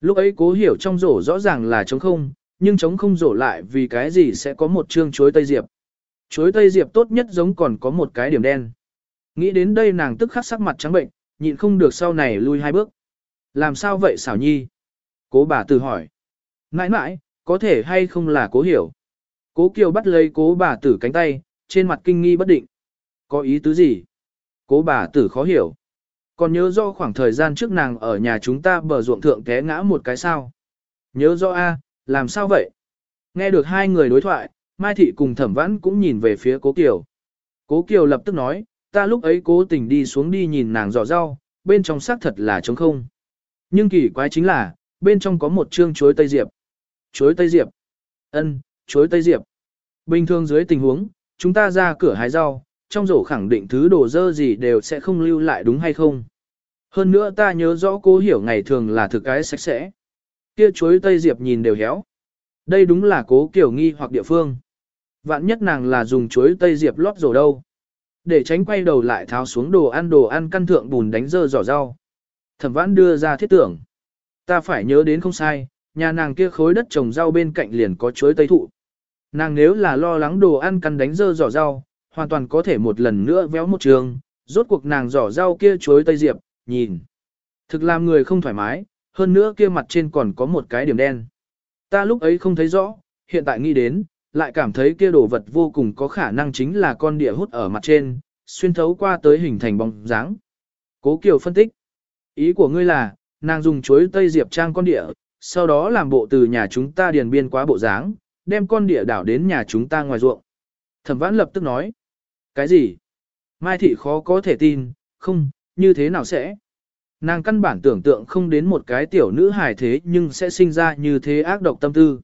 Lúc ấy cố hiểu trong rổ rõ ràng là trống không, nhưng trống không rổ lại vì cái gì sẽ có một chương chuối tây diệp. Chuối tây diệp tốt nhất giống còn có một cái điểm đen. Nghĩ đến đây nàng tức khắc sắc mặt trắng bệnh, nhịn không được sau này lui hai bước. Làm sao vậy xảo nhi? Cố bà tử hỏi. Nãi nãi, có thể hay không là cố hiểu? Cố Kiều bắt lấy cố bà tử cánh tay, trên mặt kinh nghi bất định. Có ý tứ gì? Cố bà tử khó hiểu. Còn nhớ do khoảng thời gian trước nàng ở nhà chúng ta bờ ruộng thượng té ngã một cái sao? Nhớ do A, làm sao vậy? Nghe được hai người đối thoại, Mai Thị cùng thẩm vãn cũng nhìn về phía cố Kiều. Cố Kiều lập tức nói, ta lúc ấy cố tình đi xuống đi nhìn nàng dò rau, bên trong xác thật là trống không. Nhưng kỳ quái chính là, bên trong có một chương chuối tây diệp. Chuối tây diệp. ân, chuối tây diệp. Bình thường dưới tình huống, chúng ta ra cửa hái rau, trong rổ khẳng định thứ đồ dơ gì đều sẽ không lưu lại đúng hay không. Hơn nữa ta nhớ rõ cố hiểu ngày thường là thực cái sạch sẽ. Kia chuối tây diệp nhìn đều héo. Đây đúng là cố kiểu nghi hoặc địa phương. Vạn nhất nàng là dùng chuối tây diệp lót rổ đâu. Để tránh quay đầu lại tháo xuống đồ ăn đồ ăn căn thượng bùn đánh dơ giỏ rau. Thẩm vãn đưa ra thiết tưởng. Ta phải nhớ đến không sai, nhà nàng kia khối đất trồng rau bên cạnh liền có chuối tây thụ. Nàng nếu là lo lắng đồ ăn cắn đánh dơ giỏ rau, hoàn toàn có thể một lần nữa véo một trường, rốt cuộc nàng giỏ rau kia chuối tây diệp, nhìn. Thực làm người không thoải mái, hơn nữa kia mặt trên còn có một cái điểm đen. Ta lúc ấy không thấy rõ, hiện tại nghĩ đến, lại cảm thấy kia đồ vật vô cùng có khả năng chính là con địa hút ở mặt trên, xuyên thấu qua tới hình thành bóng dáng. Cố Kiều phân tích. Ý của ngươi là, nàng dùng chuối tây diệp trang con địa, sau đó làm bộ từ nhà chúng ta điền biên quá bộ dáng, đem con địa đảo đến nhà chúng ta ngoài ruộng. Thẩm vãn lập tức nói. Cái gì? Mai thị khó có thể tin, không, như thế nào sẽ? Nàng căn bản tưởng tượng không đến một cái tiểu nữ hài thế nhưng sẽ sinh ra như thế ác độc tâm tư.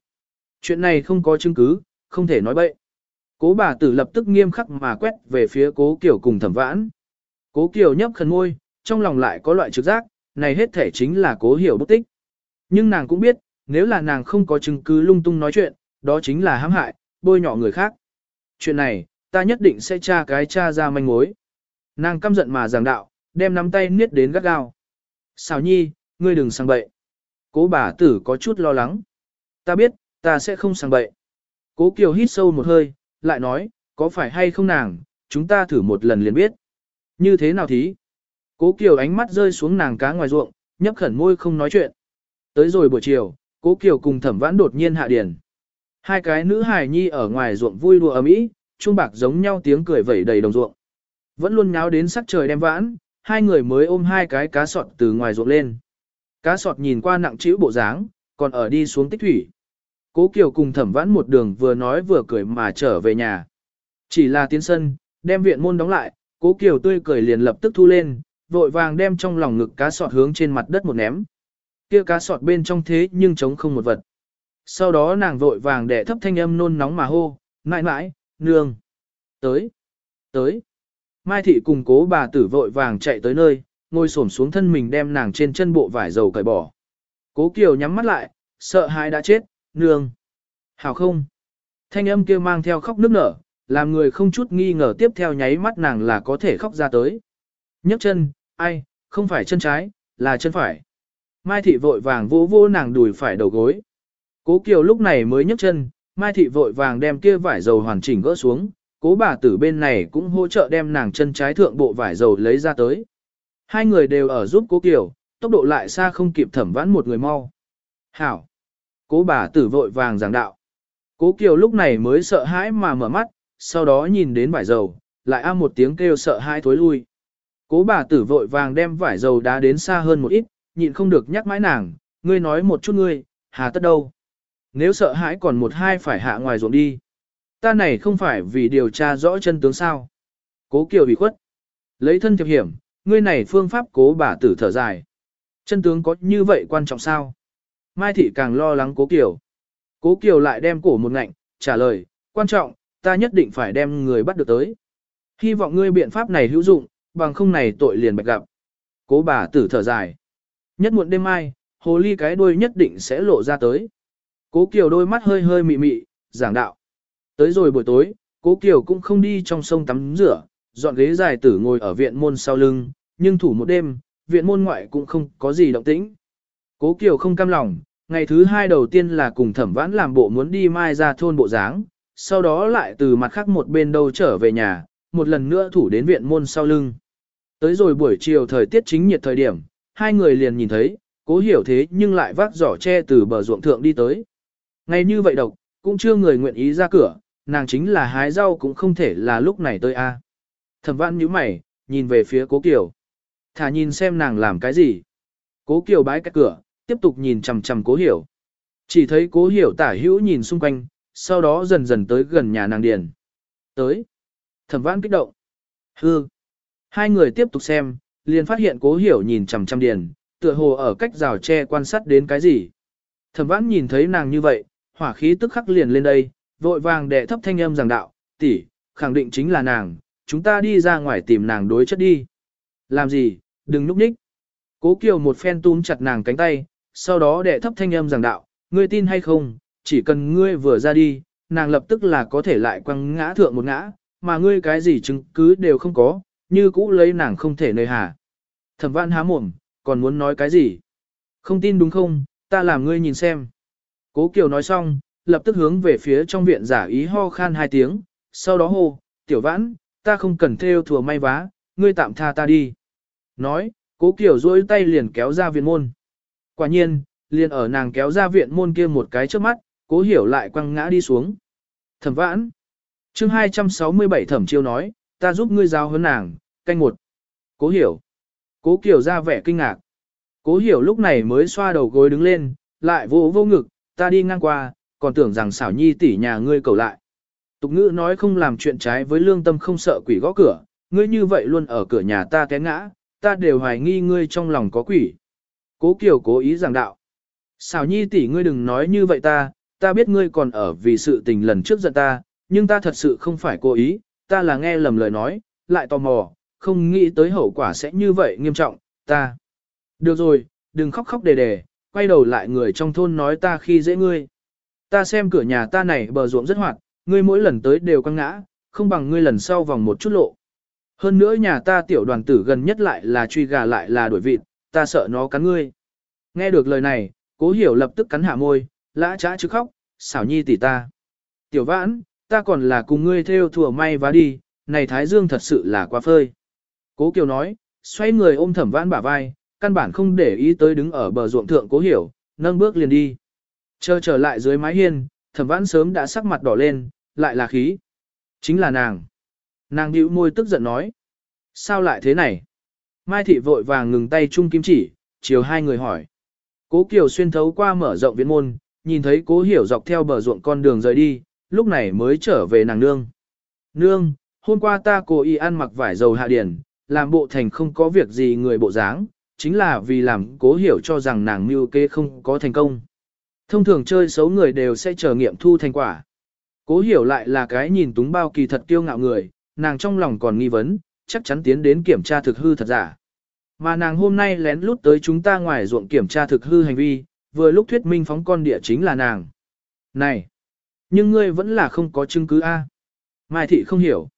Chuyện này không có chứng cứ, không thể nói bậy. Cố bà tử lập tức nghiêm khắc mà quét về phía cố kiểu cùng thẩm vãn. Cố kiểu nhấp khẩn môi, trong lòng lại có loại trực giác, này hết thể chính là cố hiểu bức tích. Nhưng nàng cũng biết, nếu là nàng không có chứng cứ lung tung nói chuyện, đó chính là hãm hại, bôi nhọ người khác. Chuyện này, ta nhất định sẽ tra cái tra ra manh mối. Nàng căm giận mà giảng đạo, đem nắm tay niết đến gắt gao. Xào nhi, ngươi đừng sang bậy. Cố bà tử có chút lo lắng. Ta biết, ta sẽ không sang bậy. Cố Kiều hít sâu một hơi, lại nói, có phải hay không nàng, chúng ta thử một lần liền biết. Như thế nào thí? Cố Kiều ánh mắt rơi xuống nàng cá ngoài ruộng, nhấp khẩn môi không nói chuyện. Tới rồi buổi chiều, Cố Kiều cùng thẩm vãn đột nhiên hạ điền. Hai cái nữ hài nhi ở ngoài ruộng vui đùa ầm ĩ, chuông bạc giống nhau tiếng cười vẩy đầy đồng ruộng. Vẫn luôn nháo đến sắc trời đem vãn, hai người mới ôm hai cái cá sọt từ ngoài ruộng lên. Cá sọt nhìn qua nặng trĩu bộ dáng, còn ở đi xuống tích thủy. Cố Kiều cùng thẩm vãn một đường vừa nói vừa cười mà trở về nhà. Chỉ là tiến sân, đem viện môn đóng lại, Cố Kiều tươi cười liền lập tức thu lên, vội vàng đem trong lòng ngực cá sọt hướng trên mặt đất một ném. Kia cá sọt bên trong thế nhưng trống không một vật. Sau đó nàng vội vàng để thấp thanh âm nôn nóng mà hô, mãi mãi, nương. Tới, tới. Mai thị cùng cố bà tử vội vàng chạy tới nơi, ngồi xổm xuống thân mình đem nàng trên chân bộ vải dầu cởi bỏ. Cố Kiều nhắm mắt lại, sợ hãi đã chết, nương. Hảo không? Thanh âm kia mang theo khóc nức nở, làm người không chút nghi ngờ tiếp theo nháy mắt nàng là có thể khóc ra tới. nhấc chân, ai, không phải chân trái, là chân phải. Mai thị vội vàng vỗ vỗ nàng đùi phải đầu gối. Cố Kiều lúc này mới nhấc chân, Mai thị vội vàng đem kia vải dầu hoàn chỉnh gỡ xuống, cố bà tử bên này cũng hỗ trợ đem nàng chân trái thượng bộ vải dầu lấy ra tới. Hai người đều ở giúp cố Kiều, tốc độ lại xa không kịp thẩm vãn một người mau. Hảo! Cố bà tử vội vàng giảng đạo. Cố Kiều lúc này mới sợ hãi mà mở mắt, sau đó nhìn đến vải dầu, lại a một tiếng kêu sợ hãi thối lui. Cố bà tử vội vàng đem vải dầu đá đến xa hơn một ít, nhịn không được nhắc mãi nàng, ngươi nói một chút ngươi, hà tất đâu. Nếu sợ hãi còn một hai phải hạ ngoài ruộng đi. Ta này không phải vì điều tra rõ chân tướng sao. Cố Kiều bị khuất. Lấy thân thiệp hiểm, ngươi này phương pháp cố bà tử thở dài. Chân tướng có như vậy quan trọng sao? Mai Thị càng lo lắng Cố Kiều. Cố Kiều lại đem cổ một ngạnh, trả lời, quan trọng, ta nhất định phải đem người bắt được tới. Hy vọng ngươi biện pháp này hữu dụng, bằng không này tội liền bạch gặp. Cố bà tử thở dài. Nhất muộn đêm mai, hồ ly cái đuôi nhất định sẽ lộ ra tới. Cố Kiều đôi mắt hơi hơi mị mị, giảng đạo. Tới rồi buổi tối, Cố Kiều cũng không đi trong sông tắm rửa, dọn ghế dài tử ngồi ở viện môn sau lưng, nhưng thủ một đêm, viện môn ngoại cũng không có gì động tĩnh. Cố Kiều không cam lòng, ngày thứ hai đầu tiên là cùng thẩm vãn làm bộ muốn đi mai ra thôn bộ dáng, sau đó lại từ mặt khác một bên đâu trở về nhà, một lần nữa thủ đến viện môn sau lưng. Tới rồi buổi chiều thời tiết chính nhiệt thời điểm, hai người liền nhìn thấy, cố hiểu thế nhưng lại vác giỏ tre từ bờ ruộng thượng đi tới. Ngay như vậy độc, cũng chưa người nguyện ý ra cửa, nàng chính là hái rau cũng không thể là lúc này tới a. À. Thẩm vãn nhíu mày, nhìn về phía cố Kiều. Thả nhìn xem nàng làm cái gì. Cố Kiều bái cái cửa, tiếp tục nhìn chằm chằm cố hiểu. Chỉ thấy cố hiểu tả hữu nhìn xung quanh, sau đó dần dần tới gần nhà nàng điền. Tới. Thẩm vãn kích động. Hư. Hai người tiếp tục xem, liền phát hiện cố hiểu nhìn chằm chằm điền, tựa hồ ở cách rào tre quan sát đến cái gì. Thẩm vãn nhìn thấy nàng như vậy, hỏa khí tức khắc liền lên đây, vội vàng đệ thấp thanh âm giảng đạo, tỷ, khẳng định chính là nàng, chúng ta đi ra ngoài tìm nàng đối chất đi. Làm gì, đừng núp nhích. Cố Kiều một phen túm chặt nàng cánh tay, sau đó đệ thấp thanh âm giảng đạo, ngươi tin hay không, chỉ cần ngươi vừa ra đi, nàng lập tức là có thể lại quăng ngã thượng một ngã, mà ngươi cái gì chứng cứ đều không có, như cũ lấy nàng không thể nơi hà. Thẩm vãn há mồm, còn muốn nói cái gì? Không tin đúng không, ta làm ngươi nhìn xem. Cố Kiều nói xong, lập tức hướng về phía trong viện giả ý ho khan hai tiếng, sau đó hô, tiểu vãn, ta không cần theo thừa may vá, ngươi tạm tha ta đi. Nói, cố Kiều duỗi tay liền kéo ra viện môn. Quả nhiên, liền ở nàng kéo ra viện môn kia một cái trước mắt, cố hiểu lại quăng ngã đi xuống. Thẩm vãn. chương 267 thẩm chiêu nói, ta giúp ngươi giao hơn nàng, canh một. Cố hiểu. Cố Kiều ra vẻ kinh ngạc. Cố hiểu lúc này mới xoa đầu gối đứng lên, lại vô vô ngực, ta đi ngang qua, còn tưởng rằng xảo nhi tỷ nhà ngươi cầu lại. Tục ngữ nói không làm chuyện trái với lương tâm không sợ quỷ gõ cửa, ngươi như vậy luôn ở cửa nhà ta té ngã, ta đều hoài nghi ngươi trong lòng có quỷ. Cố Kiều cố ý giảng đạo. Xảo nhi tỷ ngươi đừng nói như vậy ta, ta biết ngươi còn ở vì sự tình lần trước giận ta, nhưng ta thật sự không phải cố ý, ta là nghe lầm lời nói, lại tò mò, không nghĩ tới hậu quả sẽ như vậy nghiêm trọng, ta. Được rồi, đừng khóc khóc đề đề, quay đầu lại người trong thôn nói ta khi dễ ngươi. Ta xem cửa nhà ta này bờ ruộng rất hoạt, ngươi mỗi lần tới đều quăng ngã, không bằng ngươi lần sau vòng một chút lộ. Hơn nữa nhà ta tiểu đoàn tử gần nhất lại là truy gà lại là đuổi vịt, ta sợ nó cắn ngươi. Nghe được lời này, cố hiểu lập tức cắn hạ môi, lã trá chứ khóc, xảo nhi tỷ ta. Tiểu vãn, ta còn là cùng ngươi theo thừa may vá đi, này thái dương thật sự là quá phơi. Cố kiều nói, xoay người ôm thẩm vãn bả vai, căn bản không để ý tới đứng ở bờ ruộng thượng cố hiểu, nâng bước liền đi. Chờ trở lại dưới mái hiên, thẩm vãn sớm đã sắc mặt đỏ lên, lại là khí. Chính là nàng. Nàng bĩu môi tức giận nói. Sao lại thế này? Mai thị vội vàng ngừng tay chung kim chỉ, chiều hai người hỏi. Cố Kiều xuyên thấu qua mở rộng viện môn, nhìn thấy cố hiểu dọc theo bờ ruộng con đường rời đi, lúc này mới trở về nàng nương. Nương, hôm qua ta cố ý ăn mặc vải dầu hạ điển, làm bộ thành không có việc gì người bộ dáng, chính là vì làm cố hiểu cho rằng nàng mưu kế không có thành công. Thông thường chơi xấu người đều sẽ chờ nghiệm thu thành quả. Cố hiểu lại là cái nhìn túng bao kỳ thật kiêu ngạo người, nàng trong lòng còn nghi vấn, chắc chắn tiến đến kiểm tra thực hư thật giả. Mà nàng hôm nay lén lút tới chúng ta ngoài ruộng kiểm tra thực hư hành vi, vừa lúc thuyết minh phóng con địa chính là nàng. Này! Nhưng ngươi vẫn là không có chứng cứ A. Mai thị không hiểu.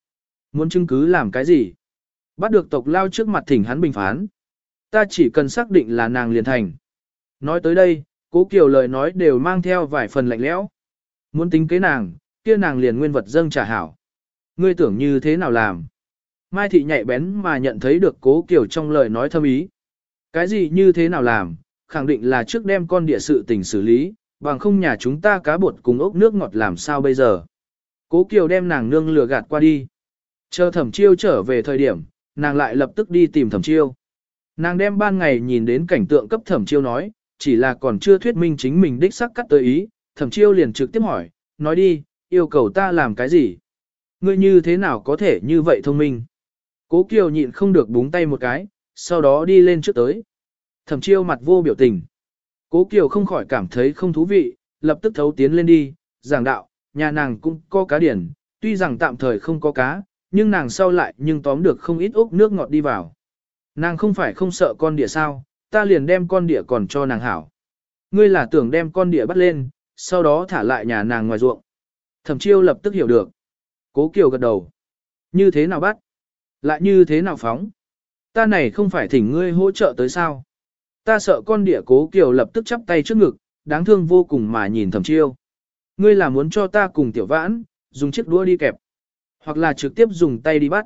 Muốn chứng cứ làm cái gì? Bắt được tộc lao trước mặt thỉnh hắn bình phán. Ta chỉ cần xác định là nàng liền thành. Nói tới đây, cố kiều lời nói đều mang theo vài phần lạnh lẽo. Muốn tính kế nàng, kia nàng liền nguyên vật dâng trả hảo. Ngươi tưởng như thế nào làm? Mai thị nhạy bén mà nhận thấy được cố kiều trong lời nói thâm ý. Cái gì như thế nào làm, khẳng định là trước đem con địa sự tình xử lý, bằng không nhà chúng ta cá bột cùng ốc nước ngọt làm sao bây giờ. Cố kiều đem nàng nương lừa gạt qua đi. Chờ thẩm chiêu trở về thời điểm, nàng lại lập tức đi tìm thẩm chiêu. Nàng đem ban ngày nhìn đến cảnh tượng cấp thẩm chiêu nói, chỉ là còn chưa thuyết minh chính mình đích sắc cắt tới ý, thẩm chiêu liền trực tiếp hỏi, nói đi, yêu cầu ta làm cái gì? Ngươi như thế nào có thể như vậy thông minh? Cố Kiều nhịn không được búng tay một cái, sau đó đi lên trước tới. Thẩm chiêu mặt vô biểu tình. Cố Kiều không khỏi cảm thấy không thú vị, lập tức thấu tiến lên đi, giảng đạo, nhà nàng cũng có cá điển, tuy rằng tạm thời không có cá, nhưng nàng sau lại nhưng tóm được không ít ốc nước ngọt đi vào. Nàng không phải không sợ con địa sao, ta liền đem con địa còn cho nàng hảo. Ngươi là tưởng đem con địa bắt lên, sau đó thả lại nhà nàng ngoài ruộng. Thẩm chiêu lập tức hiểu được. Cố Kiều gật đầu. Như thế nào bắt? Lại như thế nào phóng? Ta này không phải thỉnh ngươi hỗ trợ tới sao? Ta sợ con địa cố Kiều lập tức chắp tay trước ngực, đáng thương vô cùng mà nhìn thẩm chiêu. Ngươi là muốn cho ta cùng tiểu vãn, dùng chiếc đũa đi kẹp. Hoặc là trực tiếp dùng tay đi bắt.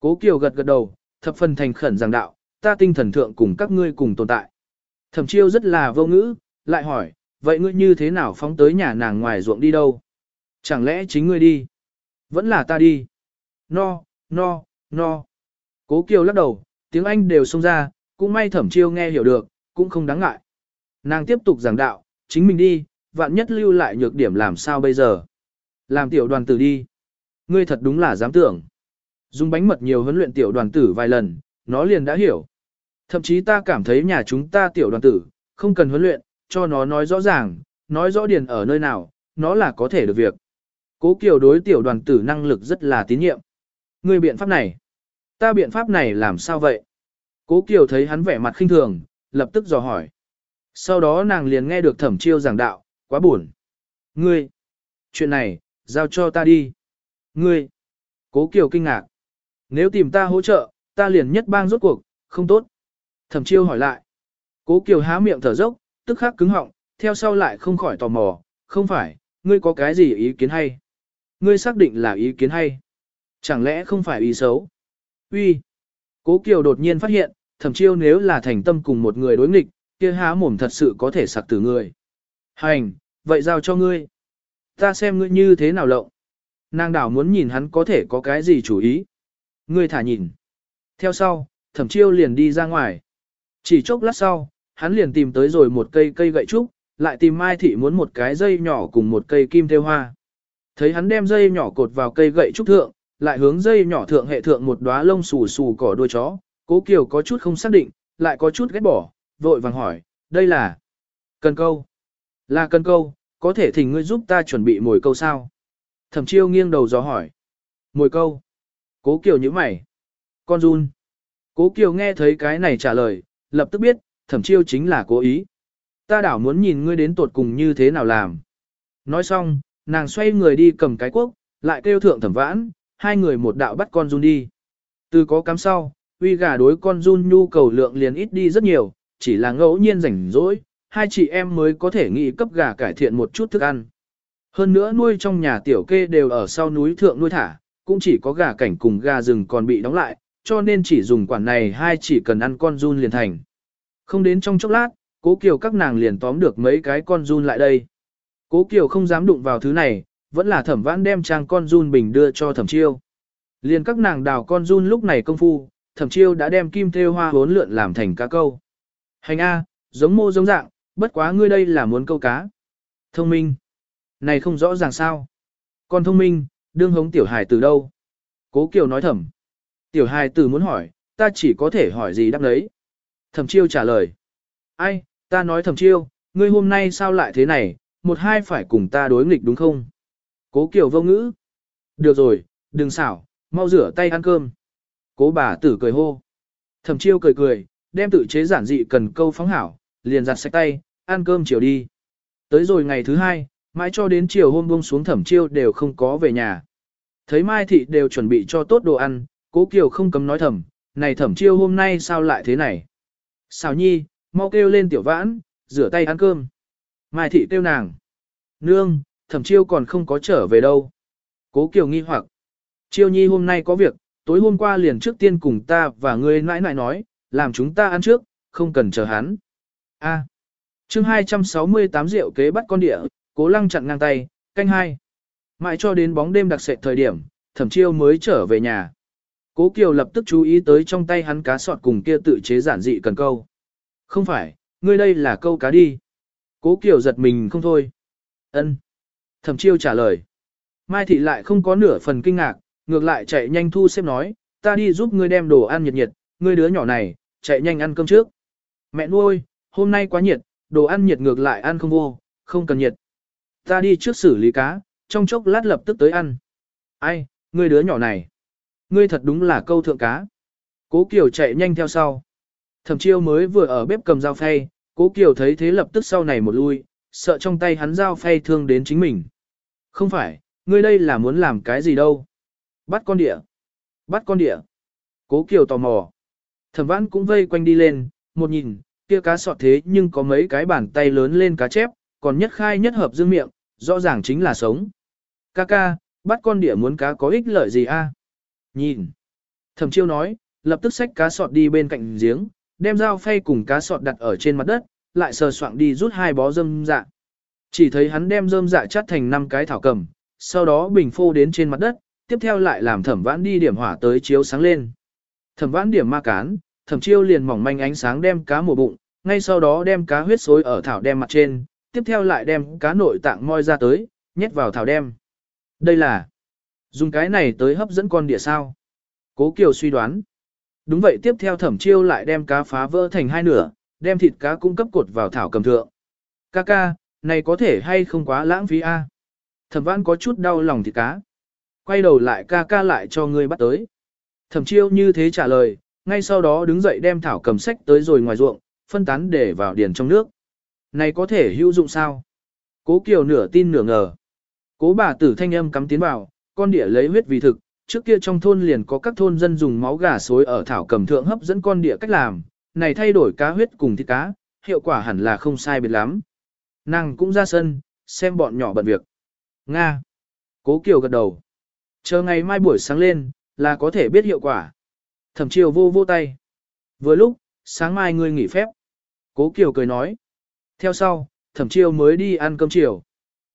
Cố Kiều gật gật đầu, thập phần thành khẩn giảng đạo, ta tinh thần thượng cùng các ngươi cùng tồn tại. Thẩm chiêu rất là vô ngữ, lại hỏi, vậy ngươi như thế nào phóng tới nhà nàng ngoài ruộng đi đâu? Chẳng lẽ chính ngươi đi? Vẫn là ta đi. No, no, no. Cố Kiều lắc đầu, tiếng Anh đều xông ra, cũng may thẩm chiêu nghe hiểu được, cũng không đáng ngại. Nàng tiếp tục giảng đạo, chính mình đi, vạn nhất lưu lại nhược điểm làm sao bây giờ. Làm tiểu đoàn tử đi. Ngươi thật đúng là dám tưởng. Dùng bánh mật nhiều huấn luyện tiểu đoàn tử vài lần, nó liền đã hiểu. Thậm chí ta cảm thấy nhà chúng ta tiểu đoàn tử, không cần huấn luyện, cho nó nói rõ ràng, nói rõ điền ở nơi nào, nó là có thể được việc. Cố Kiều đối tiểu đoàn tử năng lực rất là tín nhiệm. Ngươi biện pháp này, ta biện pháp này làm sao vậy? Cố Kiều thấy hắn vẻ mặt khinh thường, lập tức dò hỏi. Sau đó nàng liền nghe được thẩm chiêu giảng đạo, quá buồn. Ngươi, chuyện này, giao cho ta đi. Ngươi, cố Kiều kinh ngạc. Nếu tìm ta hỗ trợ, ta liền nhất bang rốt cuộc, không tốt. Thẩm chiêu hỏi lại. Cố Kiều há miệng thở dốc, tức khắc cứng họng, theo sau lại không khỏi tò mò, không phải, ngươi có cái gì ý kiến hay? Ngươi xác định là ý kiến hay? Chẳng lẽ không phải ý xấu? Uy. Cố Kiều đột nhiên phát hiện, thẩm chiêu nếu là thành tâm cùng một người đối nghịch, kia há mồm thật sự có thể sặc tử người. Hành, vậy giao cho ngươi. Ta xem ngươi như thế nào lộng. Nàng đảo muốn nhìn hắn có thể có cái gì chủ ý. Ngươi thả nhìn. Theo sau, thẩm chiêu liền đi ra ngoài. Chỉ chốc lát sau, hắn liền tìm tới rồi một cây cây gậy trúc, lại tìm Mai Thị muốn một cái dây nhỏ cùng một cây kim theo hoa. Thấy hắn đem dây nhỏ cột vào cây gậy trúc thượng, lại hướng dây nhỏ thượng hệ thượng một đóa lông xù xù cỏ đuôi chó, cố kiều có chút không xác định, lại có chút ghét bỏ, vội vàng hỏi, đây là cần câu. Là cần câu, có thể thỉnh ngươi giúp ta chuẩn bị mồi câu sao? Thẩm chiêu nghiêng đầu dò hỏi. Mồi câu. Cố kiều như mày. Con run. Cố kiều nghe thấy cái này trả lời, lập tức biết, thẩm chiêu chính là cố ý. Ta đảo muốn nhìn ngươi đến tuột cùng như thế nào làm. Nói xong, nàng xoay người đi cầm cái cuốc, lại kêu thượng thẩm vãn, hai người một đạo bắt con run đi. Từ có cắm sau, uy gà đối con run nhu cầu lượng liền ít đi rất nhiều, chỉ là ngẫu nhiên rảnh rỗi, hai chị em mới có thể nghĩ cấp gà cải thiện một chút thức ăn. Hơn nữa nuôi trong nhà tiểu kê đều ở sau núi thượng nuôi thả, cũng chỉ có gà cảnh cùng gà rừng còn bị đóng lại, cho nên chỉ dùng quản này hai chỉ cần ăn con run liền thành. Không đến trong chốc lát, cố kiều các nàng liền tóm được mấy cái con run lại đây. Cố kiều không dám đụng vào thứ này, vẫn là thẩm vãn đem trang con run bình đưa cho thẩm chiêu. Liền các nàng đào con run lúc này công phu, thẩm chiêu đã đem kim thêu hoa hốn lượn làm thành cá câu. Hành A, giống mô giống dạng, bất quá ngươi đây là muốn câu cá. Thông minh. Này không rõ ràng sao. Còn thông minh, đương hống tiểu hài từ đâu? Cố Kiều nói thầm. Tiểu hài từ muốn hỏi, ta chỉ có thể hỏi gì đáp đấy. Thẩm chiêu trả lời. Ai, ta nói thẩm chiêu, ngươi hôm nay sao lại thế này, một hai phải cùng ta đối nghịch đúng không? Cố Kiều vô ngữ. Được rồi, đừng xảo, mau rửa tay ăn cơm. Cố bà tử cười hô. Thẩm chiêu cười cười, đem tự chế giản dị cần câu phóng hảo, liền giặt sạch tay, ăn cơm chiều đi. Tới rồi ngày thứ hai, mãi cho đến chiều hôm buông xuống thẩm chiêu đều không có về nhà. Thấy Mai Thị đều chuẩn bị cho tốt đồ ăn, cố Kiều không cấm nói thầm, này thẩm chiêu hôm nay sao lại thế này. Xào nhi, mau kêu lên tiểu vãn, rửa tay ăn cơm. Mai Thị kêu nàng. Nương, thẩm chiêu còn không có trở về đâu. Cố Kiều nghi hoặc. Chiêu nhi hôm nay có việc, tối hôm qua liền trước tiên cùng ta và ngươi nãi nãi nói, làm chúng ta ăn trước, không cần chờ hắn. A. À. Chương 268 rượu kế bắt con địa, cố lăng chặn ngang tay, canh hai. Mãi cho đến bóng đêm đặc sệt thời điểm, thẩm chiêu mới trở về nhà. Cố Kiều lập tức chú ý tới trong tay hắn cá sọt cùng kia tự chế giản dị cần câu. Không phải, ngươi đây là câu cá đi. Cố Kiều giật mình không thôi. Ân. Thẩm chiêu trả lời. Mai thị lại không có nửa phần kinh ngạc, ngược lại chạy nhanh thu xếp nói, ta đi giúp ngươi đem đồ ăn nhiệt nhiệt, ngươi đứa nhỏ này, chạy nhanh ăn cơm trước. Mẹ nuôi, hôm nay quá nhiệt, đồ ăn nhiệt ngược lại ăn không vô, không cần nhiệt. Ta đi trước xử lý cá, trong chốc lát lập tức tới ăn. Ai, ngươi đứa nhỏ này. Ngươi thật đúng là câu thượng cá. Cố Kiều chạy nhanh theo sau. Thẩm chiêu mới vừa ở bếp cầm dao phay, Cố Kiều thấy thế lập tức sau này một lui, sợ trong tay hắn dao phay thương đến chính mình. Không phải, ngươi đây là muốn làm cái gì đâu. Bắt con địa. Bắt con địa. Cố Kiều tò mò. Thẩm vãn cũng vây quanh đi lên, một nhìn, kia cá sọt thế nhưng có mấy cái bàn tay lớn lên cá chép, còn nhất khai nhất hợp dương miệng, rõ ràng chính là sống. Ca ca, bắt con địa muốn cá có ích lợi gì a? Nhìn. Thẩm chiêu nói, lập tức xách cá sọt đi bên cạnh giếng, đem dao phay cùng cá sọt đặt ở trên mặt đất, lại sờ soạng đi rút hai bó dâm dạ. Chỉ thấy hắn đem rơm dạ chắt thành năm cái thảo cầm, sau đó bình phô đến trên mặt đất, tiếp theo lại làm thẩm vãn đi điểm hỏa tới chiếu sáng lên. Thẩm vãn điểm ma cán, thẩm chiêu liền mỏng manh ánh sáng đem cá mùa bụng, ngay sau đó đem cá huyết xối ở thảo đem mặt trên, tiếp theo lại đem cá nội tạng moi ra tới, nhét vào thảo đem. Đây là dùng cái này tới hấp dẫn con địa sao. Cố Kiều suy đoán. Đúng vậy tiếp theo thẩm chiêu lại đem cá phá vỡ thành hai nửa, đem thịt cá cung cấp cột vào thảo cầm thượng. Ca ca, này có thể hay không quá lãng phí a? Thẩm vãn có chút đau lòng thịt cá. Quay đầu lại ca ca lại cho ngươi bắt tới. Thẩm chiêu như thế trả lời, ngay sau đó đứng dậy đem thảo cầm sách tới rồi ngoài ruộng, phân tán để vào điền trong nước. Này có thể hữu dụng sao? Cố Kiều nửa tin nửa ngờ. Cố bà tử thanh âm cắm tiến vào, con địa lấy huyết vì thực, trước kia trong thôn liền có các thôn dân dùng máu gà xối ở thảo cầm thượng hấp dẫn con địa cách làm, này thay đổi cá huyết cùng thịt cá, hiệu quả hẳn là không sai biệt lắm. Nàng cũng ra sân, xem bọn nhỏ bận việc. Nga. Cố Kiều gật đầu. Chờ ngày mai buổi sáng lên, là có thể biết hiệu quả. Thẩm Triều vô vô tay. Vừa lúc, sáng mai ngươi nghỉ phép. Cố Kiều cười nói. Theo sau, thẩm Triều mới đi ăn cơm chiều.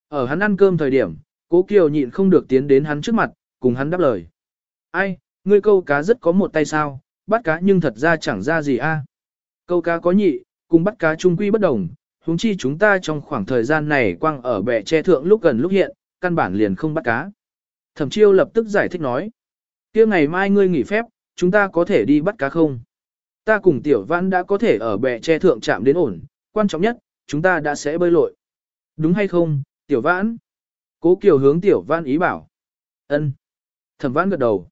Ở hắn ăn cơm thời điểm, cố Kiều nhịn không được tiến đến hắn trước mặt, cùng hắn đáp lời. Ai, ngươi câu cá rất có một tay sao, bắt cá nhưng thật ra chẳng ra gì a. Câu cá có nhị, cùng bắt cá trung quy bất đồng, huống chi chúng ta trong khoảng thời gian này quang ở bè che thượng lúc gần lúc hiện, căn bản liền không bắt cá. Thẩm chiêu lập tức giải thích nói. kia ngày mai ngươi nghỉ phép, chúng ta có thể đi bắt cá không? Ta cùng tiểu văn đã có thể ở bè che thượng chạm đến ổn, quan trọng nhất, chúng ta đã sẽ bơi lội. Đúng hay không, tiểu vãn? Cố Kiều hướng tiểu vãn ý bảo. ân Thẩm vãn gật đầu.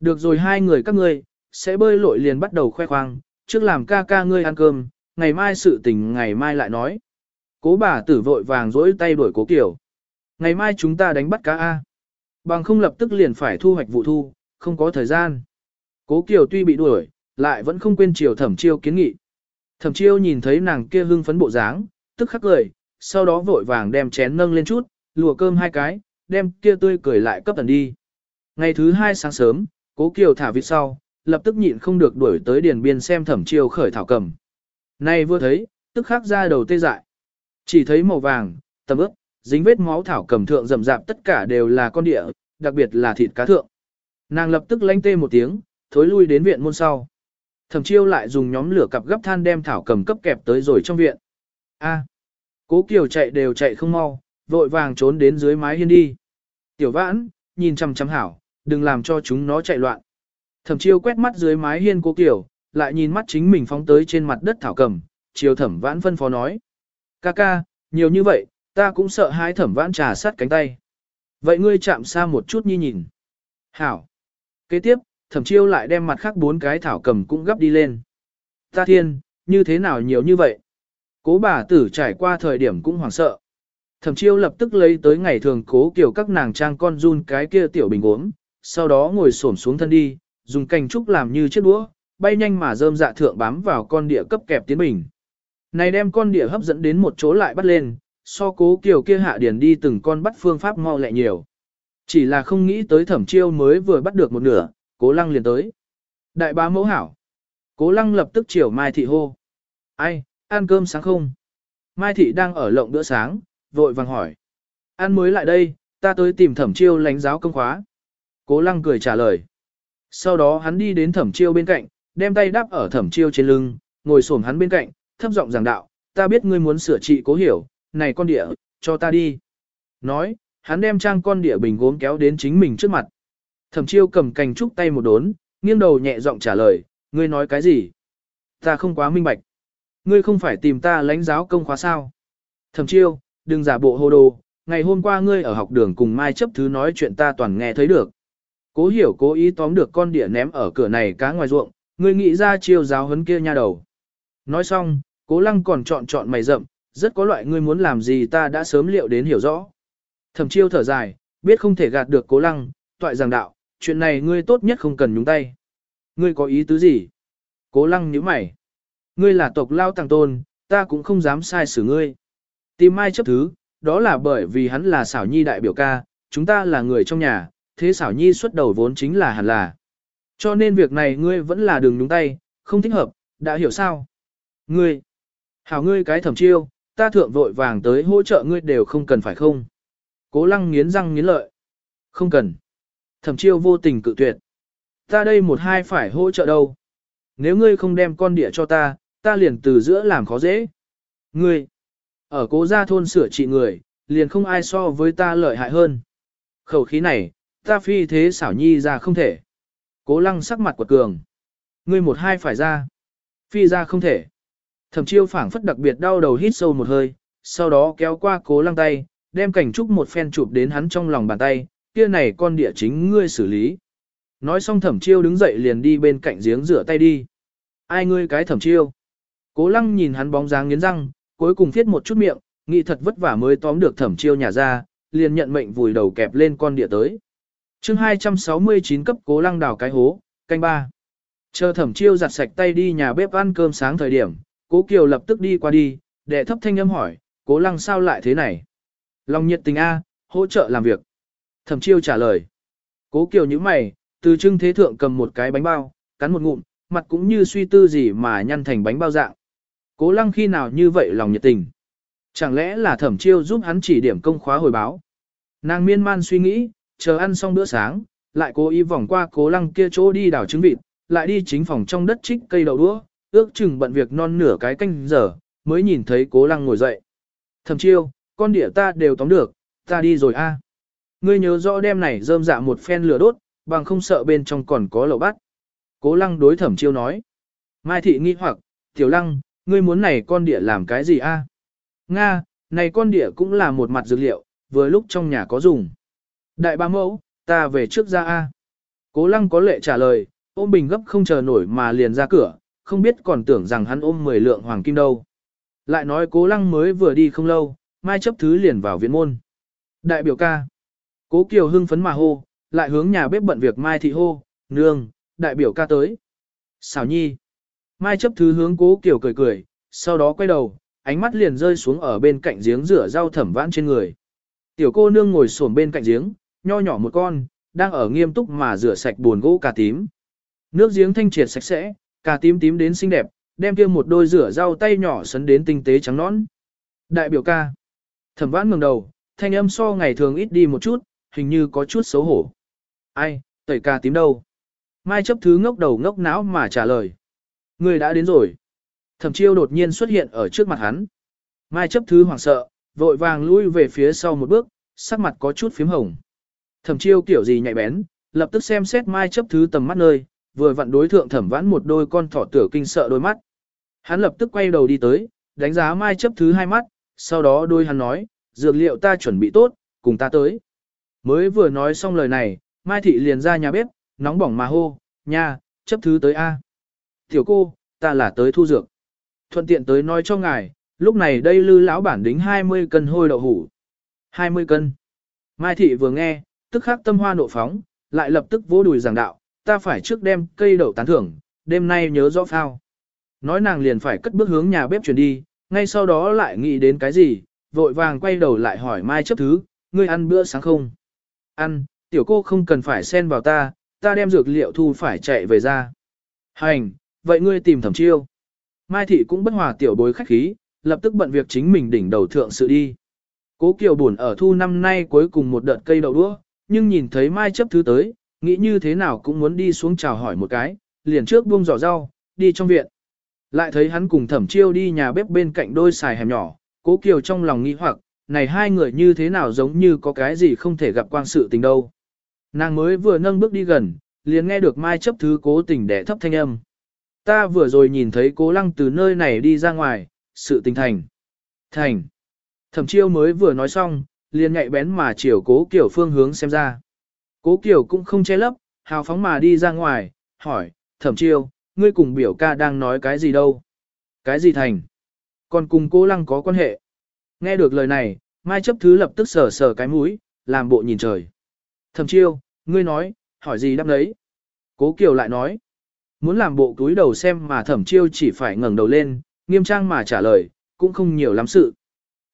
Được rồi hai người các ngươi, sẽ bơi lội liền bắt đầu khoe khoang, trước làm ca ca ngươi ăn cơm, ngày mai sự tình ngày mai lại nói. Cố bà tử vội vàng dỗi tay đuổi cố Kiều. Ngày mai chúng ta đánh bắt cá A. Bằng không lập tức liền phải thu hoạch vụ thu, không có thời gian. Cố Kiều tuy bị đuổi, lại vẫn không quên chiều thẩm chiêu kiến nghị. Thẩm chiêu nhìn thấy nàng kia hưng phấn bộ dáng, tức khắc cười, sau đó vội vàng đem chén nâng lên chút, lùa cơm hai cái, đem kia tươi cười lại cấp tần đi. Ngày thứ hai sáng sớm, cố Kiều thả vịt sau, lập tức nhịn không được đuổi tới điền biên xem thẩm chiêu khởi thảo cầm. Nay vừa thấy, tức khắc ra đầu tê dại. Chỉ thấy màu vàng, tầm ướp, dính vết máu thảo cầm thượng rậm rạp tất cả đều là con địa, đặc biệt là thịt cá thượng. Nàng lập tức lanh tê một tiếng, thối lui đến viện môn sau. Thẩm chiêu lại dùng nhóm lửa cặp gấp than đem thảo cầm cấp kẹp tới rồi trong viện. A, cố kiều chạy đều chạy không mau, vội vàng trốn đến dưới mái hiên đi. Tiểu vãn, nhìn chăm chăm hảo, đừng làm cho chúng nó chạy loạn. Thẩm chiêu quét mắt dưới mái hiên cố kiều, lại nhìn mắt chính mình phóng tới trên mặt đất thảo cầm, chiều thẩm vãn phân phó nói. Ca ca, nhiều như vậy, ta cũng sợ hai thẩm vãn trà sát cánh tay. Vậy ngươi chạm xa một chút nhi nhìn. Hảo. Kế tiếp, thẩm chiêu lại đem mặt khác bốn cái thảo cầm cũng gấp đi lên. Ta thiên, như thế nào nhiều như vậy? Cố bà tử trải qua thời điểm cũng hoảng sợ. Thẩm chiêu lập tức lấy tới ngày thường cố kiểu các nàng trang con run cái kia tiểu bình uống, sau đó ngồi xổm xuống thân đi, dùng cành trúc làm như chiếc đũa, bay nhanh mà rơm dạ thượng bám vào con địa cấp kẹp tiến bình. Này đem con địa hấp dẫn đến một chỗ lại bắt lên, so cố kiều kia hạ điển đi từng con bắt phương pháp mau lẹ nhiều. Chỉ là không nghĩ tới thẩm chiêu mới vừa bắt được một nửa, cố lăng liền tới. Đại bá mẫu hảo. Cố lăng lập tức chiều Mai Thị hô. Ai, ăn cơm sáng không? Mai Thị đang ở lộng bữa sáng, vội vàng hỏi. Ăn mới lại đây, ta tới tìm thẩm chiêu lánh giáo công khóa. Cố lăng cười trả lời. Sau đó hắn đi đến thẩm chiêu bên cạnh, đem tay đắp ở thẩm chiêu trên lưng, ngồi xổm hắn bên cạnh, thấp giọng giảng đạo, ta biết ngươi muốn sửa trị cố hiểu, này con địa, cho ta đi. Nói, hắn đem trang con địa bình gốm kéo đến chính mình trước mặt. Thẩm chiêu cầm cành trúc tay một đốn, nghiêng đầu nhẹ giọng trả lời, ngươi nói cái gì? Ta không quá minh bạch. Ngươi không phải tìm ta lãnh giáo công khóa sao? Thẩm chiêu, đừng giả bộ hồ đồ, ngày hôm qua ngươi ở học đường cùng Mai chấp thứ nói chuyện ta toàn nghe thấy được. Cố hiểu cố ý tóm được con địa ném ở cửa này cá ngoài ruộng, ngươi nghĩ ra chiêu giáo huấn kia nha đầu. Nói xong, Cố lăng còn chọn chọn mày rậm, rất có loại ngươi muốn làm gì ta đã sớm liệu đến hiểu rõ. Thẩm chiêu thở dài, biết không thể gạt được cố lăng, toại giảng đạo, chuyện này ngươi tốt nhất không cần nhúng tay. Ngươi có ý tứ gì? Cố lăng nhíu mày. Ngươi là tộc lao tàng tôn, ta cũng không dám sai xử ngươi. Tìm mai chấp thứ, đó là bởi vì hắn là xảo nhi đại biểu ca, chúng ta là người trong nhà, thế xảo nhi xuất đầu vốn chính là hẳn là. Cho nên việc này ngươi vẫn là đường đúng tay, không thích hợp, đã hiểu sao? Ngươi, hảo ngươi cái thẩm chiêu, ta thượng vội vàng tới hỗ trợ ngươi đều không cần phải không? Cố lăng nghiến răng nghiến lợi. Không cần. Thẩm chiêu vô tình cự tuyệt. Ta đây một hai phải hỗ trợ đâu. Nếu ngươi không đem con địa cho ta, ta liền từ giữa làm khó dễ. Ngươi, ở cố gia thôn sửa trị người, liền không ai so với ta lợi hại hơn. Khẩu khí này, ta phi thế xảo nhi ra không thể. Cố lăng sắc mặt quật cường. Ngươi một hai phải ra. Phi ra không thể. Thẩm chiêu phảng phất đặc biệt đau đầu hít sâu một hơi, sau đó kéo qua cố lăng tay, đem cảnh trúc một phen chụp đến hắn trong lòng bàn tay, kia này con địa chính ngươi xử lý. Nói xong thẩm chiêu đứng dậy liền đi bên cạnh giếng rửa tay đi. Ai ngươi cái thẩm chiêu? Cố lăng nhìn hắn bóng dáng nghiến răng, cuối cùng thiết một chút miệng, nghĩ thật vất vả mới tóm được thẩm chiêu nhà ra, liền nhận mệnh vùi đầu kẹp lên con địa tới chương 269 cấp cố lăng đào cái hố, canh ba. Chờ thẩm chiêu giặt sạch tay đi nhà bếp ăn cơm sáng thời điểm, cố kiều lập tức đi qua đi, đệ thấp thanh âm hỏi, cố lăng sao lại thế này? Lòng nhiệt tình A, hỗ trợ làm việc. Thẩm chiêu trả lời. Cố kiều như mày, từ trưng thế thượng cầm một cái bánh bao, cắn một ngụm, mặt cũng như suy tư gì mà nhăn thành bánh bao dạng. Cố lăng khi nào như vậy lòng nhiệt tình. Chẳng lẽ là thẩm chiêu giúp hắn chỉ điểm công khóa hồi báo. Nàng miên man suy nghĩ, chờ ăn xong bữa sáng, lại cố ý vòng qua cố lăng kia chỗ đi đảo trứng vịt, lại đi chính phòng trong đất trích cây đậu đũa, ước chừng bận việc non nửa cái canh giờ, mới nhìn thấy cố lăng ngồi dậy. Thẩm chiêu, con địa ta đều tóm được, ta đi rồi a. Ngươi nhớ rõ đêm này rơm dạ một phen lửa đốt, bằng không sợ bên trong còn có lẩu bắt. Cố lăng đối thẩm chiêu nói. Mai thị nghi hoặc, tiểu lăng, ngươi muốn này con địa làm cái gì a? Nga, này con địa cũng là một mặt dược liệu, vừa lúc trong nhà có dùng. Đại ba mẫu, ta về trước ra a. Cố lăng có lệ trả lời, ôm bình gấp không chờ nổi mà liền ra cửa, không biết còn tưởng rằng hắn ôm 10 lượng hoàng kim đâu. Lại nói cố lăng mới vừa đi không lâu, mai chấp thứ liền vào viện môn. Đại biểu ca. Cố Kiều hưng phấn mà hô, lại hướng nhà bếp bận việc mai thị hô, nương, đại biểu ca tới. Xảo nhi. Mai chấp thứ hướng cố Kiều cười cười, sau đó quay đầu, ánh mắt liền rơi xuống ở bên cạnh giếng rửa rau thẩm vãn trên người. Tiểu cô nương ngồi xổm bên cạnh giếng, nho nhỏ một con, đang ở nghiêm túc mà rửa sạch buồn gỗ cà tím. Nước giếng thanh triệt sạch sẽ, cà tím tím đến xinh đẹp, đem kia một đôi rửa rau tay nhỏ sấn đến tinh tế trắng nõn. Đại biểu ca. Thẩm vãn ngẩng đầu, thanh âm so ngày thường ít đi một chút, hình như có chút xấu hổ. Ai, tẩy cà tím đâu? Mai chấp thứ ngốc đầu ngốc não mà trả lời. Người đã đến rồi. Thẩm chiêu đột nhiên xuất hiện ở trước mặt hắn. Mai chấp thứ hoảng sợ, vội vàng lui về phía sau một bước, sắc mặt có chút phím hồng. Thẩm chiêu kiểu gì nhạy bén, lập tức xem xét mai chấp thứ tầm mắt nơi, vừa vặn đối thượng thẩm vãn một đôi con thỏ tử kinh sợ đôi mắt. Hắn lập tức quay đầu đi tới, đánh giá mai chấp thứ hai mắt, sau đó đôi hắn nói, dược liệu ta chuẩn bị tốt, cùng ta tới. Mới vừa nói xong lời này, mai thị liền ra nhà bếp, nóng bỏng mà hô, nha, chấp thứ tới A. Tiểu cô, ta là tới thu dược. Thuận tiện tới nói cho ngài, lúc này đây lư lão bản đính 20 cân hôi đậu hủ. 20 cân. Mai thị vừa nghe, tức khắc tâm hoa nộ phóng, lại lập tức vỗ đùi giảng đạo, ta phải trước đem cây đậu tán thưởng, đêm nay nhớ rõ phao. Nói nàng liền phải cất bước hướng nhà bếp chuyển đi, ngay sau đó lại nghĩ đến cái gì, vội vàng quay đầu lại hỏi Mai chấp thứ, ngươi ăn bữa sáng không? Ăn, tiểu cô không cần phải xen vào ta, ta đem dược liệu thu phải chạy về ra. Hành, vậy ngươi tìm thẩm chiêu. Mai thị cũng bất hòa tiểu bối khách khí, lập tức bận việc chính mình đỉnh đầu thượng sự đi. Cố Kiều buồn ở thu năm nay cuối cùng một đợt cây đậu đũa, nhưng nhìn thấy Mai chấp thứ tới, nghĩ như thế nào cũng muốn đi xuống chào hỏi một cái, liền trước buông giỏ rau, đi trong viện. Lại thấy hắn cùng thẩm chiêu đi nhà bếp bên cạnh đôi xài hẻm nhỏ, cố kiều trong lòng nghĩ hoặc, này hai người như thế nào giống như có cái gì không thể gặp quang sự tình đâu. Nàng mới vừa nâng bước đi gần, liền nghe được mai chấp thứ cố tình đẻ thấp thanh âm. Ta vừa rồi nhìn thấy cố lăng từ nơi này đi ra ngoài, sự tình thành. Thành. Thẩm chiêu mới vừa nói xong, liền nhạy bén mà chiều cố kiểu phương hướng xem ra. Cố kiểu cũng không che lấp, hào phóng mà đi ra ngoài, hỏi, thẩm chiêu, ngươi cùng biểu ca đang nói cái gì đâu? Cái gì thành? Còn cùng cố lăng có quan hệ. Nghe được lời này, Mai chấp thứ lập tức sờ sờ cái mũi, làm bộ nhìn trời. Thẩm chiêu, ngươi nói, hỏi gì đáp đấy. Cố Kiều lại nói, muốn làm bộ túi đầu xem mà thẩm chiêu chỉ phải ngẩng đầu lên, nghiêm trang mà trả lời, cũng không nhiều lắm sự.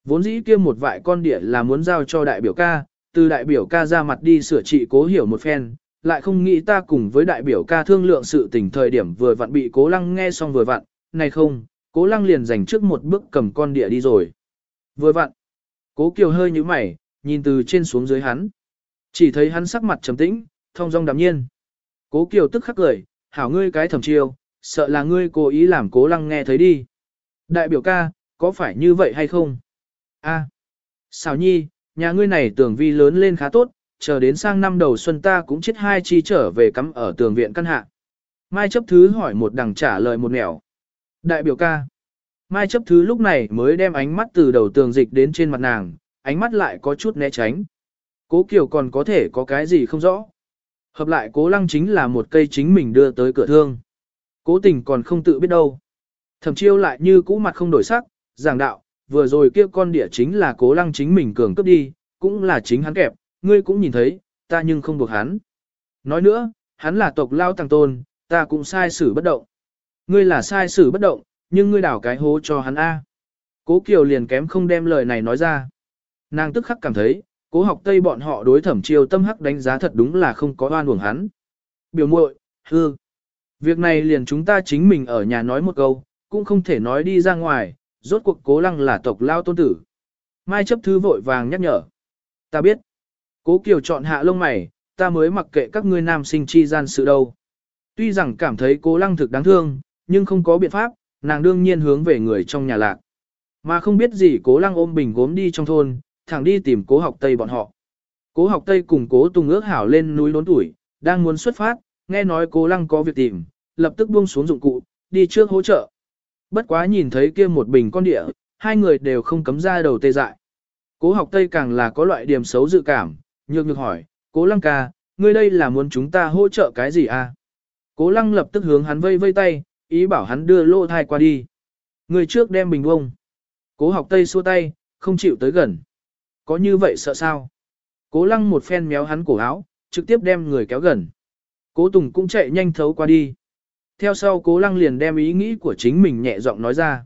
Vốn dĩ kia một vại con địa là muốn giao cho đại biểu ca, từ đại biểu ca ra mặt đi sửa trị cố hiểu một phen, lại không nghĩ ta cùng với đại biểu ca thương lượng sự tình thời điểm vừa vặn bị cố lăng nghe xong vừa vặn, này không, cố lăng liền dành trước một bước cầm con địa đi rồi. Vừa vặn, cố kiều hơi như mày, nhìn từ trên xuống dưới hắn. Chỉ thấy hắn sắc mặt trầm tĩnh, thong dong đạm nhiên. Cố kiều tức khắc cười, hảo ngươi cái thầm chiêu, sợ là ngươi cố ý làm cố lăng nghe thấy đi. Đại biểu ca, có phải như vậy hay không? A, à, xào nhi, nhà ngươi này tường vi lớn lên khá tốt, chờ đến sang năm đầu xuân ta cũng chết hai chi trở về cắm ở tường viện căn hạ. Mai chấp thứ hỏi một đằng trả lời một nẻo. Đại biểu ca. Mai chấp thứ lúc này mới đem ánh mắt từ đầu tường dịch đến trên mặt nàng, ánh mắt lại có chút né tránh. Cố Kiều còn có thể có cái gì không rõ. Hợp lại cố lăng chính là một cây chính mình đưa tới cửa thương. Cố tình còn không tự biết đâu. Thẩm chiêu lại như cũ mặt không đổi sắc, giảng đạo, vừa rồi kia con địa chính là cố lăng chính mình cường cướp đi, cũng là chính hắn kẹp, ngươi cũng nhìn thấy, ta nhưng không buộc hắn. Nói nữa, hắn là tộc lao tăng tôn, ta cũng sai xử bất động. Ngươi là sai xử bất động, nhưng ngươi đảo cái hố cho hắn A. Cố Kiều liền kém không đem lời này nói ra. Nàng tức khắc cảm thấy, cố học Tây bọn họ đối thẩm chiêu tâm hắc đánh giá thật đúng là không có oan uổng hắn. Biểu muội, hư. Việc này liền chúng ta chính mình ở nhà nói một câu, cũng không thể nói đi ra ngoài, rốt cuộc cố lăng là tộc lao tôn tử. Mai chấp thư vội vàng nhắc nhở. Ta biết. Cố Kiều chọn hạ lông mày, ta mới mặc kệ các ngươi nam sinh chi gian sự đâu. Tuy rằng cảm thấy cố lăng thực đáng thương, nhưng không có biện pháp, nàng đương nhiên hướng về người trong nhà lạc. Mà không biết gì cố lăng ôm bình gốm đi trong thôn, thẳng đi tìm cố học Tây bọn họ. Cố học Tây cùng cố Tùng ước hảo lên núi lốn tuổi, đang muốn xuất phát, nghe nói cố lăng có việc tìm, lập tức buông xuống dụng cụ, đi trước hỗ trợ. Bất quá nhìn thấy kia một bình con địa, hai người đều không cấm ra đầu tê dại. Cố học Tây càng là có loại điểm xấu dự cảm, nhược nhược hỏi, cố lăng ca, ngươi đây là muốn chúng ta hỗ trợ cái gì à? Cố lăng lập tức hướng hắn vây vây tay, ý bảo hắn đưa lô thai qua đi. Người trước đem bình bông. Cố học Tây xua tay, không chịu tới gần. Có như vậy sợ sao? Cố lăng một phen méo hắn cổ áo, trực tiếp đem người kéo gần. Cố Tùng cũng chạy nhanh thấu qua đi. Theo sau cố lăng liền đem ý nghĩ của chính mình nhẹ giọng nói ra.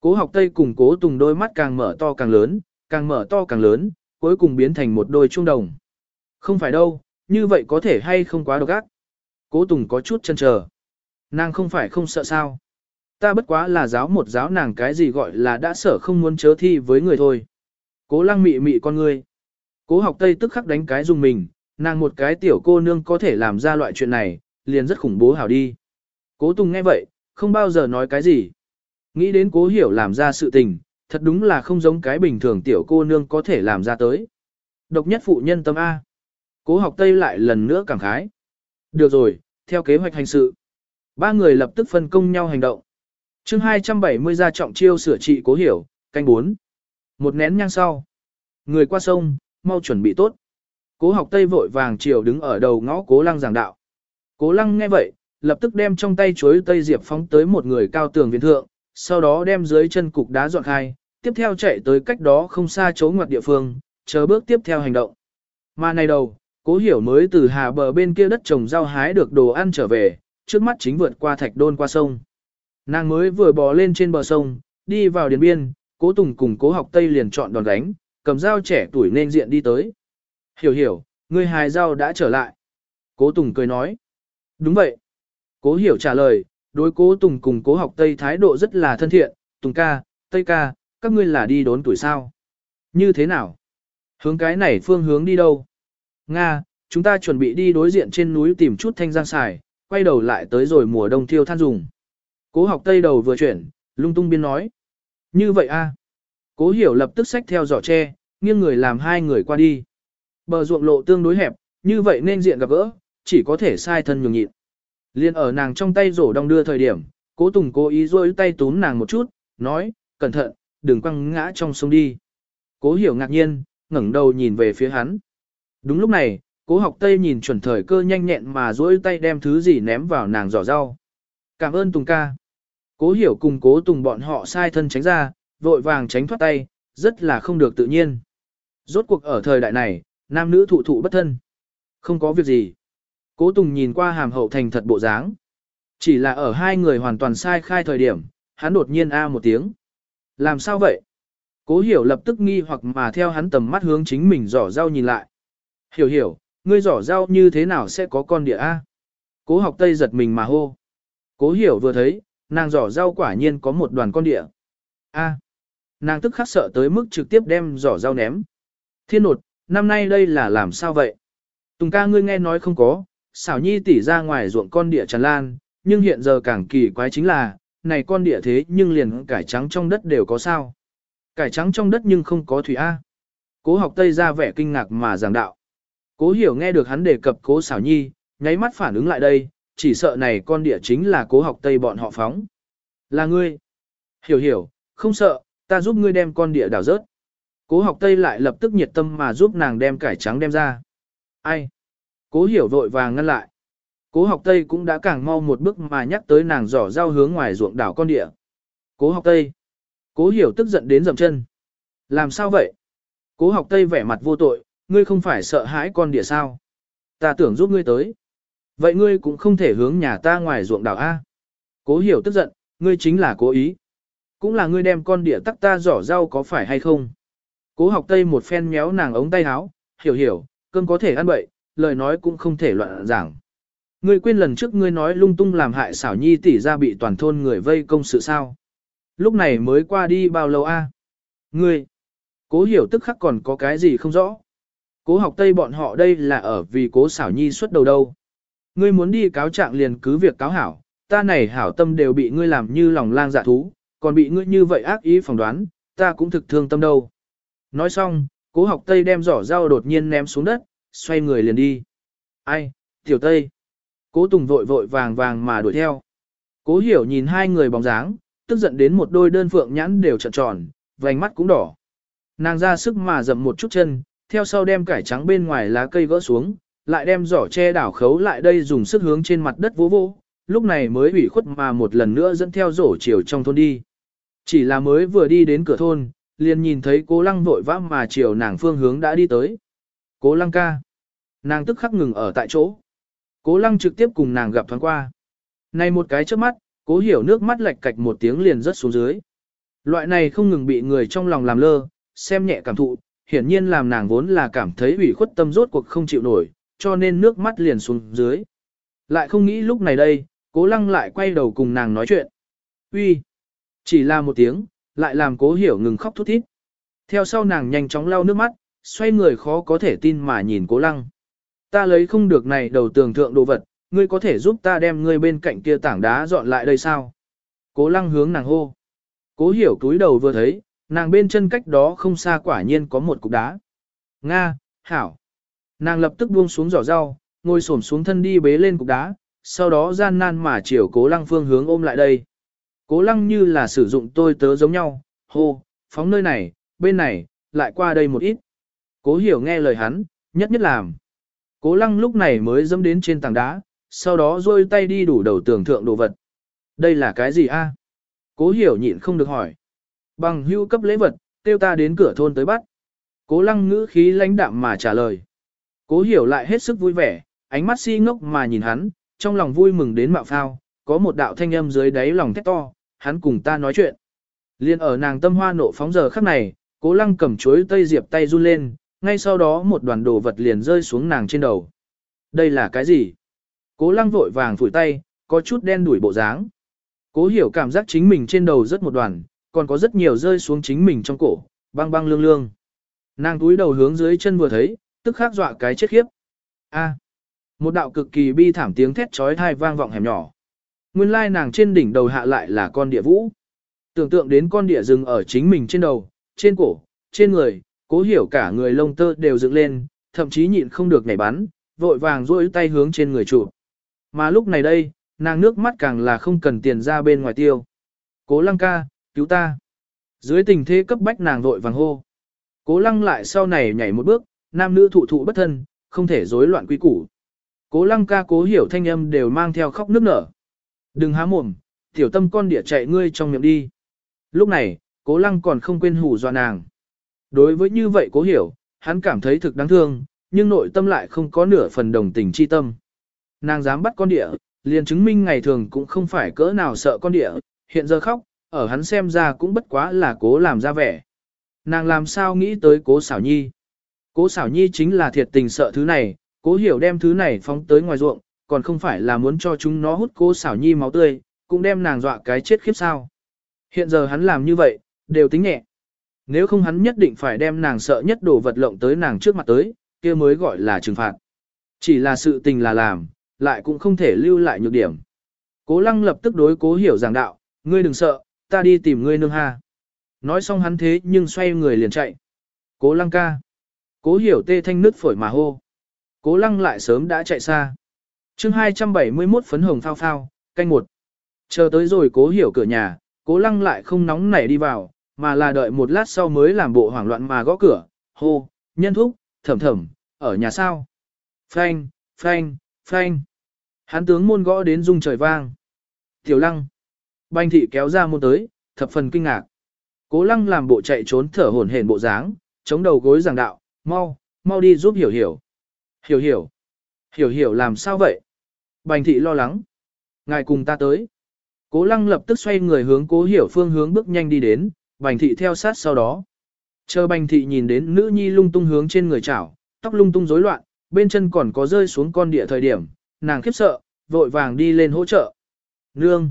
Cố học Tây cùng cố Tùng đôi mắt càng mở to càng lớn, càng mở to càng lớn, cuối cùng biến thành một đôi trung đồng. Không phải đâu, như vậy có thể hay không quá độc ác. Cố Tùng có chút chân chờ. Nàng không phải không sợ sao. Ta bất quá là giáo một giáo nàng cái gì gọi là đã sợ không muốn chớ thi với người thôi. Cố lăng mị mị con ngươi. Cố học Tây tức khắc đánh cái dùng mình, nàng một cái tiểu cô nương có thể làm ra loại chuyện này, liền rất khủng bố hảo đi. Cố Tùng nghe vậy, không bao giờ nói cái gì. Nghĩ đến cố hiểu làm ra sự tình, thật đúng là không giống cái bình thường tiểu cô nương có thể làm ra tới. Độc nhất phụ nhân tâm A. Cố học Tây lại lần nữa cảm khái. Được rồi, theo kế hoạch hành sự. Ba người lập tức phân công nhau hành động. chương 270 ra trọng chiêu sửa trị cố hiểu, canh 4. Một nén nhang sau. Người qua sông, mau chuẩn bị tốt. Cố học Tây vội vàng chiều đứng ở đầu ngõ cố lăng giảng đạo. Cố lăng nghe vậy, lập tức đem trong tay chuối Tây Diệp phóng tới một người cao tường viện thượng, sau đó đem dưới chân cục đá dọn khai, tiếp theo chạy tới cách đó không xa chỗ ngoặt địa phương, chờ bước tiếp theo hành động. Mà này đầu, cố hiểu mới từ hà bờ bên kia đất trồng rau hái được đồ ăn trở về, trước mắt chính vượt qua thạch đôn qua sông. Nàng mới vừa bò lên trên bờ sông, đi vào điền biên, cố tùng cùng cố học tây liền chọn đòn đánh, cầm dao trẻ tuổi nên diện đi tới. Hiểu hiểu, người hài dao đã trở lại. Cố tùng cười nói. Đúng vậy. Cố hiểu trả lời, đối cố tùng cùng cố học tây thái độ rất là thân thiện, tùng ca, tây ca, các ngươi là đi đốn tuổi sao. Như thế nào? Hướng cái này phương hướng đi đâu? Nga, chúng ta chuẩn bị đi đối diện trên núi tìm chút thanh giang xài, quay đầu lại tới rồi mùa đông thiêu than dùng. Cố học tây đầu vừa chuyển, lung tung biên nói. Như vậy a Cố hiểu lập tức xách theo giỏ tre, nghiêng người làm hai người qua đi. Bờ ruộng lộ tương đối hẹp, như vậy nên diện gặp gỡ, chỉ có thể sai thân nhường nhịn. Liên ở nàng trong tay rổ đong đưa thời điểm, cố tùng cố ý rôi tay túm nàng một chút, nói, cẩn thận, đừng quăng ngã trong sông đi. Cố hiểu ngạc nhiên, ngẩng đầu nhìn về phía hắn. Đúng lúc này, cố học tây nhìn chuẩn thời cơ nhanh nhẹn mà duỗi tay đem thứ gì ném vào nàng giỏ rau. Cảm ơn Tùng ca. Cố hiểu cùng cố Tùng bọn họ sai thân tránh ra, vội vàng tránh thoát tay, rất là không được tự nhiên. Rốt cuộc ở thời đại này, nam nữ thụ thụ bất thân. Không có việc gì. Cố Tùng nhìn qua hàm hậu thành thật bộ dáng. Chỉ là ở hai người hoàn toàn sai khai thời điểm, hắn đột nhiên a một tiếng. Làm sao vậy? Cố hiểu lập tức nghi hoặc mà theo hắn tầm mắt hướng chính mình giỏ rau nhìn lại. Hiểu hiểu, ngươi giỏ rau như thế nào sẽ có con địa A? Cố học tây giật mình mà hô. Cố hiểu vừa thấy, nàng giỏ rau quả nhiên có một đoàn con địa. A. Nàng tức khắc sợ tới mức trực tiếp đem giỏ rau ném. Thiên nột, năm nay đây là làm sao vậy? Tùng ca ngươi nghe nói không có, xảo nhi tỉ ra ngoài ruộng con địa tràn lan, nhưng hiện giờ càng kỳ quái chính là, này con địa thế nhưng liền cải trắng trong đất đều có sao. Cải trắng trong đất nhưng không có thủy A. Cố học Tây ra vẻ kinh ngạc mà giảng đạo. Cố hiểu nghe được hắn đề cập cố xảo nhi, nháy mắt phản ứng lại đây, chỉ sợ này con địa chính là cố học Tây bọn họ phóng. Là ngươi. Hiểu hiểu, không sợ, ta giúp ngươi đem con địa đào rớt. Cố học Tây lại lập tức nhiệt tâm mà giúp nàng đem cải trắng đem ra. Ai? Cố hiểu vội vàng ngăn lại. Cố học Tây cũng đã càng mau một bước mà nhắc tới nàng giỏ rau hướng ngoài ruộng đảo con địa. Cố học Tây. Cố hiểu tức giận đến dầm chân. Làm sao vậy? Cố học Tây vẻ mặt vô tội, ngươi không phải sợ hãi con địa sao? Ta tưởng giúp ngươi tới. Vậy ngươi cũng không thể hướng nhà ta ngoài ruộng đảo A. Cố hiểu tức giận, ngươi chính là cố ý. Cũng là ngươi đem con địa tắc ta giỏ rau có phải hay không? Cố học Tây một phen méo nàng ống tay áo, hiểu hiểu, cơm có thể ăn bậy, lời nói cũng không thể loạn giảng. Ngươi quên lần trước ngươi nói lung tung làm hại xảo nhi tỷ ra bị toàn thôn người vây công sự sao. Lúc này mới qua đi bao lâu a? Ngươi, cố hiểu tức khắc còn có cái gì không rõ. Cố học tây bọn họ đây là ở vì cố xảo nhi xuất đầu đâu. Ngươi muốn đi cáo trạng liền cứ việc cáo hảo, ta này hảo tâm đều bị ngươi làm như lòng lang dạ thú, còn bị ngươi như vậy ác ý phỏng đoán, ta cũng thực thương tâm đâu. Nói xong, cố học tây đem giỏ dao đột nhiên ném xuống đất, xoay người liền đi. Ai, tiểu tây. Cố Tùng vội vội vàng vàng mà đuổi theo. Cố hiểu nhìn hai người bóng dáng, tức giận đến một đôi đơn phượng nhãn đều trợn tròn, vành mắt cũng đỏ. Nàng ra sức mà dậm một chút chân, theo sau đem cải trắng bên ngoài lá cây gỡ xuống, lại đem giỏ che đảo khấu lại đây dùng sức hướng trên mặt đất vỗ vỗ, lúc này mới ủy khuất mà một lần nữa dẫn theo rổ chiều trong thôn đi. Chỉ là mới vừa đi đến cửa thôn, liền nhìn thấy cố lăng vội vã mà chiều nàng phương hướng đã đi tới. Cố lăng ca. Nàng tức khắc ngừng ở tại chỗ. Cố lăng trực tiếp cùng nàng gặp thoáng qua. Này một cái trước mắt, cố hiểu nước mắt lệch cạch một tiếng liền rớt xuống dưới. Loại này không ngừng bị người trong lòng làm lơ, xem nhẹ cảm thụ, hiển nhiên làm nàng vốn là cảm thấy ủy khuất tâm rốt cuộc không chịu nổi, cho nên nước mắt liền xuống dưới. Lại không nghĩ lúc này đây, cố lăng lại quay đầu cùng nàng nói chuyện. Uy, Chỉ là một tiếng, lại làm cố hiểu ngừng khóc thút thít. Theo sau nàng nhanh chóng lau nước mắt, xoay người khó có thể tin mà nhìn cố lăng. Ta lấy không được này đầu tường thượng đồ vật, ngươi có thể giúp ta đem ngươi bên cạnh kia tảng đá dọn lại đây sao? Cố lăng hướng nàng hô. Cố hiểu túi đầu vừa thấy, nàng bên chân cách đó không xa quả nhiên có một cục đá. Nga, hảo. Nàng lập tức buông xuống giỏ rau, ngồi xổm xuống thân đi bế lên cục đá, sau đó gian nan mà chiều cố lăng phương hướng ôm lại đây. Cố lăng như là sử dụng tôi tớ giống nhau, hô, phóng nơi này, bên này, lại qua đây một ít. Cố hiểu nghe lời hắn, nhất nhất làm. Cố lăng lúc này mới dẫm đến trên tảng đá, sau đó rôi tay đi đủ đầu tường thượng đồ vật. Đây là cái gì a? Cố hiểu nhịn không được hỏi. Bằng hưu cấp lễ vật, tiêu ta đến cửa thôn tới bắt. Cố lăng ngữ khí lãnh đạm mà trả lời. Cố hiểu lại hết sức vui vẻ, ánh mắt si ngốc mà nhìn hắn, trong lòng vui mừng đến mạo phao, có một đạo thanh âm dưới đáy lòng thét to, hắn cùng ta nói chuyện. Liên ở nàng tâm hoa nộ phóng giờ khắc này, cố lăng cầm chuối tây diệp tay run lên, ngay sau đó một đoàn đồ vật liền rơi xuống nàng trên đầu. Đây là cái gì? Cố lăng vội vàng phủi tay, có chút đen đuổi bộ dáng. Cố hiểu cảm giác chính mình trên đầu rất một đoàn, còn có rất nhiều rơi xuống chính mình trong cổ, băng băng lương lương. Nàng túi đầu hướng dưới chân vừa thấy, tức khắc dọa cái chết khiếp. A. một đạo cực kỳ bi thảm tiếng thét chói tai vang vọng hẻm nhỏ. Nguyên lai nàng trên đỉnh đầu hạ lại là con địa vũ. Tưởng tượng đến con địa rừng ở chính mình trên đầu, trên cổ, trên người, cố hiểu cả người lông tơ đều dựng lên, thậm chí nhịn không được nhảy bắn, vội vàng duỗi tay hướng trên người chủ. Mà lúc này đây, nàng nước mắt càng là không cần tiền ra bên ngoài tiêu. Cố lăng ca, cứu ta. Dưới tình thế cấp bách nàng vội vàng hô. Cố lăng lại sau này nhảy một bước, nam nữ thụ thụ bất thân, không thể rối loạn quy củ. Cố lăng ca cố hiểu thanh âm đều mang theo khóc nước nở. Đừng há mồm, tiểu tâm con địa chạy ngươi trong miệng đi. Lúc này, cố lăng còn không quên hù dọa nàng. Đối với như vậy cố hiểu, hắn cảm thấy thực đáng thương, nhưng nội tâm lại không có nửa phần đồng tình chi tâm. Nàng dám bắt con địa, liền chứng minh ngày thường cũng không phải cỡ nào sợ con địa, hiện giờ khóc, ở hắn xem ra cũng bất quá là cố làm ra vẻ. Nàng làm sao nghĩ tới cố xảo nhi. Cố xảo nhi chính là thiệt tình sợ thứ này, cố hiểu đem thứ này phóng tới ngoài ruộng, còn không phải là muốn cho chúng nó hút cố xảo nhi máu tươi, cũng đem nàng dọa cái chết khiếp sao. Hiện giờ hắn làm như vậy, đều tính nhẹ. Nếu không hắn nhất định phải đem nàng sợ nhất đồ vật lộng tới nàng trước mặt tới, kia mới gọi là trừng phạt. Chỉ là sự tình là làm, lại cũng không thể lưu lại nhược điểm. Cố lăng lập tức đối cố hiểu giảng đạo, ngươi đừng sợ, ta đi tìm ngươi nương ha. Nói xong hắn thế nhưng xoay người liền chạy. Cố lăng ca. Cố hiểu tê thanh nứt phổi mà hô. Cố lăng lại sớm đã chạy xa. chương 271 phấn hồng phao phao, canh một. Chờ tới rồi cố hiểu cửa nhà, cố lăng lại không nóng nảy đi vào, mà là đợi một lát sau mới làm bộ hoảng loạn mà gõ cửa, hô, nhân thúc, thầm thầm, ở nhà sao? Phanh, phanh, phanh. hán tướng môn gõ đến rung trời vang. Tiểu lăng. Banh thị kéo ra môn tới, thập phần kinh ngạc. Cố lăng làm bộ chạy trốn thở hổn hển bộ dáng, chống đầu gối giảng đạo, mau, mau đi giúp hiểu hiểu. Hiểu hiểu. Hiểu hiểu làm sao vậy? Bành thị lo lắng. Ngài cùng ta tới. Cố lăng lập tức xoay người hướng cố hiểu phương hướng bước nhanh đi đến, bành thị theo sát sau đó. Chờ bành thị nhìn đến nữ nhi lung tung hướng trên người chảo, tóc lung tung rối loạn, bên chân còn có rơi xuống con địa thời điểm, nàng khiếp sợ, vội vàng đi lên hỗ trợ. Nương!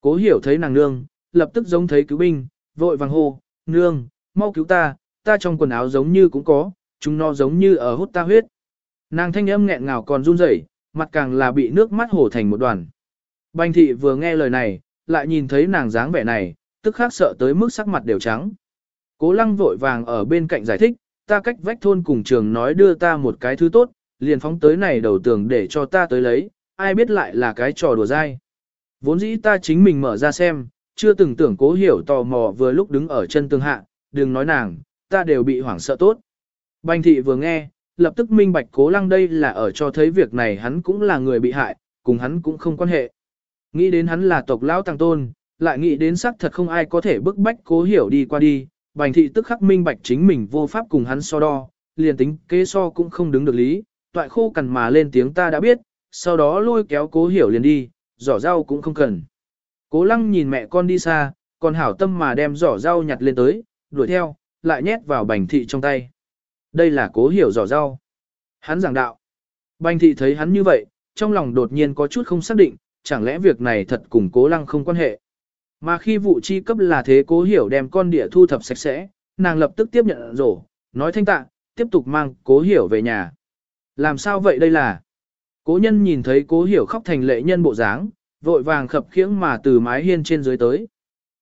Cố hiểu thấy nàng nương, lập tức giống thấy cứu binh, vội vàng hô, nương, mau cứu ta, ta trong quần áo giống như cũng có, chúng nó giống như ở hút ta huyết. Nàng thanh âm nghẹn ngào còn run rẩy, mặt càng là bị nước mắt hổ thành một đoàn. Bành thị vừa nghe lời này, lại nhìn thấy nàng dáng vẻ này, tức khác sợ tới mức sắc mặt đều trắng. Cố lăng vội vàng ở bên cạnh giải thích, ta cách vách thôn cùng trường nói đưa ta một cái thứ tốt, liền phóng tới này đầu tường để cho ta tới lấy, ai biết lại là cái trò đùa dai. Vốn dĩ ta chính mình mở ra xem, chưa từng tưởng cố hiểu tò mò vừa lúc đứng ở chân tường hạ, đừng nói nàng, ta đều bị hoảng sợ tốt. Bành thị vừa nghe, lập tức minh bạch cố lăng đây là ở cho thấy việc này hắn cũng là người bị hại, cùng hắn cũng không quan hệ. Nghĩ đến hắn là tộc lão tăng tôn, lại nghĩ đến xác thật không ai có thể bức bách cố hiểu đi qua đi, bành thị tức khắc minh bạch chính mình vô pháp cùng hắn so đo, liền tính kế so cũng không đứng được lý, toại khô cằn mà lên tiếng ta đã biết, sau đó lôi kéo cố hiểu liền đi, giỏ rau cũng không cần. Cố lăng nhìn mẹ con đi xa, còn hảo tâm mà đem giỏ rau nhặt lên tới, đuổi theo, lại nhét vào bành thị trong tay. Đây là cố hiểu giỏ rau. Hắn giảng đạo. Bành thị thấy hắn như vậy, trong lòng đột nhiên có chút không xác định, chẳng lẽ việc này thật cùng cố lăng không quan hệ. Mà khi vụ chi cấp là thế cố hiểu đem con địa thu thập sạch sẽ, nàng lập tức tiếp nhận rổ, nói thanh tạ, tiếp tục mang cố hiểu về nhà. Làm sao vậy đây là? Cố nhân nhìn thấy cố hiểu khóc thành lệ nhân bộ dáng, vội vàng khập khiễng mà từ mái hiên trên dưới tới.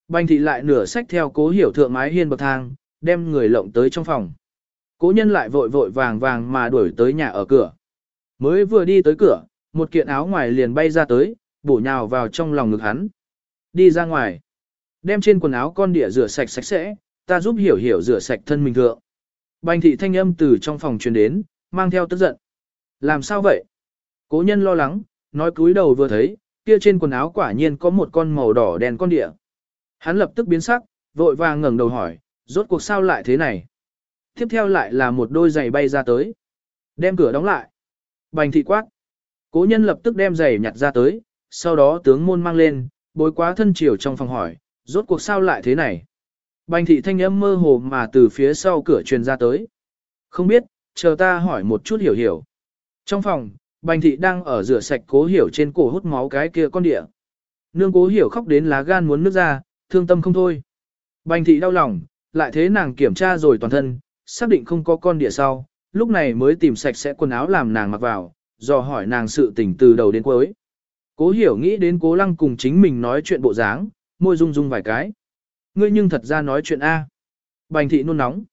Bành thị lại nửa sách theo cố hiểu thượng mái hiên bậc thang, đem người lộng tới trong phòng. Cố nhân lại vội vội vàng vàng mà đuổi tới nhà ở cửa. Mới vừa đi tới cửa, một kiện áo ngoài liền bay ra tới, bổ nhào vào trong lòng ngực hắn. Đi ra ngoài. Đem trên quần áo con địa rửa sạch sạch sẽ, ta giúp hiểu hiểu rửa sạch thân mình thượng. Bành thị thanh âm từ trong phòng truyền đến, mang theo tức giận. Làm sao vậy? Cố nhân lo lắng, nói cúi đầu vừa thấy, kia trên quần áo quả nhiên có một con màu đỏ đèn con địa. Hắn lập tức biến sắc, vội vàng ngẩng đầu hỏi, rốt cuộc sao lại thế này? Tiếp theo lại là một đôi giày bay ra tới. Đem cửa đóng lại. Bành thị quát. Cố nhân lập tức đem giày nhặt ra tới, sau đó tướng môn mang lên, bối quá thân chiều trong phòng hỏi, rốt cuộc sao lại thế này? Bành thị thanh âm mơ hồ mà từ phía sau cửa truyền ra tới. Không biết, chờ ta hỏi một chút hiểu hiểu. Trong phòng, bành thị đang ở rửa sạch cố hiểu trên cổ hút máu cái kia con địa. Nương cố hiểu khóc đến lá gan muốn nước ra, thương tâm không thôi. Bành thị đau lòng, lại thế nàng kiểm tra rồi toàn thân, xác định không có con địa sau, lúc này mới tìm sạch sẽ quần áo làm nàng mặc vào, dò hỏi nàng sự tình từ đầu đến cuối. Cố hiểu nghĩ đến cố lăng cùng chính mình nói chuyện bộ dáng, môi rung rung vài cái. Ngươi nhưng thật ra nói chuyện A. Bành thị nôn nóng.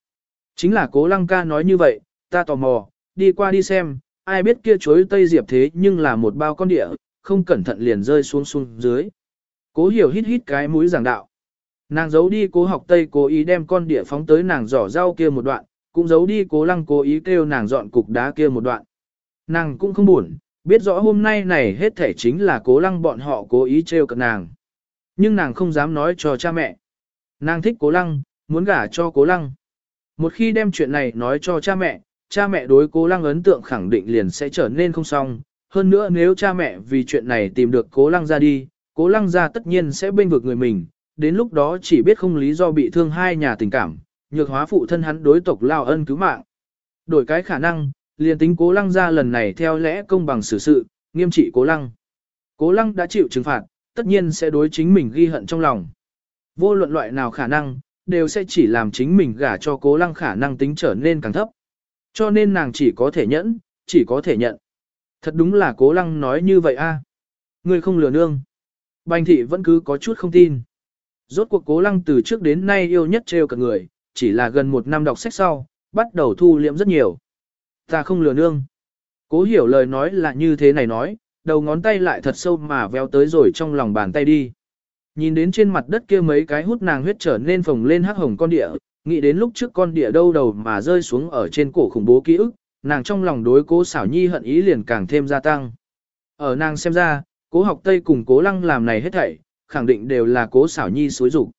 Chính là cố lăng ca nói như vậy, ta tò mò, đi qua đi xem, ai biết kia chuối tây diệp thế nhưng là một bao con địa, không cẩn thận liền rơi xuống xuống dưới. Cố hiểu hít hít cái mũi giảng đạo. Nàng giấu đi cố học tây cố ý đem con địa phóng tới nàng giỏ rau kia một đoạn, cũng giấu đi cố lăng cố ý kêu nàng dọn cục đá kia một đoạn. Nàng cũng không buồn, biết rõ hôm nay này hết thể chính là cố lăng bọn họ cố ý trêu cận nàng. Nhưng nàng không dám nói cho cha mẹ. Nàng thích cố lăng, muốn gả cho cố lăng. Một khi đem chuyện này nói cho cha mẹ, cha mẹ đối cố lăng ấn tượng khẳng định liền sẽ trở nên không xong. Hơn nữa nếu cha mẹ vì chuyện này tìm được cố lăng ra đi, cố lăng ra tất nhiên sẽ bên vực người mình, đến lúc đó chỉ biết không lý do bị thương hai nhà tình cảm, nhược hóa phụ thân hắn đối tộc lao ân cứu mạng. Đổi cái khả năng, liền tính cố lăng ra lần này theo lẽ công bằng xử sự, nghiêm trị cố lăng. Cố lăng đã chịu trừng phạt, tất nhiên sẽ đối chính mình ghi hận trong lòng. Vô luận loại nào khả năng, đều sẽ chỉ làm chính mình gả cho cố lăng khả năng tính trở nên càng thấp. Cho nên nàng chỉ có thể nhẫn, chỉ có thể nhận. Thật đúng là cố lăng nói như vậy a. À. Người không lừa nương. Bành thị vẫn cứ có chút không tin. Rốt cuộc cố lăng từ trước đến nay yêu nhất trêu cả người, chỉ là gần một năm đọc sách sau, bắt đầu thu liệm rất nhiều. Ta không lừa nương. Cố hiểu lời nói là như thế này nói, đầu ngón tay lại thật sâu mà véo tới rồi trong lòng bàn tay đi. Nhìn đến trên mặt đất kia mấy cái hút nàng huyết trở nên phồng lên hắc hồng con địa, nghĩ đến lúc trước con địa đâu đầu mà rơi xuống ở trên cổ khủng bố ký ức, nàng trong lòng đối cố xảo nhi hận ý liền càng thêm gia tăng. Ở nàng xem ra, cố học tây cùng cố lăng làm này hết thảy, khẳng định đều là cố xảo nhi xối rủ.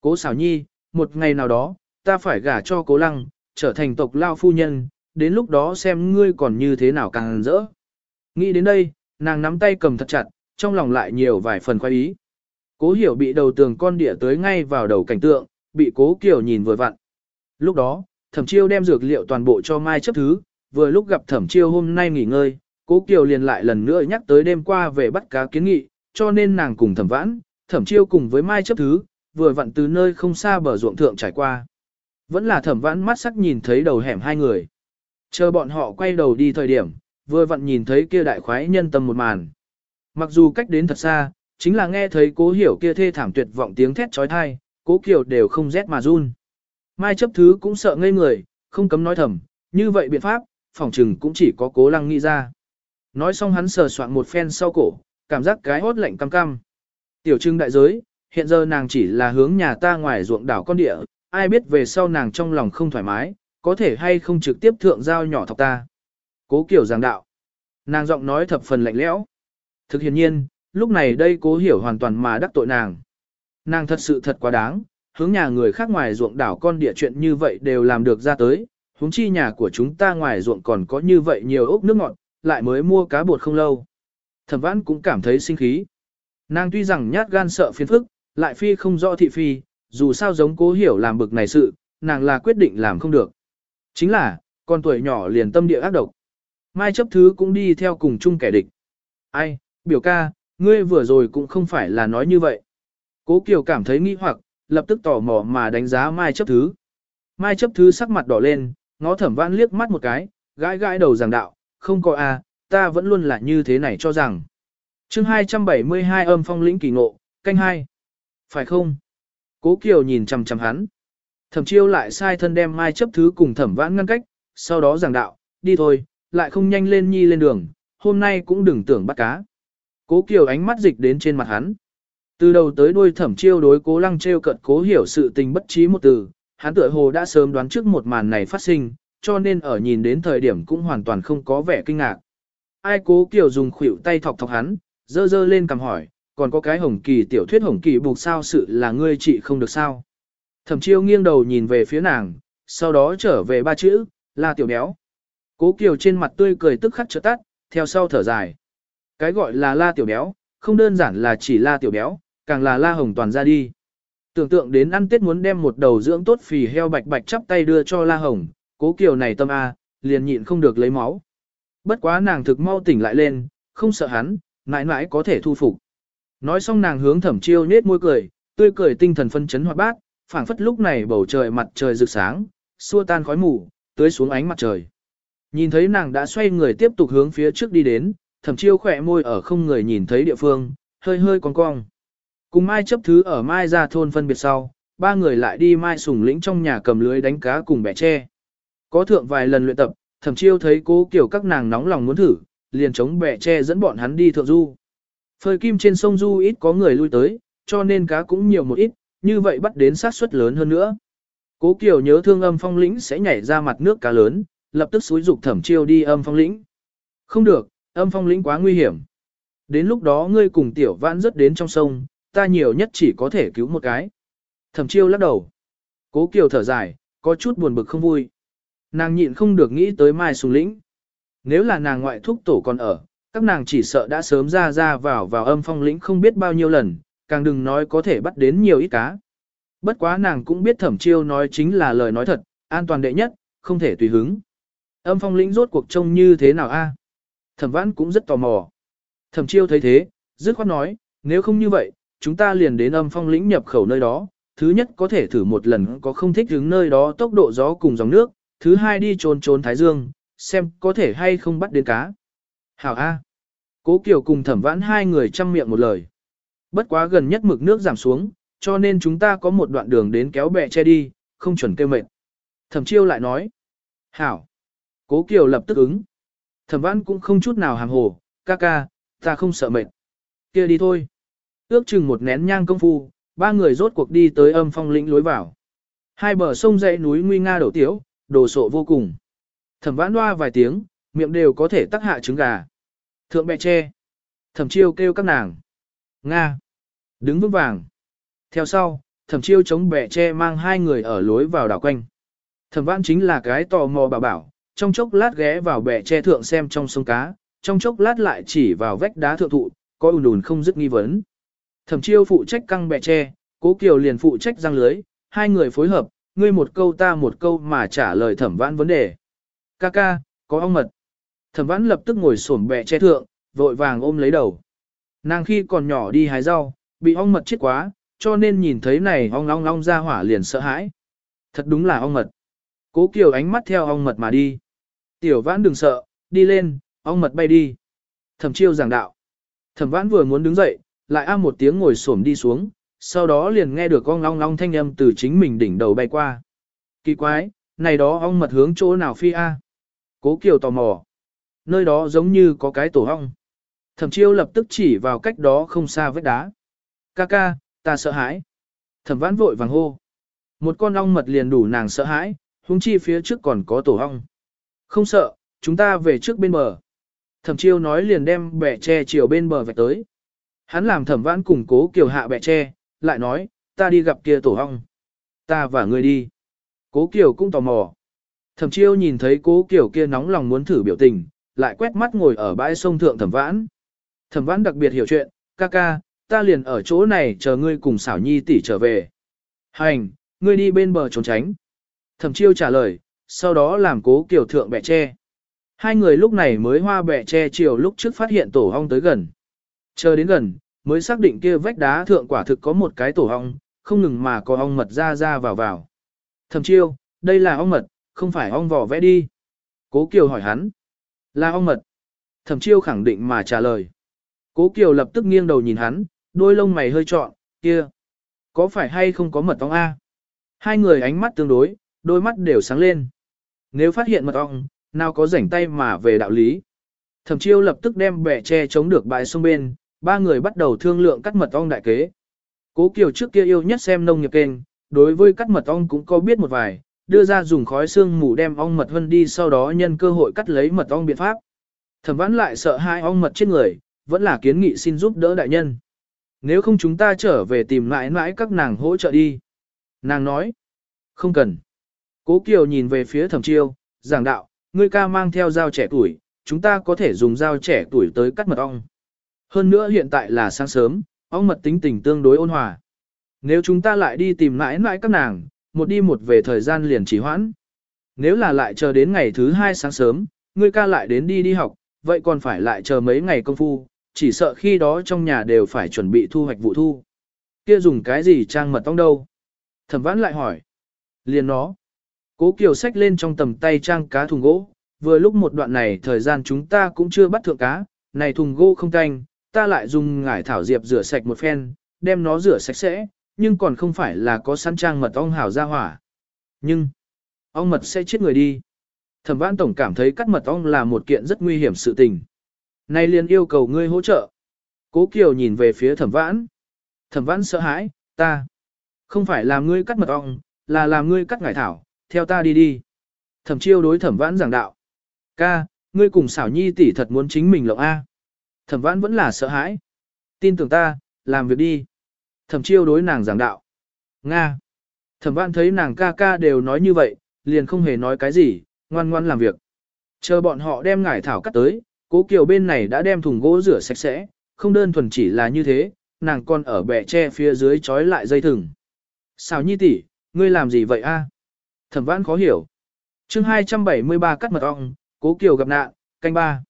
Cố xảo nhi, một ngày nào đó, ta phải gả cho cố lăng, trở thành tộc lao phu nhân, đến lúc đó xem ngươi còn như thế nào càng rỡ. Nghĩ đến đây, nàng nắm tay cầm thật chặt, trong lòng lại nhiều vài phần khoái ý. Cố hiểu bị đầu tường con địa tới ngay vào đầu cảnh tượng, bị cố kiểu nhìn vừa vặn. Lúc đó, thẩm chiêu đem dược liệu toàn bộ cho Mai chấp thứ, vừa lúc gặp thẩm chiêu hôm nay nghỉ ngơi, cố kiều liền lại lần nữa nhắc tới đêm qua về bắt cá kiến nghị, cho nên nàng cùng thẩm vãn, thẩm chiêu cùng với Mai chấp thứ, vừa vặn từ nơi không xa bờ ruộng thượng trải qua. Vẫn là thẩm vãn mắt sắc nhìn thấy đầu hẻm hai người. Chờ bọn họ quay đầu đi thời điểm, vừa vặn nhìn thấy kia đại khoái nhân tâm một màn. Mặc dù cách đến thật xa, chính là nghe thấy cố hiểu kia thê thảm tuyệt vọng tiếng thét trói thai, cố kiều đều không rét mà run. Mai chấp thứ cũng sợ ngây người, không cấm nói thầm, như vậy biện pháp, phòng trừng cũng chỉ có cố lăng nghĩ ra. Nói xong hắn sờ soạn một phen sau cổ, cảm giác cái hốt lạnh cam cam. Tiểu trưng đại giới, hiện giờ nàng chỉ là hướng nhà ta ngoài ruộng đảo con địa, ai biết về sau nàng trong lòng không thoải mái, có thể hay không trực tiếp thượng giao nhỏ thọc ta. Cố kiểu giảng đạo. Nàng giọng nói thập phần lạnh lẽo. Thực hiện nhiên, lúc này đây cố hiểu hoàn toàn mà đắc tội nàng. Nàng thật sự thật quá đáng, hướng nhà người khác ngoài ruộng đảo con địa chuyện như vậy đều làm được ra tới, huống chi nhà của chúng ta ngoài ruộng còn có như vậy nhiều ốc nước ngọt, lại mới mua cá bột không lâu. Thẩm vãn cũng cảm thấy sinh khí. Nàng tuy rằng nhát gan sợ phiền phức, lại phi không rõ thị phi, dù sao giống cố hiểu làm bực này sự, nàng là quyết định làm không được. Chính là, con tuổi nhỏ liền tâm địa ác độc. Mai chấp thứ cũng đi theo cùng chung kẻ địch. Ai, biểu ca, ngươi vừa rồi cũng không phải là nói như vậy. Cố Kiều cảm thấy nghi hoặc, lập tức tò mò mà đánh giá Mai chấp thứ. Mai chấp thứ sắc mặt đỏ lên, ngó thẩm vãn liếc mắt một cái, gãi gãi đầu giảng đạo, không có a, à, ta vẫn luôn là như thế này cho rằng. chương 272 âm phong lĩnh kỳ ngộ, canh hai. Phải không? Cố Kiều nhìn chằm chằm hắn. Thẩm chiêu lại sai thân đem Mai chấp thứ cùng thẩm vãn ngăn cách, sau đó giảng đạo, đi thôi, lại không nhanh lên nhi lên đường, hôm nay cũng đừng tưởng bắt cá. Cố Kiều ánh mắt dịch đến trên mặt hắn. Từ đầu tới đuôi thẩm chiêu đối cố lăng trêu cận cố hiểu sự tình bất trí một từ, hắn tựa hồ đã sớm đoán trước một màn này phát sinh, cho nên ở nhìn đến thời điểm cũng hoàn toàn không có vẻ kinh ngạc. Ai cố Kiều dùng khuỷu tay thọc thọc hắn, dơ dơ lên cầm hỏi, còn có cái hồng kỳ tiểu thuyết hồng kỳ buộc sao sự là ngươi trị không được sao. Thẩm chiêu nghiêng đầu nhìn về phía nàng, sau đó trở về ba chữ, la tiểu béo. Cố Kiều trên mặt tươi cười tức khắc trở tắt, theo sau thở dài. Cái gọi là la tiểu béo, không đơn giản là chỉ la tiểu béo, càng là la hồng toàn ra đi. Tưởng tượng đến ăn tết muốn đem một đầu dưỡng tốt phì heo bạch bạch chắp tay đưa cho la hồng, cố kiều này tâm A, liền nhịn không được lấy máu. Bất quá nàng thực mau tỉnh lại lên, không sợ hắn, mãi mãi có thể thu phục. Nói xong nàng hướng thẩm chiêu nết môi cười, tươi cười tinh thần phân chấn hoạt bát, phảng phất lúc này bầu trời mặt trời rực sáng, xua tan khói mù, tưới xuống ánh mặt trời. Nhìn thấy nàng đã xoay người tiếp tục hướng phía trước đi đến, thẩm chiêu khỏe môi ở không người nhìn thấy địa phương, hơi hơi cong cong. Cùng Mai chấp thứ ở Mai ra thôn phân biệt sau, ba người lại đi Mai sùng lĩnh trong nhà cầm lưới đánh cá cùng bẻ tre. Có thượng vài lần luyện tập, thẩm chiêu thấy cố kiểu các nàng nóng lòng muốn thử, liền chống bẻ tre dẫn bọn hắn đi thượng du. Phơi kim trên sông du ít có người lui tới, cho nên cá cũng nhiều một ít, như vậy bắt đến sát suất lớn hơn nữa. Cố Kiều nhớ thương âm phong lĩnh sẽ nhảy ra mặt nước cá lớn, lập tức xúi dục thẩm chiêu đi âm phong lĩnh. Không được, âm phong lĩnh quá nguy hiểm. Đến lúc đó ngươi cùng tiểu vãn rất đến trong sông, ta nhiều nhất chỉ có thể cứu một cái. Thẩm chiêu lắc đầu. Cố Kiều thở dài, có chút buồn bực không vui. Nàng nhịn không được nghĩ tới Mai Sùng Lĩnh. Nếu là nàng ngoại thúc tổ còn ở, các nàng chỉ sợ đã sớm ra ra vào vào âm phong lĩnh không biết bao nhiêu lần, càng đừng nói có thể bắt đến nhiều ít cá. Bất quá nàng cũng biết thẩm chiêu nói chính là lời nói thật, an toàn đệ nhất, không thể tùy hứng. Âm phong lĩnh rốt cuộc trông như thế nào a? Thẩm vãn cũng rất tò mò. Thẩm chiêu thấy thế, dứt khoát nói, nếu không như vậy, chúng ta liền đến âm phong lĩnh nhập khẩu nơi đó. Thứ nhất có thể thử một lần có không thích đứng nơi đó tốc độ gió cùng dòng nước. Thứ hai đi trốn trốn Thái Dương, xem có thể hay không bắt đến cá. Hảo A. Cố Kiều cùng thẩm vãn hai người chăm miệng một lời. Bất quá gần nhất mực nước giảm xuống, cho nên chúng ta có một đoạn đường đến kéo bè che đi, không chuẩn kêu mệt. Thẩm chiêu lại nói. Hảo. Cố Kiều lập tức ứng. Thẩm vãn cũng không chút nào hàm hồ, ca ca, ta không sợ mệt. kia đi thôi. Ước chừng một nén nhang công phu, ba người rốt cuộc đi tới âm phong lĩnh lối vào. Hai bờ sông dãy núi nguy nga đổ tiếu, đồ sộ vô cùng. Thẩm vãn loa vài tiếng, miệng đều có thể tắc hạ trứng gà. Thượng bẹ tre. Thẩm chiêu kêu các nàng. Nga. Đứng vững vàng. Theo sau, thẩm chiêu chống bẹ che mang hai người ở lối vào đảo quanh. Thẩm vãn chính là cái tò mò bảo bảo, trong chốc lát ghé vào bẹ che thượng xem trong sông cá, trong chốc lát lại chỉ vào vách đá thượng thụ, có ùn ùn không dứt nghi vấn. Thẩm chiêu phụ trách căng bẹ tre, cố kiều liền phụ trách răng lưới, hai người phối hợp, ngươi một câu ta một câu mà trả lời thẩm vãn vấn đề. Ca ca, có ong mật. Thẩm vãn lập tức ngồi xổm bẹ che thượng, vội vàng ôm lấy đầu. Nàng khi còn nhỏ đi hái rau, bị ong mật chết quá, cho nên nhìn thấy này ong long long ra hỏa liền sợ hãi. Thật đúng là ong mật. Cố Kiều ánh mắt theo ong mật mà đi. Tiểu vãn đừng sợ, đi lên, ong mật bay đi. Thẩm chiêu giảng đạo. Thẩm vãn vừa muốn đứng dậy, lại a một tiếng ngồi xổm đi xuống, sau đó liền nghe được ong long long thanh âm từ chính mình đỉnh đầu bay qua. Kỳ quái, này đó ong mật hướng chỗ nào phi a? Cố Kiều tò mò. Nơi đó giống như có cái tổ ong. Thẩm chiêu lập tức chỉ vào cách đó không xa vết đá. Ca ca, ta sợ hãi. Thẩm vãn vội vàng hô. Một con ong mật liền đủ nàng sợ hãi, huống chi phía trước còn có tổ ong. Không sợ, chúng ta về trước bên bờ. Thẩm chiêu nói liền đem bẻ tre chiều bên bờ vạch tới. Hắn làm thẩm vãn củng cố kiều hạ bẻ tre, lại nói, ta đi gặp kia tổ ong. Ta và ngươi đi. Cố kiều cũng tò mò. Thẩm chiêu nhìn thấy cố kiều kia nóng lòng muốn thử biểu tình, lại quét mắt ngồi ở bãi sông thượng thẩm vãn. Thẩm vãn đặc biệt hiểu chuyện, ca ca, ta liền ở chỗ này chờ ngươi cùng xảo nhi tỷ trở về. Hành, ngươi đi bên bờ trốn tránh. Thẩm chiêu trả lời, sau đó làm cố kiểu thượng bẹ tre. Hai người lúc này mới hoa bẹ tre chiều lúc trước phát hiện tổ hong tới gần. Chờ đến gần, mới xác định kia vách đá thượng quả thực có một cái tổ hong, không ngừng mà có ong mật ra ra vào vào. Thẩm chiêu, đây là ong mật, không phải ong vỏ vẽ đi. Cố Kiều hỏi hắn. Là ong mật. Thẩm chiêu khẳng định mà trả lời. Cố Kiều lập tức nghiêng đầu nhìn hắn, đôi lông mày hơi trọn, kia. Có phải hay không có mật ong A? Hai người ánh mắt tương đối, đôi mắt đều sáng lên. Nếu phát hiện mật ong, nào có rảnh tay mà về đạo lý. Thẩm chiêu lập tức đem bẻ che chống được bãi sông bên, ba người bắt đầu thương lượng cắt mật ong đại kế. Cố Kiều trước kia yêu nhất xem nông nghiệp kênh, đối với cắt mật ong cũng có biết một vài, đưa ra dùng khói xương mù đem ong mật vân đi sau đó nhân cơ hội cắt lấy mật ong biện pháp. Thẩm vãn lại sợ hai ong mật chết người, vẫn là kiến nghị xin giúp đỡ đại nhân. Nếu không chúng ta trở về tìm mãi mãi các nàng hỗ trợ đi. Nàng nói, không cần. Cố Kiều nhìn về phía thẩm chiêu, giảng đạo, ngươi ca mang theo dao trẻ tuổi, chúng ta có thể dùng dao trẻ tuổi tới cắt mật ong. Hơn nữa hiện tại là sáng sớm, ong mật tính tình tương đối ôn hòa. Nếu chúng ta lại đi tìm mãi mãi các nàng, một đi một về thời gian liền chỉ hoãn. Nếu là lại chờ đến ngày thứ hai sáng sớm, ngươi ca lại đến đi đi học, vậy còn phải lại chờ mấy ngày công phu, chỉ sợ khi đó trong nhà đều phải chuẩn bị thu hoạch vụ thu. Kia dùng cái gì trang mật ong đâu? Thẩm vãn lại hỏi. Liền nó. Cố Kiều xách lên trong tầm tay trang cá thùng gỗ, vừa lúc một đoạn này thời gian chúng ta cũng chưa bắt thượng cá, này thùng gỗ không canh, ta lại dùng ngải thảo diệp rửa sạch một phen, đem nó rửa sạch sẽ, nhưng còn không phải là có sẵn trang mật ong hảo ra hỏa. Nhưng, ong mật sẽ chết người đi. Thẩm vãn tổng cảm thấy cắt mật ong là một kiện rất nguy hiểm sự tình. Nay liền yêu cầu ngươi hỗ trợ. Cố Kiều nhìn về phía thẩm vãn. Thẩm vãn sợ hãi, ta. Không phải làm ngươi cắt mật ong, là làm ngươi cắt ngải thảo, theo ta đi đi. Thẩm chiêu đối thẩm vãn giảng đạo. Ca, ngươi cùng xảo nhi tỷ thật muốn chính mình lộng A. Thẩm vãn vẫn là sợ hãi. Tin tưởng ta, làm việc đi. Thẩm chiêu đối nàng giảng đạo. Nga. Thẩm vãn thấy nàng ca ca đều nói như vậy, liền không hề nói cái gì, ngoan ngoan làm việc. Chờ bọn họ đem ngải thảo cắt tới, cố kiều bên này đã đem thùng gỗ rửa sạch sẽ, không đơn thuần chỉ là như thế, nàng còn ở bẹ tre phía dưới trói lại dây thừng. Sao nhi tỷ, ngươi làm gì vậy a? Thẩm vãn khó hiểu. chương 273 cắt mật ong, cố kiều gặp nạn, canh ba.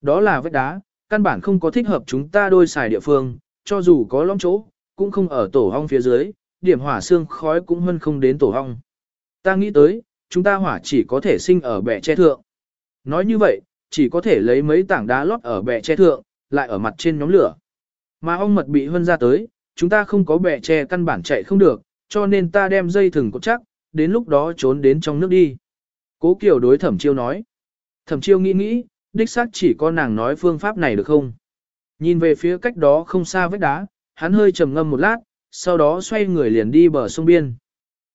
Đó là vết đá, căn bản không có thích hợp chúng ta đôi xài địa phương, cho dù có lõm chỗ, cũng không ở tổ ong phía dưới, điểm hỏa xương khói cũng hơn không đến tổ ong. Ta nghĩ tới, chúng ta hỏa chỉ có thể sinh ở bệ tre thượng. Nói như vậy, chỉ có thể lấy mấy tảng đá lót ở bệ che thượng, lại ở mặt trên nhóm lửa. Mà ong mật bị hơn ra tới, chúng ta không có bệ che căn bản chạy không được, cho nên ta đem dây thừng cột chắc, đến lúc đó trốn đến trong nước đi. Cố Kiều đối thẩm chiêu nói. Thẩm chiêu nghĩ nghĩ, đích xác chỉ có nàng nói phương pháp này được không? Nhìn về phía cách đó không xa vách đá, hắn hơi trầm ngâm một lát, sau đó xoay người liền đi bờ sông biên.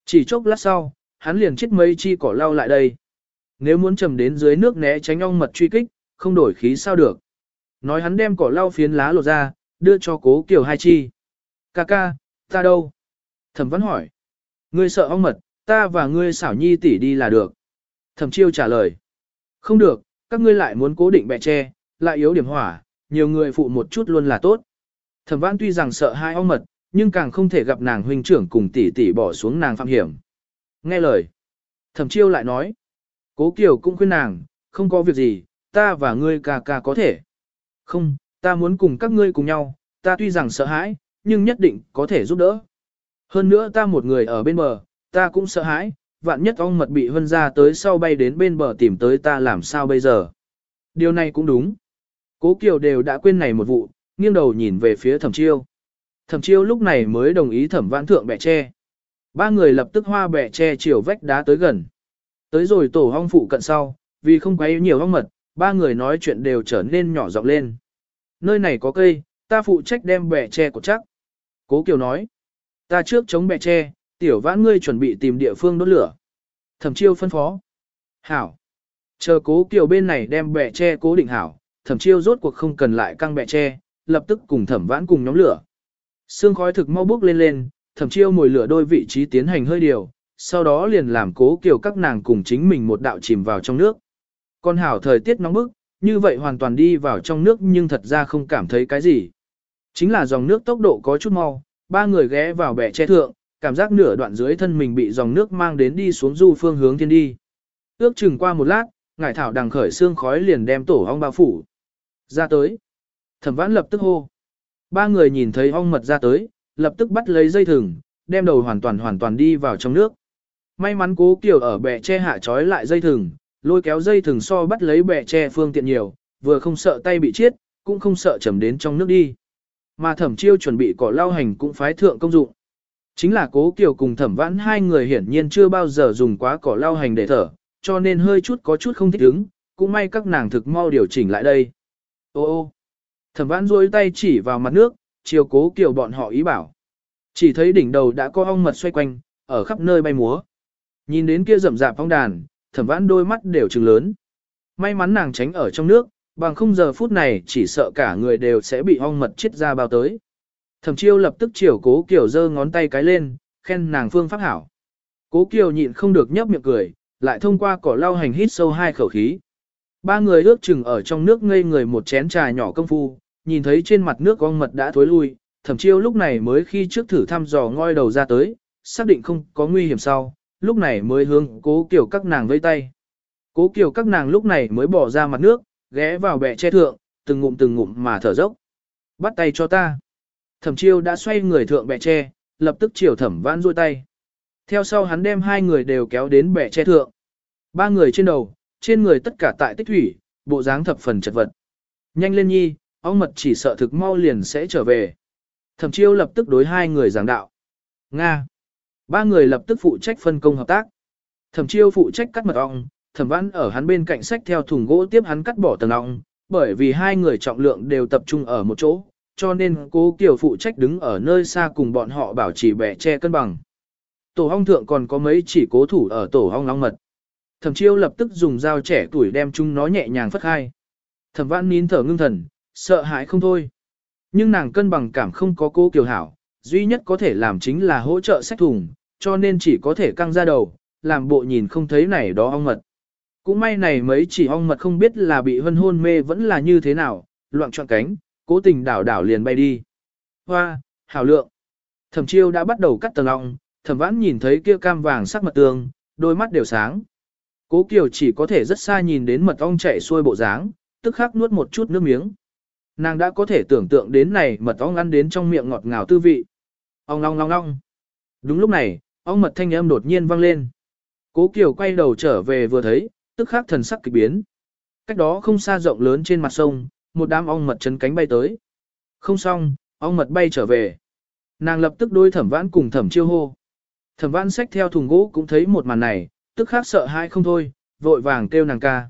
Chỉ chốc lát sau, hắn liền chết mấy chi cỏ lau lại đây. Nếu muốn trầm đến dưới nước né tránh ong mật truy kích, không đổi khí sao được. Nói hắn đem cỏ lau phiến lá lột ra, đưa cho cố kiểu hai chi. Ca ca, ta đâu? Thẩm văn hỏi. Ngươi sợ ong mật, ta và ngươi xảo nhi tỷ đi là được. Thẩm chiêu trả lời. Không được, các ngươi lại muốn cố định bẹ tre, lại yếu điểm hỏa, nhiều người phụ một chút luôn là tốt. Thẩm văn tuy rằng sợ hai ong mật, nhưng càng không thể gặp nàng huynh trưởng cùng tỷ tỷ bỏ xuống nàng phạm hiểm. Nghe lời. Thẩm chiêu lại nói. Cố Kiều cũng khuyên nàng, không có việc gì, ta và ngươi ca ca có thể. Không, ta muốn cùng các ngươi cùng nhau, ta tuy rằng sợ hãi, nhưng nhất định có thể giúp đỡ. Hơn nữa ta một người ở bên bờ, ta cũng sợ hãi, vạn nhất ong mật bị hân ra tới sau bay đến bên bờ tìm tới ta làm sao bây giờ. Điều này cũng đúng. Cố Kiều đều đã quên này một vụ, nghiêng đầu nhìn về phía thẩm chiêu. Thẩm chiêu lúc này mới đồng ý thẩm vãn thượng bẻ tre. Ba người lập tức hoa bẻ tre chiều vách đá tới gần. Tới rồi tổ hong phụ cận sau, vì không quấy nhiều hong mật, ba người nói chuyện đều trở nên nhỏ giọng lên. Nơi này có cây, ta phụ trách đem bẻ tre của chắc. Cố Kiều nói. Ta trước chống bẻ tre, tiểu vãn ngươi chuẩn bị tìm địa phương đốt lửa. Thẩm chiêu phân phó. Hảo. Chờ cố Kiều bên này đem bẻ tre cố định hảo, thẩm chiêu rốt cuộc không cần lại căng bẻ tre, lập tức cùng thẩm vãn cùng nhóm lửa. Sương khói thực mau bước lên lên, thẩm chiêu mồi lửa đôi vị trí tiến hành hơi điều, sau đó liền làm cố kiều các nàng cùng chính mình một đạo chìm vào trong nước. Con hảo thời tiết nóng bức, như vậy hoàn toàn đi vào trong nước nhưng thật ra không cảm thấy cái gì. Chính là dòng nước tốc độ có chút mau, ba người ghé vào bẻ che thượng, cảm giác nửa đoạn dưới thân mình bị dòng nước mang đến đi xuống du phương hướng thiên đi. Ước chừng qua một lát, ngải thảo đằng khởi xương khói liền đem tổ ong bao phủ. Ra tới. Thẩm vãn lập tức hô. Ba người nhìn thấy ong mật ra tới, lập tức bắt lấy dây thừng, đem đầu hoàn toàn hoàn toàn đi vào trong nước. May mắn cố kiều ở bè che hạ trói lại dây thừng, lôi kéo dây thừng so bắt lấy bè che phương tiện nhiều, vừa không sợ tay bị chiết, cũng không sợ chầm đến trong nước đi. Mà thẩm chiêu chuẩn bị cỏ lao hành cũng phái thượng công dụng. Chính là cố kiều cùng thẩm vãn hai người hiển nhiên chưa bao giờ dùng quá cỏ lao hành để thở, cho nên hơi chút có chút không thích ứng, cũng may các nàng thực mau điều chỉnh lại đây. Ô ô, thẩm vãn rôi tay chỉ vào mặt nước, chiều cố kiều bọn họ ý bảo. Chỉ thấy đỉnh đầu đã có ong mật xoay quanh, ở khắp nơi bay múa. Nhìn đến kia rậm rạp phong đàn, thẩm vãn đôi mắt đều trừng lớn. May mắn nàng tránh ở trong nước, bằng không giờ phút này chỉ sợ cả người đều sẽ bị ong mật chết ra bao tới. Thẩm chiêu lập tức chiều cố kiều giơ ngón tay cái lên, khen nàng phương pháp hảo. Cố kiều nhịn không được nhấp miệng cười, lại thông qua cỏ lau hành hít sâu hai khẩu khí. Ba người ước chừng ở trong nước ngây người một chén trà nhỏ công phu, nhìn thấy trên mặt nước ong mật đã thối lui, thẩm chiêu lúc này mới khi trước thử thăm dò ngoi đầu ra tới, xác định không có nguy hiểm sau, lúc này mới hướng cố kiểu các nàng vây tay. Cố kiểu các nàng lúc này mới bỏ ra mặt nước, ghé vào bệ che thượng, từng ngụm từng ngụm mà thở dốc. Bắt tay cho ta. Thẩm chiêu đã xoay người thượng bệ che, lập tức chiều thẩm vãn duỗi tay. Theo sau hắn đem hai người đều kéo đến bệ che thượng. Ba người trên đầu, trên người tất cả tại tích thủy, bộ dáng thập phần chật vật. Nhanh lên nhi, ông mật chỉ sợ thực mau liền sẽ trở về. Thẩm chiêu lập tức đối hai người giảng đạo. Nga. Ba người lập tức phụ trách phân công hợp tác. Thẩm chiêu phụ trách cắt mật ong, thẩm văn ở hắn bên cạnh sách theo thùng gỗ tiếp hắn cắt bỏ tầng ong, bởi vì hai người trọng lượng đều tập trung ở một chỗ, cho nên cố Kiều phụ trách đứng ở nơi xa cùng bọn họ bảo trì bẻ che cân bằng. Tổ ong thượng còn có mấy chỉ cố thủ ở tổ ong ong mật. Thẩm chiêu lập tức dùng dao trẻ tuổi đem chúng nó nhẹ nhàng phất khai. Thẩm văn nín thở ngưng thần, sợ hãi không thôi. Nhưng nàng cân bằng cảm không có cố Kiều hảo, duy nhất có thể làm chính là hỗ trợ sách thùng, cho nên chỉ có thể căng ra đầu, làm bộ nhìn không thấy này đó ong mật. Cũng may này mấy chỉ ong mật không biết là bị hân hôn mê vẫn là như thế nào, loạn trọn cánh, cố tình đảo đảo liền bay đi. Hoa, hảo lượng. Thẩm chiêu đã bắt đầu cắt tầng ong, thẩm vãn nhìn thấy kia cam vàng sắc mật tường, đôi mắt đều sáng. Cố Kiều chỉ có thể rất xa nhìn đến mật ong chạy xuôi bộ dáng, tức khắc nuốt một chút nước miếng. Nàng đã có thể tưởng tượng đến này mật ong ăn đến trong miệng ngọt ngào tư vị. Ong long long long. Đúng lúc này, ong mật thanh âm đột nhiên vang lên. Cố Kiều quay đầu trở về vừa thấy, tức khắc thần sắc kỳ biến. Cách đó không xa rộng lớn trên mặt sông, một đám ong mật chấn cánh bay tới. Không xong, ong mật bay trở về. Nàng lập tức đôi thẩm vãn cùng thẩm chiêu hô. Thẩm vãn xách theo thùng gỗ cũng thấy một màn này, tức khắc sợ hãi không thôi, vội vàng kêu nàng ca.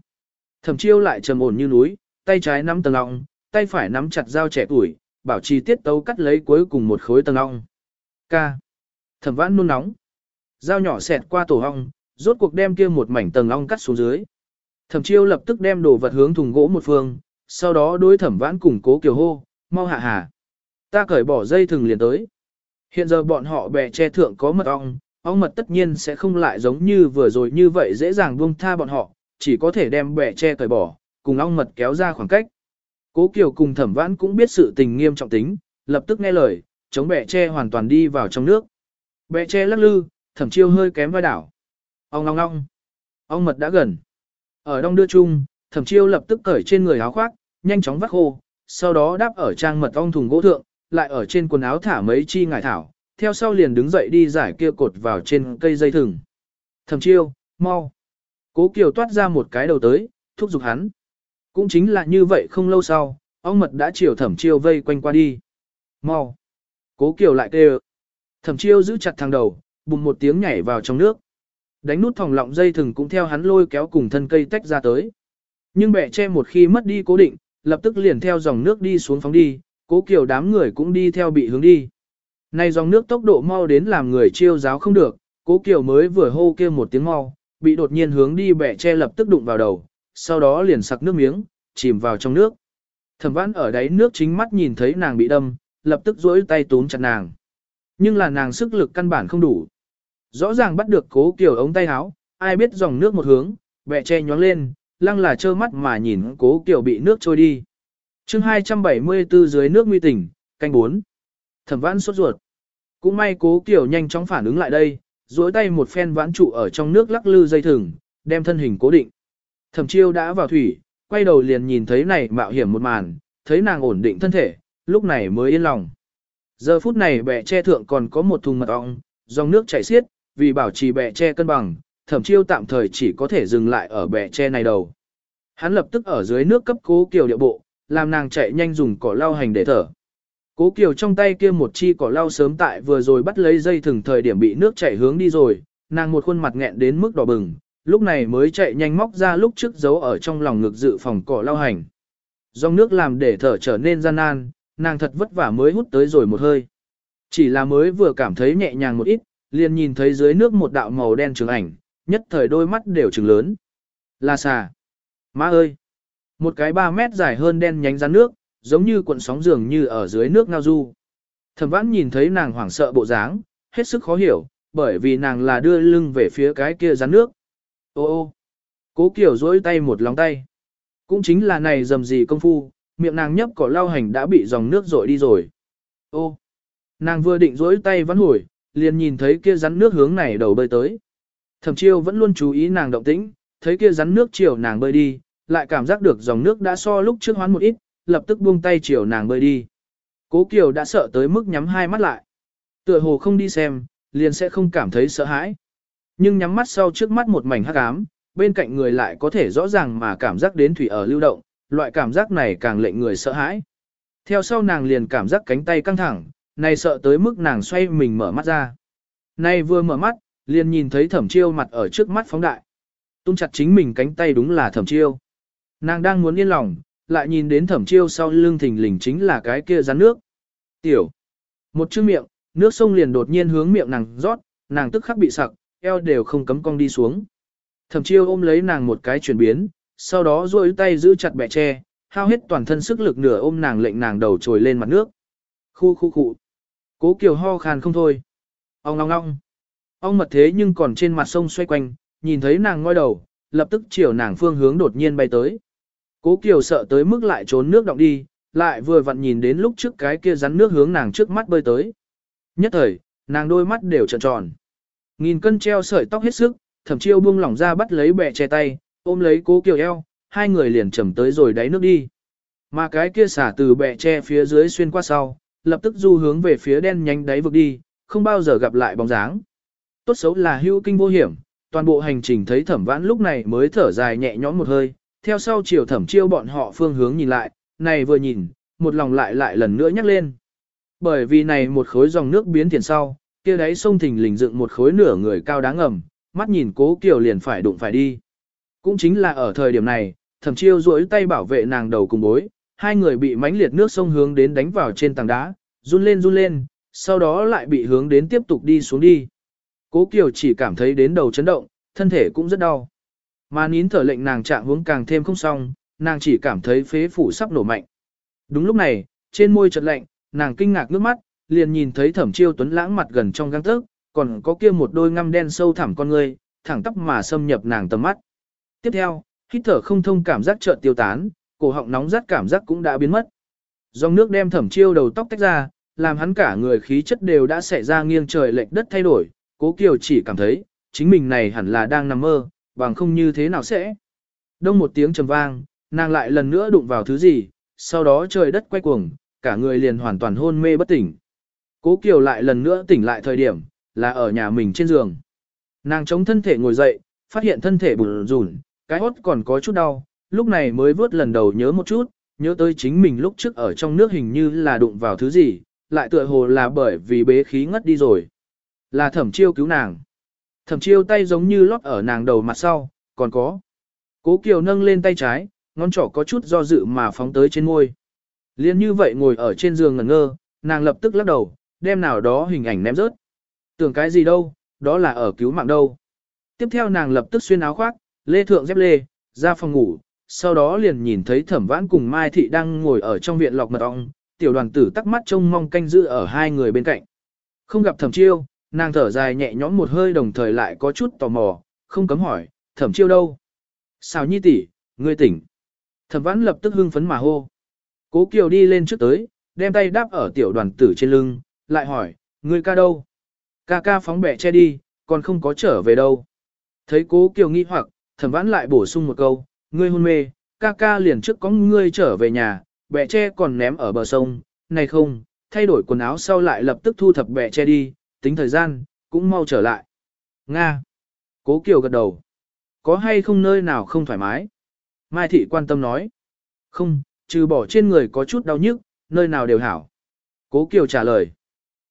Thẩm chiêu lại trầm ổn như núi, tay trái nắm tầng ong, tay phải nắm chặt dao trẻ tuổi, bảo trì tiết tấu cắt lấy cuối cùng một khối tầng ong. Ca. Thẩm vãn nôn nóng. Dao nhỏ xẹt qua tổ ong, rốt cuộc đem kia một mảnh tầng ong cắt xuống dưới. Thẩm chiêu lập tức đem đồ vật hướng thùng gỗ một phương, sau đó đối thẩm vãn cùng cố kiều hô, mau hạ hạ. Ta cởi bỏ dây thừng liền tới. Hiện giờ bọn họ bè che thượng có mật ong, ong mật tất nhiên sẽ không lại giống như vừa rồi như vậy dễ dàng buông tha bọn họ, chỉ có thể đem bè che cởi bỏ, cùng ong mật kéo ra khoảng cách. Cố Kiều cùng thẩm vãn cũng biết sự tình nghiêm trọng tính, lập tức nghe lời, chống bè che hoàn toàn đi vào trong nước. Bè che lắc lư, thẩm chiêu hơi kém vai đảo. Ong ong ong. Ong mật đã gần. Ở đông đưa chung, thẩm chiêu lập tức cởi trên người áo khoác, nhanh chóng vắt khô, sau đó đáp ở trang mật ong thùng gỗ thượng, lại ở trên quần áo thả mấy chi ngải thảo, theo sau liền đứng dậy đi giải kia cột vào trên cây dây thừng. Thẩm chiêu, mau. Cố Kiều toát ra một cái đầu tới, thúc giục hắn. Cũng chính là như vậy không lâu sau, ong mật đã chiều thẩm chiêu vây quanh qua đi. Mau. Cố Kiều lại kêu. Thẩm chiêu giữ chặt thằng đầu, bùng một tiếng nhảy vào trong nước. Đánh nút thòng lọng dây thừng cũng theo hắn lôi kéo cùng thân cây tách ra tới. Nhưng bẻ che một khi mất đi cố định, lập tức liền theo dòng nước đi xuống phóng đi, cố kiều đám người cũng đi theo bị hướng đi. Này dòng nước tốc độ mau đến làm người chiêu giáo không được, cố kiều mới vừa hô kêu một tiếng mau, bị đột nhiên hướng đi bẻ che lập tức đụng vào đầu, sau đó liền sặc nước miếng, chìm vào trong nước. Thẩm vãn ở đáy nước chính mắt nhìn thấy nàng bị đâm, lập tức duỗi tay túm chặt nàng. Nhưng là nàng sức lực căn bản không đủ. Rõ ràng bắt được cố kiều ống tay áo, ai biết dòng nước một hướng, bẹ che nhóng lên, lăng là trơ mắt mà nhìn cố kiều bị nước trôi đi. chương 274 dưới nước nguy tỉnh, canh 4. Thẩm vãn sốt ruột. Cũng may cố kiều nhanh chóng phản ứng lại đây, duỗi tay một phen vãn trụ ở trong nước lắc lư dây thừng, đem thân hình cố định. Thẩm chiêu đã vào thủy, quay đầu liền nhìn thấy này mạo hiểm một màn, thấy nàng ổn định thân thể, lúc này mới yên lòng. Giờ phút này bẹ che thượng còn có một thùng mật ong, dòng nước chảy xiết, vì bảo trì bè tre cân bằng, thẩm chiêu tạm thời chỉ có thể dừng lại ở bè tre này đầu. Hắn lập tức ở dưới nước cấp cố kiều điệu bộ, làm nàng chạy nhanh dùng cỏ lau hành để thở. Cố kiều trong tay kia một chi cỏ lau sớm tại vừa rồi bắt lấy dây thừng thời điểm bị nước chảy hướng đi rồi, nàng một khuôn mặt nghẹn đến mức đỏ bừng, lúc này mới chạy nhanh móc ra lúc trước giấu ở trong lòng ngực dự phòng cỏ lau hành. Dòng nước làm để thở trở nên gian nan, nàng thật vất vả mới hút tới rồi một hơi. Chỉ là mới vừa cảm thấy nhẹ nhàng một ít, liền nhìn thấy dưới nước một đạo màu đen trường ảnh, nhất thời đôi mắt đều trừng lớn. Là xà. Má ơi! Một cái 3 mét dài hơn đen nhánh rắn nước, giống như cuộn sóng dường như ở dưới nước ngao du. Thẩm vãn nhìn thấy nàng hoảng sợ bộ dáng, hết sức khó hiểu, bởi vì nàng là đưa lưng về phía cái kia rắn nước. Ô ô! Cố kiểu dối tay một lòng tay. Cũng chính là này dầm gì công phu, miệng nàng nhấp cỏ lao hành đã bị dòng nước rội đi rồi. Ô! Nàng vừa định dối tay vẫn hồi, liền nhìn thấy kia rắn nước hướng này đầu bơi tới. Thẩm chiêu vẫn luôn chú ý nàng động tĩnh, thấy kia rắn nước chiều nàng bơi đi, lại cảm giác được dòng nước đã so lúc trước hoán một ít, lập tức buông tay chiều nàng bơi đi. Cố Kiều đã sợ tới mức nhắm hai mắt lại. Tựa hồ không đi xem, liền sẽ không cảm thấy sợ hãi. Nhưng nhắm mắt sau trước mắt một mảnh hắc ám, bên cạnh người lại có thể rõ ràng mà cảm giác đến thủy ở lưu động, loại cảm giác này càng lệnh người sợ hãi. Theo sau nàng liền cảm giác cánh tay căng thẳng, này sợ tới mức nàng xoay mình mở mắt ra. Này vừa mở mắt, liền nhìn thấy thẩm chiêu mặt ở trước mắt phóng đại. Tung chặt chính mình cánh tay đúng là thẩm chiêu. Nàng đang muốn yên lòng, lại nhìn đến thẩm chiêu sau lưng thình lình chính là cái kia rắn nước. Tiểu. Một chữ miệng, nước sông liền đột nhiên hướng miệng nàng rót, nàng tức khắc bị sặc, eo đều không cấm cong đi xuống. Thẩm chiêu ôm lấy nàng một cái chuyển biến, sau đó duỗi tay giữ chặt bẹ tre, hao hết toàn thân sức lực nửa ôm nàng lệnh nàng đầu trồi lên mặt nước. Khu khu khu. Cố Kiều ho khan không thôi. Ông ngong ngong. Ong mật thế nhưng còn trên mặt sông xoay quanh, nhìn thấy nàng ngoi đầu, lập tức chiều nàng phương hướng đột nhiên bay tới. Cố Kiều sợ tới mức lại trốn nước động đi, lại vừa vặn nhìn đến lúc trước cái kia rắn nước hướng nàng trước mắt bơi tới. Nhất thời, nàng đôi mắt đều trợn tròn. Nghìn cân treo sợi tóc hết sức, thẩm chiêu buông lỏng ra bắt lấy bẹ che tay, ôm lấy cố Kiều eo, hai người liền chầm tới rồi đáy nước đi. Mà cái kia xả từ bẹ che phía dưới xuyên qua sau, lập tức du hướng về phía đen nhánh đáy vực đi, không bao giờ gặp lại bóng dáng. Tốt xấu là hưu kinh vô hiểm, toàn bộ hành trình thấy thẩm vãn lúc này mới thở dài nhẹ nhõm một hơi, theo sau chiều thẩm chiêu bọn họ phương hướng nhìn lại, này vừa nhìn, một lòng lại lại lần nữa nhắc lên. Bởi vì này một khối dòng nước biến tiền sau, kia đáy sông thình lình dựng một khối nửa người cao đáng ngầm, mắt nhìn cố kiều liền phải đụng phải đi. Cũng chính là ở thời điểm này, thẩm chiêu duỗi tay bảo vệ nàng đầu cùng bối, hai người bị mãnh liệt nước sông hướng đến đánh vào trên tảng đá, run lên run lên, sau đó lại bị hướng đến tiếp tục đi xuống đi. Cố Kiều chỉ cảm thấy đến đầu chấn động, thân thể cũng rất đau. Mà nín thở lệnh nàng trạng hướng càng thêm không xong, nàng chỉ cảm thấy phế phủ sắp nổ mạnh. Đúng lúc này, trên môi chợt lạnh, nàng kinh ngạc nước mắt, liền nhìn thấy thẩm chiêu tuấn lãng mặt gần trong gang tấc, còn có kia một đôi ngăm đen sâu thẳm con ngươi, thẳng tắp mà xâm nhập nàng tầm mắt. Tiếp theo, hít thở không thông cảm giác chợt tiêu tán, cổ họng nóng rát cảm giác cũng đã biến mất. Dòng nước đem thẩm chiêu đầu tóc tách ra, làm hắn cả người khí chất đều đã xảy ra nghiêng trời lệch đất thay đổi, cố kiều chỉ cảm thấy, chính mình này hẳn là đang nằm mơ, bằng không như thế nào sẽ. Đông một tiếng trầm vang, nàng lại lần nữa đụng vào thứ gì, sau đó trời đất quay cuồng, cả người liền hoàn toàn hôn mê bất tỉnh. Cố Kiều lại lần nữa tỉnh lại thời điểm, là ở nhà mình trên giường. Nàng chống thân thể ngồi dậy, phát hiện thân thể bùn rùn, cái hốt còn có chút đau, lúc này mới vớt lần đầu nhớ một chút, nhớ tới chính mình lúc trước ở trong nước hình như là đụng vào thứ gì, lại tựa hồ là bởi vì bế khí ngất đi rồi. Là thẩm chiêu cứu nàng. Thẩm chiêu tay giống như lót ở nàng đầu mặt sau, còn có. Cố Kiều nâng lên tay trái, ngón trỏ có chút do dự mà phóng tới trên môi. Liên như vậy ngồi ở trên giường ngẩn ngơ, nàng lập tức lắc đầu, đem nào đó hình ảnh ném rớt. Tưởng cái gì đâu, đó là ở cứu mạng đâu. Tiếp theo nàng lập tức xuyên áo khoác, lê thượng dép lê, ra phòng ngủ, sau đó liền nhìn thấy thẩm vãn cùng Mai Thị đang ngồi ở trong viện lọc mật ong, tiểu đoàn tử tắc mắt trông mong canh giữ ở hai người bên cạnh. Không gặp thẩm chiêu, nàng thở dài nhẹ nhõm một hơi đồng thời lại có chút tò mò, không cấm hỏi, thẩm chiêu đâu? Sao nhi tỷ, ngươi tỉnh? Thẩm vãn lập tức hưng phấn mà hô. Cố Kiều đi lên trước tới, đem tay đáp ở tiểu đoàn tử trên lưng, lại hỏi, ngươi ca đâu? Ca ca phóng bẻ che đi, còn không có trở về đâu. Thấy cố Kiều nghi hoặc, thẩm vãn lại bổ sung một câu, ngươi hôn mê, ca ca liền trước có ngươi trở về nhà, bẹ che còn ném ở bờ sông, này không, thay đổi quần áo sau lại lập tức thu thập bẹ che đi, tính thời gian, cũng mau trở lại. Nga. Cố Kiều gật đầu. Có hay không nơi nào không thoải mái? Mai Thị quan tâm nói. Không, trừ bỏ trên người có chút đau nhức, nơi nào đều hảo. Cố Kiều trả lời.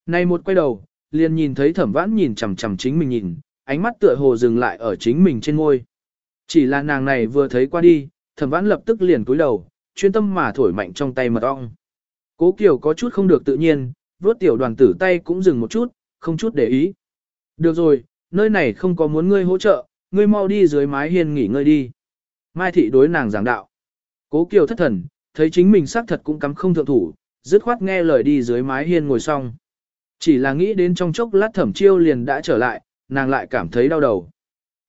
Này một quay đầu, liền nhìn thấy thẩm vãn nhìn chằm chằm chính mình nhìn, ánh mắt tựa hồ dừng lại ở chính mình trên ngôi. Chỉ là nàng này vừa thấy qua đi, thẩm vãn lập tức liền cúi đầu, chuyên tâm mà thổi mạnh trong tay mật ong. Cố Kiều có chút không được tự nhiên, vuốt tiểu đoàn tử tay cũng dừng một chút, không chút để ý. Được rồi, nơi này không có muốn ngươi hỗ trợ, ngươi mau đi dưới mái hiên nghỉ ngơi đi. Mai thị đối nàng giảng đạo. Cố Kiều thất thần, thấy chính mình xác thật cũng cắm không thượng thủ, dứt khoát nghe lời đi dưới mái hiên ngồi xong. Chỉ là nghĩ đến trong chốc lát thẩm chiêu liền đã trở lại, nàng lại cảm thấy đau đầu.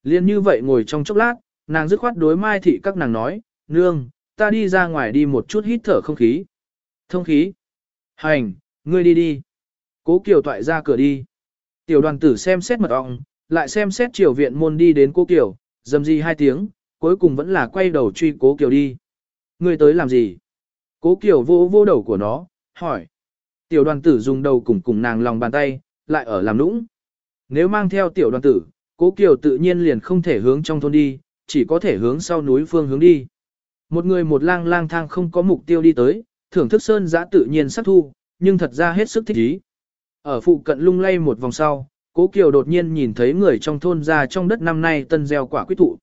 Liên như vậy ngồi trong chốc lát, nàng dứt khoát đối mai thị các nàng nói, nương, ta đi ra ngoài đi một chút hít thở không khí. Thông khí. Hành, ngươi đi đi. Cố Kiều toại ra cửa đi. Tiểu đoàn tử xem xét mật ong, lại xem xét triều viện môn đi đến cố Kiều, dầm gì hai tiếng, cuối cùng vẫn là quay đầu truy cố Kiều đi. Ngươi tới làm gì? Cố Kiều vô vô đầu của nó, hỏi. Tiểu đoàn tử dùng đầu cùng cùng nàng lòng bàn tay, lại ở làm nũng. Nếu mang theo tiểu đoàn tử, cố Kiều tự nhiên liền không thể hướng trong thôn đi, chỉ có thể hướng sau núi phương hướng đi. Một người một lang lang thang không có mục tiêu đi tới, thưởng thức sơn giã tự nhiên sắc thu, nhưng thật ra hết sức thích ý. Ở phụ cận lung lay một vòng sau, Cố Kiều đột nhiên nhìn thấy người trong thôn ra trong đất năm nay tân gieo quả quyết thụ.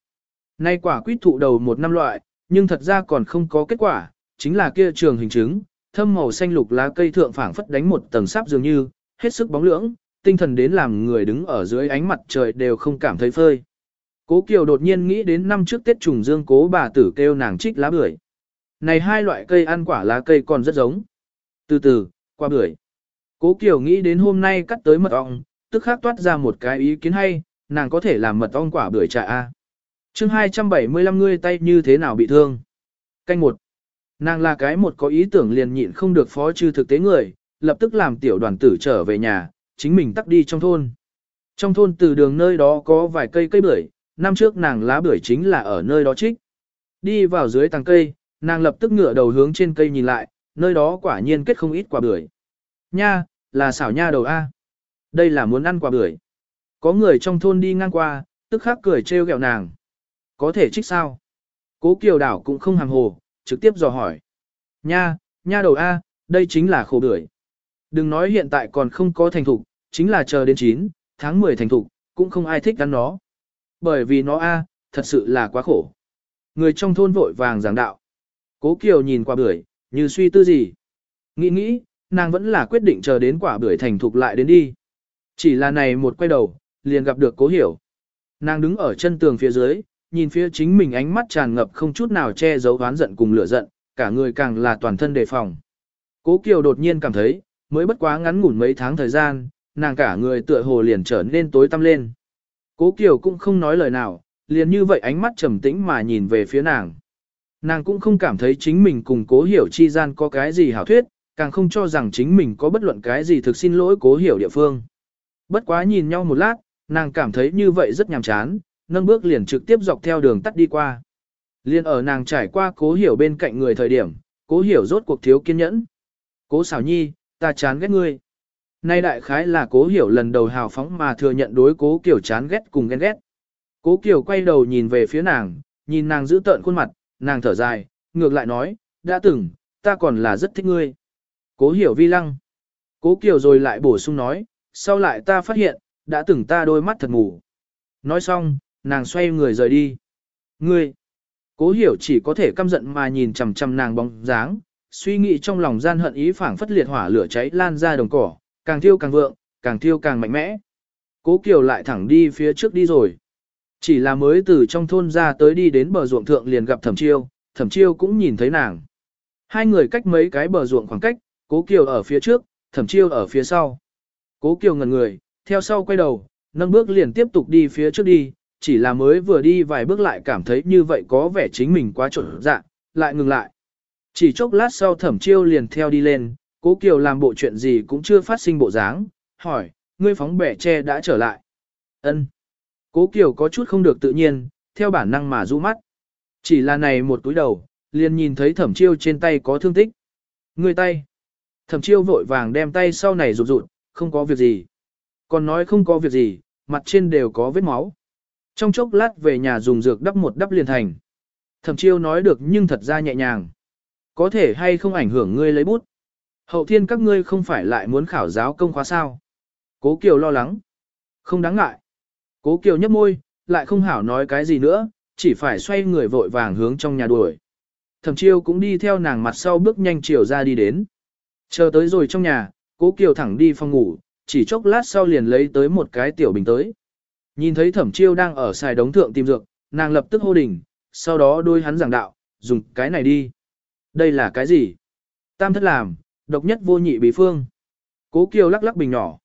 Nay quả quyết thụ đầu một năm loại, nhưng thật ra còn không có kết quả, chính là kia trường hình chứng, thâm màu xanh lục lá cây thượng phảng phất đánh một tầng sáp dường như, hết sức bóng lưỡng, tinh thần đến làm người đứng ở dưới ánh mặt trời đều không cảm thấy phơi. Cố Kiều đột nhiên nghĩ đến năm trước Tết trùng dương cố bà tử kêu nàng trích lá bưởi. Này hai loại cây ăn quả lá cây còn rất giống. Từ từ, qua bưởi. Cố Kiều nghĩ đến hôm nay cắt tới mật ong, tức khắc toát ra một cái ý kiến hay, nàng có thể làm mật ong quả bưởi trà A. chương 275 ngươi tay như thế nào bị thương? Canh một. Nàng là cái một có ý tưởng liền nhịn không được phó trừ thực tế người, lập tức làm tiểu đoàn tử trở về nhà, chính mình tắt đi trong thôn. Trong thôn từ đường nơi đó có vài cây cây bưởi, năm trước nàng lá bưởi chính là ở nơi đó trích. Đi vào dưới tàng cây, nàng lập tức ngửa đầu hướng trên cây nhìn lại, nơi đó quả nhiên kết không ít quả bưởi. Nha, là xảo nha đầu A. Đây là muốn ăn quả bưởi. Có người trong thôn đi ngang qua, tức khắc cười trêu ghẹo nàng. Có thể trích sao? Cố Kiều Đảo cũng không hàng hồ, trực tiếp dò hỏi. Nha, nha đầu A, đây chính là khổ bưởi. Đừng nói hiện tại còn không có thành thục, chính là chờ đến 9, tháng 10 thành thục, cũng không ai thích ăn nó. Bởi vì nó A, thật sự là quá khổ. Người trong thôn vội vàng giảng đạo. Cố Kiều nhìn qua bưởi, như suy tư gì. Nghĩ nghĩ, nàng vẫn là quyết định chờ đến quả bưởi thành thục lại đến đi. Chỉ là này một quay đầu, liền gặp được cố hiểu. Nàng đứng ở chân tường phía dưới, nhìn phía chính mình ánh mắt tràn ngập không chút nào che giấu oán giận cùng lửa giận, cả người càng là toàn thân đề phòng. Cố Kiều đột nhiên cảm thấy, mới bất quá ngắn ngủn mấy tháng thời gian, nàng cả người tựa hồ liền trở nên tối tăm lên. Cố Kiều cũng không nói lời nào, liền như vậy ánh mắt trầm tĩnh mà nhìn về phía nàng. Nàng cũng không cảm thấy chính mình cùng cố hiểu chi gian có cái gì hảo thuyết, càng không cho rằng chính mình có bất luận cái gì thực xin lỗi cố hiểu địa phương. Bất quá nhìn nhau một lát, nàng cảm thấy như vậy rất nhàm chán, nâng bước liền trực tiếp dọc theo đường tắt đi qua. Liên ở nàng trải qua cố hiểu bên cạnh người thời điểm, cố hiểu rốt cuộc thiếu kiên nhẫn. Cố xảo nhi, ta chán ghét ngươi. Nay đại khái là cố hiểu lần đầu hào phóng mà thừa nhận đối cố kiểu chán ghét cùng ghen ghét. Cố kiểu quay đầu nhìn về phía nàng, nhìn nàng giữ tợn khuôn mặt, nàng thở dài, ngược lại nói, đã từng, ta còn là rất thích ngươi. Cố hiểu vi lăng. Cố kiểu rồi lại bổ sung nói, sau lại ta phát hiện, đã từng ta đôi mắt thật ngủ. Nói xong, nàng xoay người rời đi. Ngươi, cố hiểu chỉ có thể căm giận mà nhìn chằm chằm nàng bóng dáng, suy nghĩ trong lòng gian hận ý phảng phất liệt hỏa lửa cháy lan ra đồng cỏ, càng thiêu càng vượng, càng thiêu càng mạnh mẽ. Cố Kiều lại thẳng đi phía trước đi rồi. Chỉ là mới từ trong thôn ra tới đi đến bờ ruộng thượng liền gặp Thẩm Chiêu, Thẩm Chiêu cũng nhìn thấy nàng. Hai người cách mấy cái bờ ruộng khoảng cách, Cố Kiều ở phía trước, Thẩm Chiêu ở phía sau. Cố Kiều ngẩn người, theo sau quay đầu, nâng bước liền tiếp tục đi phía trước đi, chỉ là mới vừa đi vài bước lại cảm thấy như vậy có vẻ chính mình quá trộn dạ, lại ngừng lại. Chỉ chốc lát sau Thẩm Chiêu liền theo đi lên, Cố Kiều làm bộ chuyện gì cũng chưa phát sinh bộ dáng, hỏi, ngươi phóng bẻ tre đã trở lại. Ân. Cố Kiều có chút không được tự nhiên, theo bản năng mà rũ mắt. Chỉ là này một túi đầu, liền nhìn thấy thẩm chiêu trên tay có thương tích. Ngươi tay. Thẩm chiêu vội vàng đem tay sau này rụt rụt, không có việc gì. Còn nói không có việc gì, mặt trên đều có vết máu. Trong chốc lát về nhà dùng dược đắp một đắp liền thành. Thẩm chiêu nói được nhưng thật ra nhẹ nhàng. Có thể hay không ảnh hưởng ngươi lấy bút. Hậu thiên các ngươi không phải lại muốn khảo giáo công khóa sao. Cố Kiều lo lắng. Không đáng ngại. Cố Kiều nhấp môi, lại không hảo nói cái gì nữa, chỉ phải xoay người vội vàng hướng trong nhà đuổi. Thẩm chiêu cũng đi theo nàng mặt sau bước nhanh chiều ra đi đến. Chờ tới rồi trong nhà, cố Kiều thẳng đi phòng ngủ, chỉ chốc lát sau liền lấy tới một cái tiểu bình tới. Nhìn thấy thẩm chiêu đang ở xài đống thượng tìm dược, nàng lập tức hô đỉnh, sau đó đôi hắn giảng đạo, dùng cái này đi. Đây là cái gì? Tam thất làm, độc nhất vô nhị bí phương. Cố Kiều lắc lắc bình nhỏ.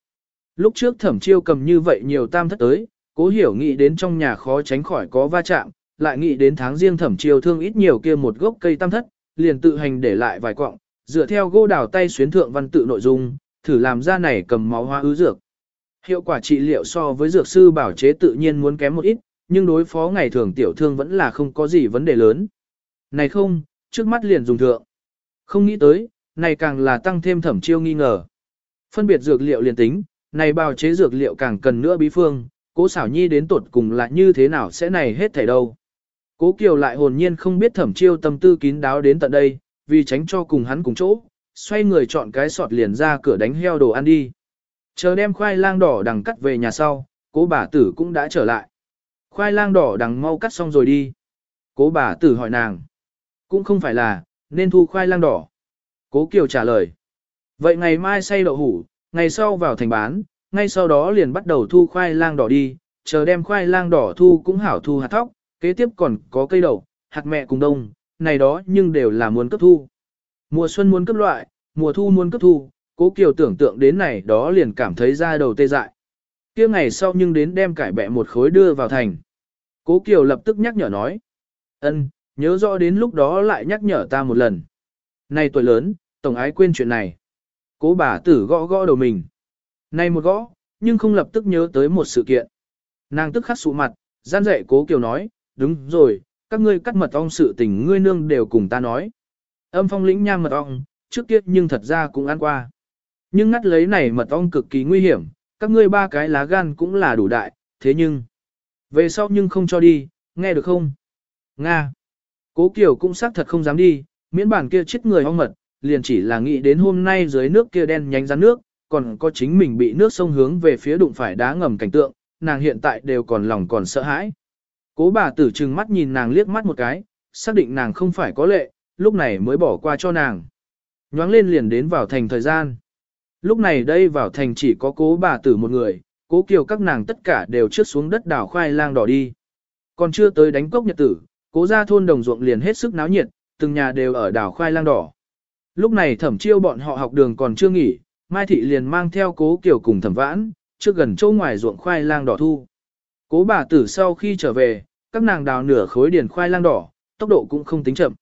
Lúc trước thẩm chiêu cầm như vậy nhiều tam thất tới, cố hiểu nghĩ đến trong nhà khó tránh khỏi có va chạm, lại nghĩ đến tháng riêng thẩm chiêu thương ít nhiều kia một gốc cây tam thất, liền tự hành để lại vài quọng, dựa theo gô đào tay xuyến thượng văn tự nội dung, thử làm ra này cầm máu hoa ứ dược. Hiệu quả trị liệu so với dược sư bảo chế tự nhiên muốn kém một ít, nhưng đối phó ngày thường tiểu thương vẫn là không có gì vấn đề lớn. Này không, trước mắt liền dùng thượng. Không nghĩ tới, này càng là tăng thêm thẩm chiêu nghi ngờ. Phân biệt dược liệu liền tính, này bào chế dược liệu càng cần nữa bí phương, cố xảo nhi đến tột cùng là như thế nào sẽ này hết thảy đâu. Cố Kiều lại hồn nhiên không biết thẩm chiêu tâm tư kín đáo đến tận đây, vì tránh cho cùng hắn cùng chỗ, xoay người chọn cái sọt liền ra cửa đánh heo đồ ăn đi. Chờ đem khoai lang đỏ đằng cắt về nhà sau, cố bà tử cũng đã trở lại. Khoai lang đỏ đằng mau cắt xong rồi đi. Cố bà tử hỏi nàng. Cũng không phải là, nên thu khoai lang đỏ. Cố Kiều trả lời. Vậy ngày mai xay đậu hủ, ngày sau vào thành bán, ngay sau đó liền bắt đầu thu khoai lang đỏ đi, chờ đem khoai lang đỏ thu cũng hảo thu hạt thóc, kế tiếp còn có cây đậu, hạt mẹ cùng đông, này đó nhưng đều là muốn cấp thu. Mùa xuân muốn cấp loại, mùa thu muốn cấp thu, cố Kiều tưởng tượng đến này đó liền cảm thấy ra đầu tê dại. kia ngày sau nhưng đến đem cải bẹ một khối đưa vào thành. Cố Kiều lập tức nhắc nhở nói. ân, nhớ rõ đến lúc đó lại nhắc nhở ta một lần. Này tuổi lớn, tổng ái quên chuyện này. Cố bà tử gõ gõ đầu mình. Này một gõ, nhưng không lập tức nhớ tới một sự kiện. Nàng tức khắc sụ mặt, gian dạy cố Kiều nói, đúng rồi, các ngươi cắt mật ong sự tình ngươi nương đều cùng ta nói. Âm phong lĩnh nham mật ong, trước kia nhưng thật ra cũng ăn qua. Nhưng ngắt lấy này mật ong cực kỳ nguy hiểm, các ngươi ba cái lá gan cũng là đủ đại, thế nhưng... Về sau nhưng không cho đi, nghe được không? Nga. Cố Kiều cũng xác thật không dám đi, miễn bản kia chết người hoang mật, liền chỉ là nghĩ đến hôm nay dưới nước kia đen nhánh rắn nước, còn có chính mình bị nước sông hướng về phía đụng phải đá ngầm cảnh tượng, nàng hiện tại đều còn lòng còn sợ hãi. Cố bà tử trừng mắt nhìn nàng liếc mắt một cái, xác định nàng không phải có lệ, lúc này mới bỏ qua cho nàng. Nhoáng lên liền đến vào thành thời gian. Lúc này đây vào thành chỉ có cố bà tử một người, cố kiều các nàng tất cả đều trước xuống đất đảo khoai lang đỏ đi. Còn chưa tới đánh cốc nhật tử, cố ra thôn đồng ruộng liền hết sức náo nhiệt, từng nhà đều ở đảo khoai lang đỏ. Lúc này thẩm chiêu bọn họ học đường còn chưa nghỉ, Mai Thị liền mang theo cố kiều cùng thẩm vãn, trước gần chỗ ngoài ruộng khoai lang đỏ thu. Cố bà tử sau khi trở về, các nàng đào nửa khối điền khoai lang đỏ, tốc độ cũng không tính chậm.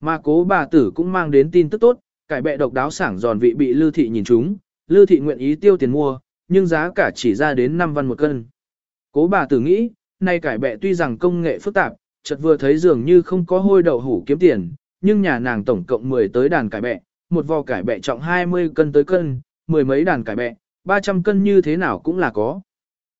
Mà cố bà tử cũng mang đến tin tức tốt, cải bẹ độc đáo sảng giòn vị bị Lư thị nhìn chúng, Lư thị nguyện ý tiêu tiền mua, nhưng giá cả chỉ ra đến 5 văn một cân. Cố bà tử nghĩ, nay cải bẹ tuy rằng công nghệ phức tạp, chợt vừa thấy dường như không có hôi đậu hủ kiếm tiền, nhưng nhà nàng tổng cộng 10 tới đàn cải bẹ, một vò cải bẹ trọng 20 cân tới cân, mười mấy đàn cải bẹ, 300 cân như thế nào cũng là có.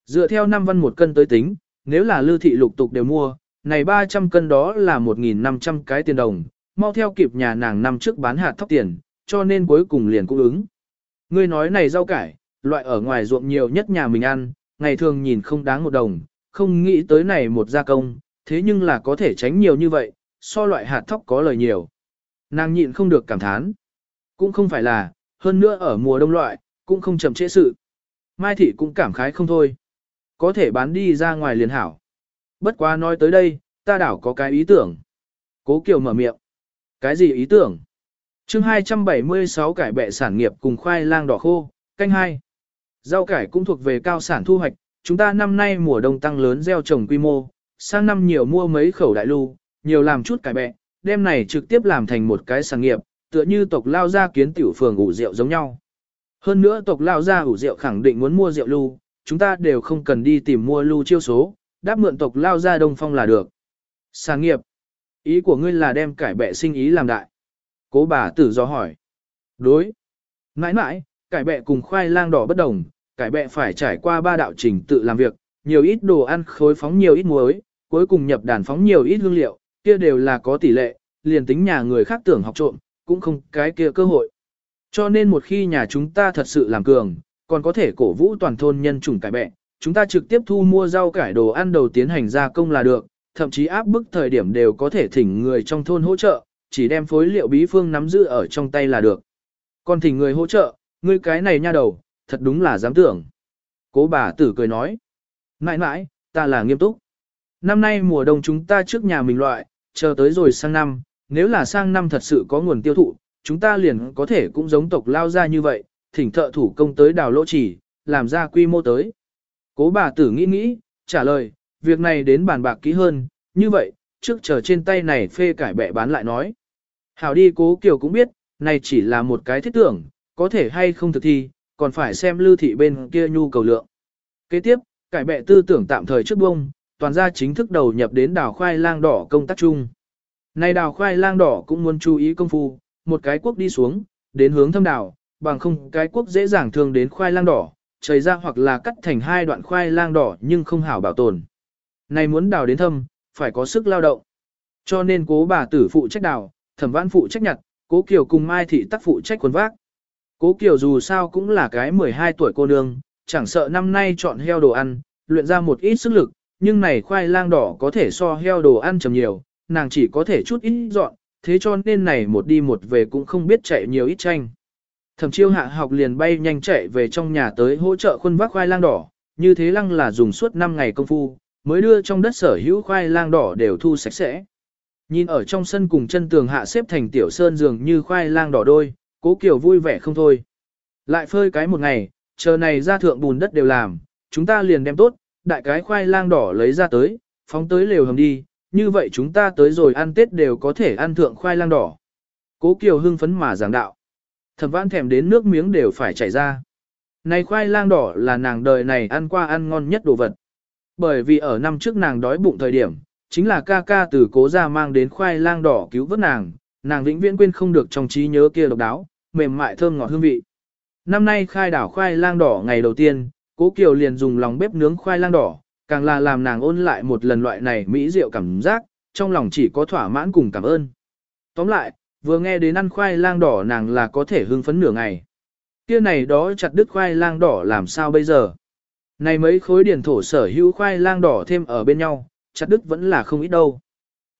Dựa theo 5 văn một cân tới tính, nếu là Lư thị lục tục đều mua, này 300 cân đó là 1.500 cái tiền đồng, mau theo kịp nhà nàng năm trước bán hạt thóc tiền, cho nên cuối cùng liền cũng ứng. Ngươi nói này rau cải, loại ở ngoài ruộng nhiều nhất nhà mình ăn, ngày thường nhìn không đáng một đồng, không nghĩ tới này một gia công, thế nhưng là có thể tránh nhiều như vậy, so loại hạt thóc có lời nhiều. Nàng nhịn không được cảm thán. Cũng không phải là, hơn nữa ở mùa đông loại, cũng không chậm trễ sự. Mai thị cũng cảm khái không thôi. Có thể bán đi ra ngoài liền hảo. Bất quá nói tới đây, ta đảo có cái ý tưởng. Cố Kiều mở miệng. Cái gì ý tưởng? chương 276 cải bẹ sản nghiệp cùng khoai lang đỏ khô, canh hai. Rau cải cũng thuộc về cao sản thu hoạch, chúng ta năm nay mùa đông tăng lớn gieo trồng quy mô, sang năm nhiều mua mấy khẩu đại lưu, nhiều làm chút cải bẹ, đem này trực tiếp làm thành một cái sản nghiệp, tựa như tộc lao gia kiến tiểu phường ủ rượu giống nhau. Hơn nữa tộc lao gia ủ rượu khẳng định muốn mua rượu lưu, chúng ta đều không cần đi tìm mua lưu chiêu số, đáp mượn tộc lao gia đông phong là được. Sản nghiệp. Ý của ngươi là đem cải bẹ sinh ý làm đại. Cố bà tử do hỏi. Đối. Nãi nãi, cải bẹ cùng khoai lang đỏ bất đồng, cải bẹ phải trải qua ba đạo trình tự làm việc, nhiều ít đồ ăn khối phóng nhiều ít muối, cuối cùng nhập đàn phóng nhiều ít hương liệu, kia đều là có tỷ lệ, liền tính nhà người khác tưởng học trộm, cũng không cái kia cơ hội. Cho nên một khi nhà chúng ta thật sự làm cường, còn có thể cổ vũ toàn thôn nhân chủng cải bẹ, chúng ta trực tiếp thu mua rau cải đồ ăn đầu tiến hành gia công là được, thậm chí áp bức thời điểm đều có thể thỉnh người trong thôn hỗ trợ, chỉ đem phối liệu bí phương nắm giữ ở trong tay là được. Còn thỉnh người hỗ trợ, ngươi cái này nha đầu, thật đúng là dám tưởng. Cố bà tử cười nói, mãi mãi, ta là nghiêm túc. Năm nay mùa đông chúng ta trước nhà mình loại, chờ tới rồi sang năm, nếu là sang năm thật sự có nguồn tiêu thụ, chúng ta liền có thể cũng giống tộc lao ra như vậy, thỉnh thợ thủ công tới đào lỗ chỉ, làm ra quy mô tới. Cố bà tử nghĩ nghĩ, trả lời, việc này đến bàn bạc kỹ hơn, như vậy, trước chờ trên tay này phê cải bẹ bán lại nói. Hảo đi cố kiều cũng biết, này chỉ là một cái thiết tưởng, có thể hay không thực thi, còn phải xem lưu thị bên kia nhu cầu lượng. Kế tiếp, cải bẹ tư tưởng tạm thời trước bông, toàn gia chính thức đầu nhập đến đào khoai lang đỏ công tác chung. Này đào khoai lang đỏ cũng muốn chú ý công phu, một cái quốc đi xuống, đến hướng thâm đào, bằng không cái quốc dễ dàng thương đến khoai lang đỏ, chảy ra hoặc là cắt thành hai đoạn khoai lang đỏ nhưng không hảo bảo tồn. Này muốn đào đến thâm, phải có sức lao động. Cho nên cố bà tử phụ trách đào, thẩm vãn phụ trách nhặt, cố Kiều cùng Mai Thị tác phụ trách quần vác. Cố Kiều dù sao cũng là cái 12 tuổi cô nương, chẳng sợ năm nay chọn heo đồ ăn, luyện ra một ít sức lực, nhưng này khoai lang đỏ có thể so heo đồ ăn chầm nhiều, nàng chỉ có thể chút ít dọn, thế cho nên này một đi một về cũng không biết chạy nhiều ít tranh. Thẩm chiêu hạ học liền bay nhanh chạy về trong nhà tới hỗ trợ khuôn vác khoai lang đỏ, như thế lăng là dùng suốt 5 ngày công phu, mới đưa trong đất sở hữu khoai lang đỏ đều thu sạch sẽ. Nhìn ở trong sân cùng chân tường hạ xếp thành tiểu sơn dường như khoai lang đỏ đôi, cố kiểu vui vẻ không thôi. Lại phơi cái một ngày, chờ này ra thượng bùn đất đều làm, chúng ta liền đem tốt, đại cái khoai lang đỏ lấy ra tới, phóng tới lều hầm đi, như vậy chúng ta tới rồi ăn Tết đều có thể ăn thượng khoai lang đỏ. Cố Kiều hưng phấn mà giảng đạo. Thẩm vãn thèm đến nước miếng đều phải chảy ra. Này khoai lang đỏ là nàng đời này ăn qua ăn ngon nhất đồ vật. Bởi vì ở năm trước nàng đói bụng thời điểm, chính là ca ca từ cố ra mang đến khoai lang đỏ cứu vớt nàng, nàng vĩnh viễn quên không được trong trí nhớ kia độc đáo, mềm mại thơm ngọt hương vị. Năm nay khai đảo khoai lang đỏ ngày đầu tiên, cố Kiều liền dùng lòng bếp nướng khoai lang đỏ, càng là làm nàng ôn lại một lần loại này mỹ diệu cảm giác, trong lòng chỉ có thỏa mãn cùng cảm ơn. Tóm lại, vừa nghe đến ăn khoai lang đỏ nàng là có thể hưng phấn nửa ngày. Kia này đó chặt đứt khoai lang đỏ làm sao bây giờ? Này mấy khối điển thổ sở hữu khoai lang đỏ thêm ở bên nhau, chặt đứt vẫn là không ít đâu.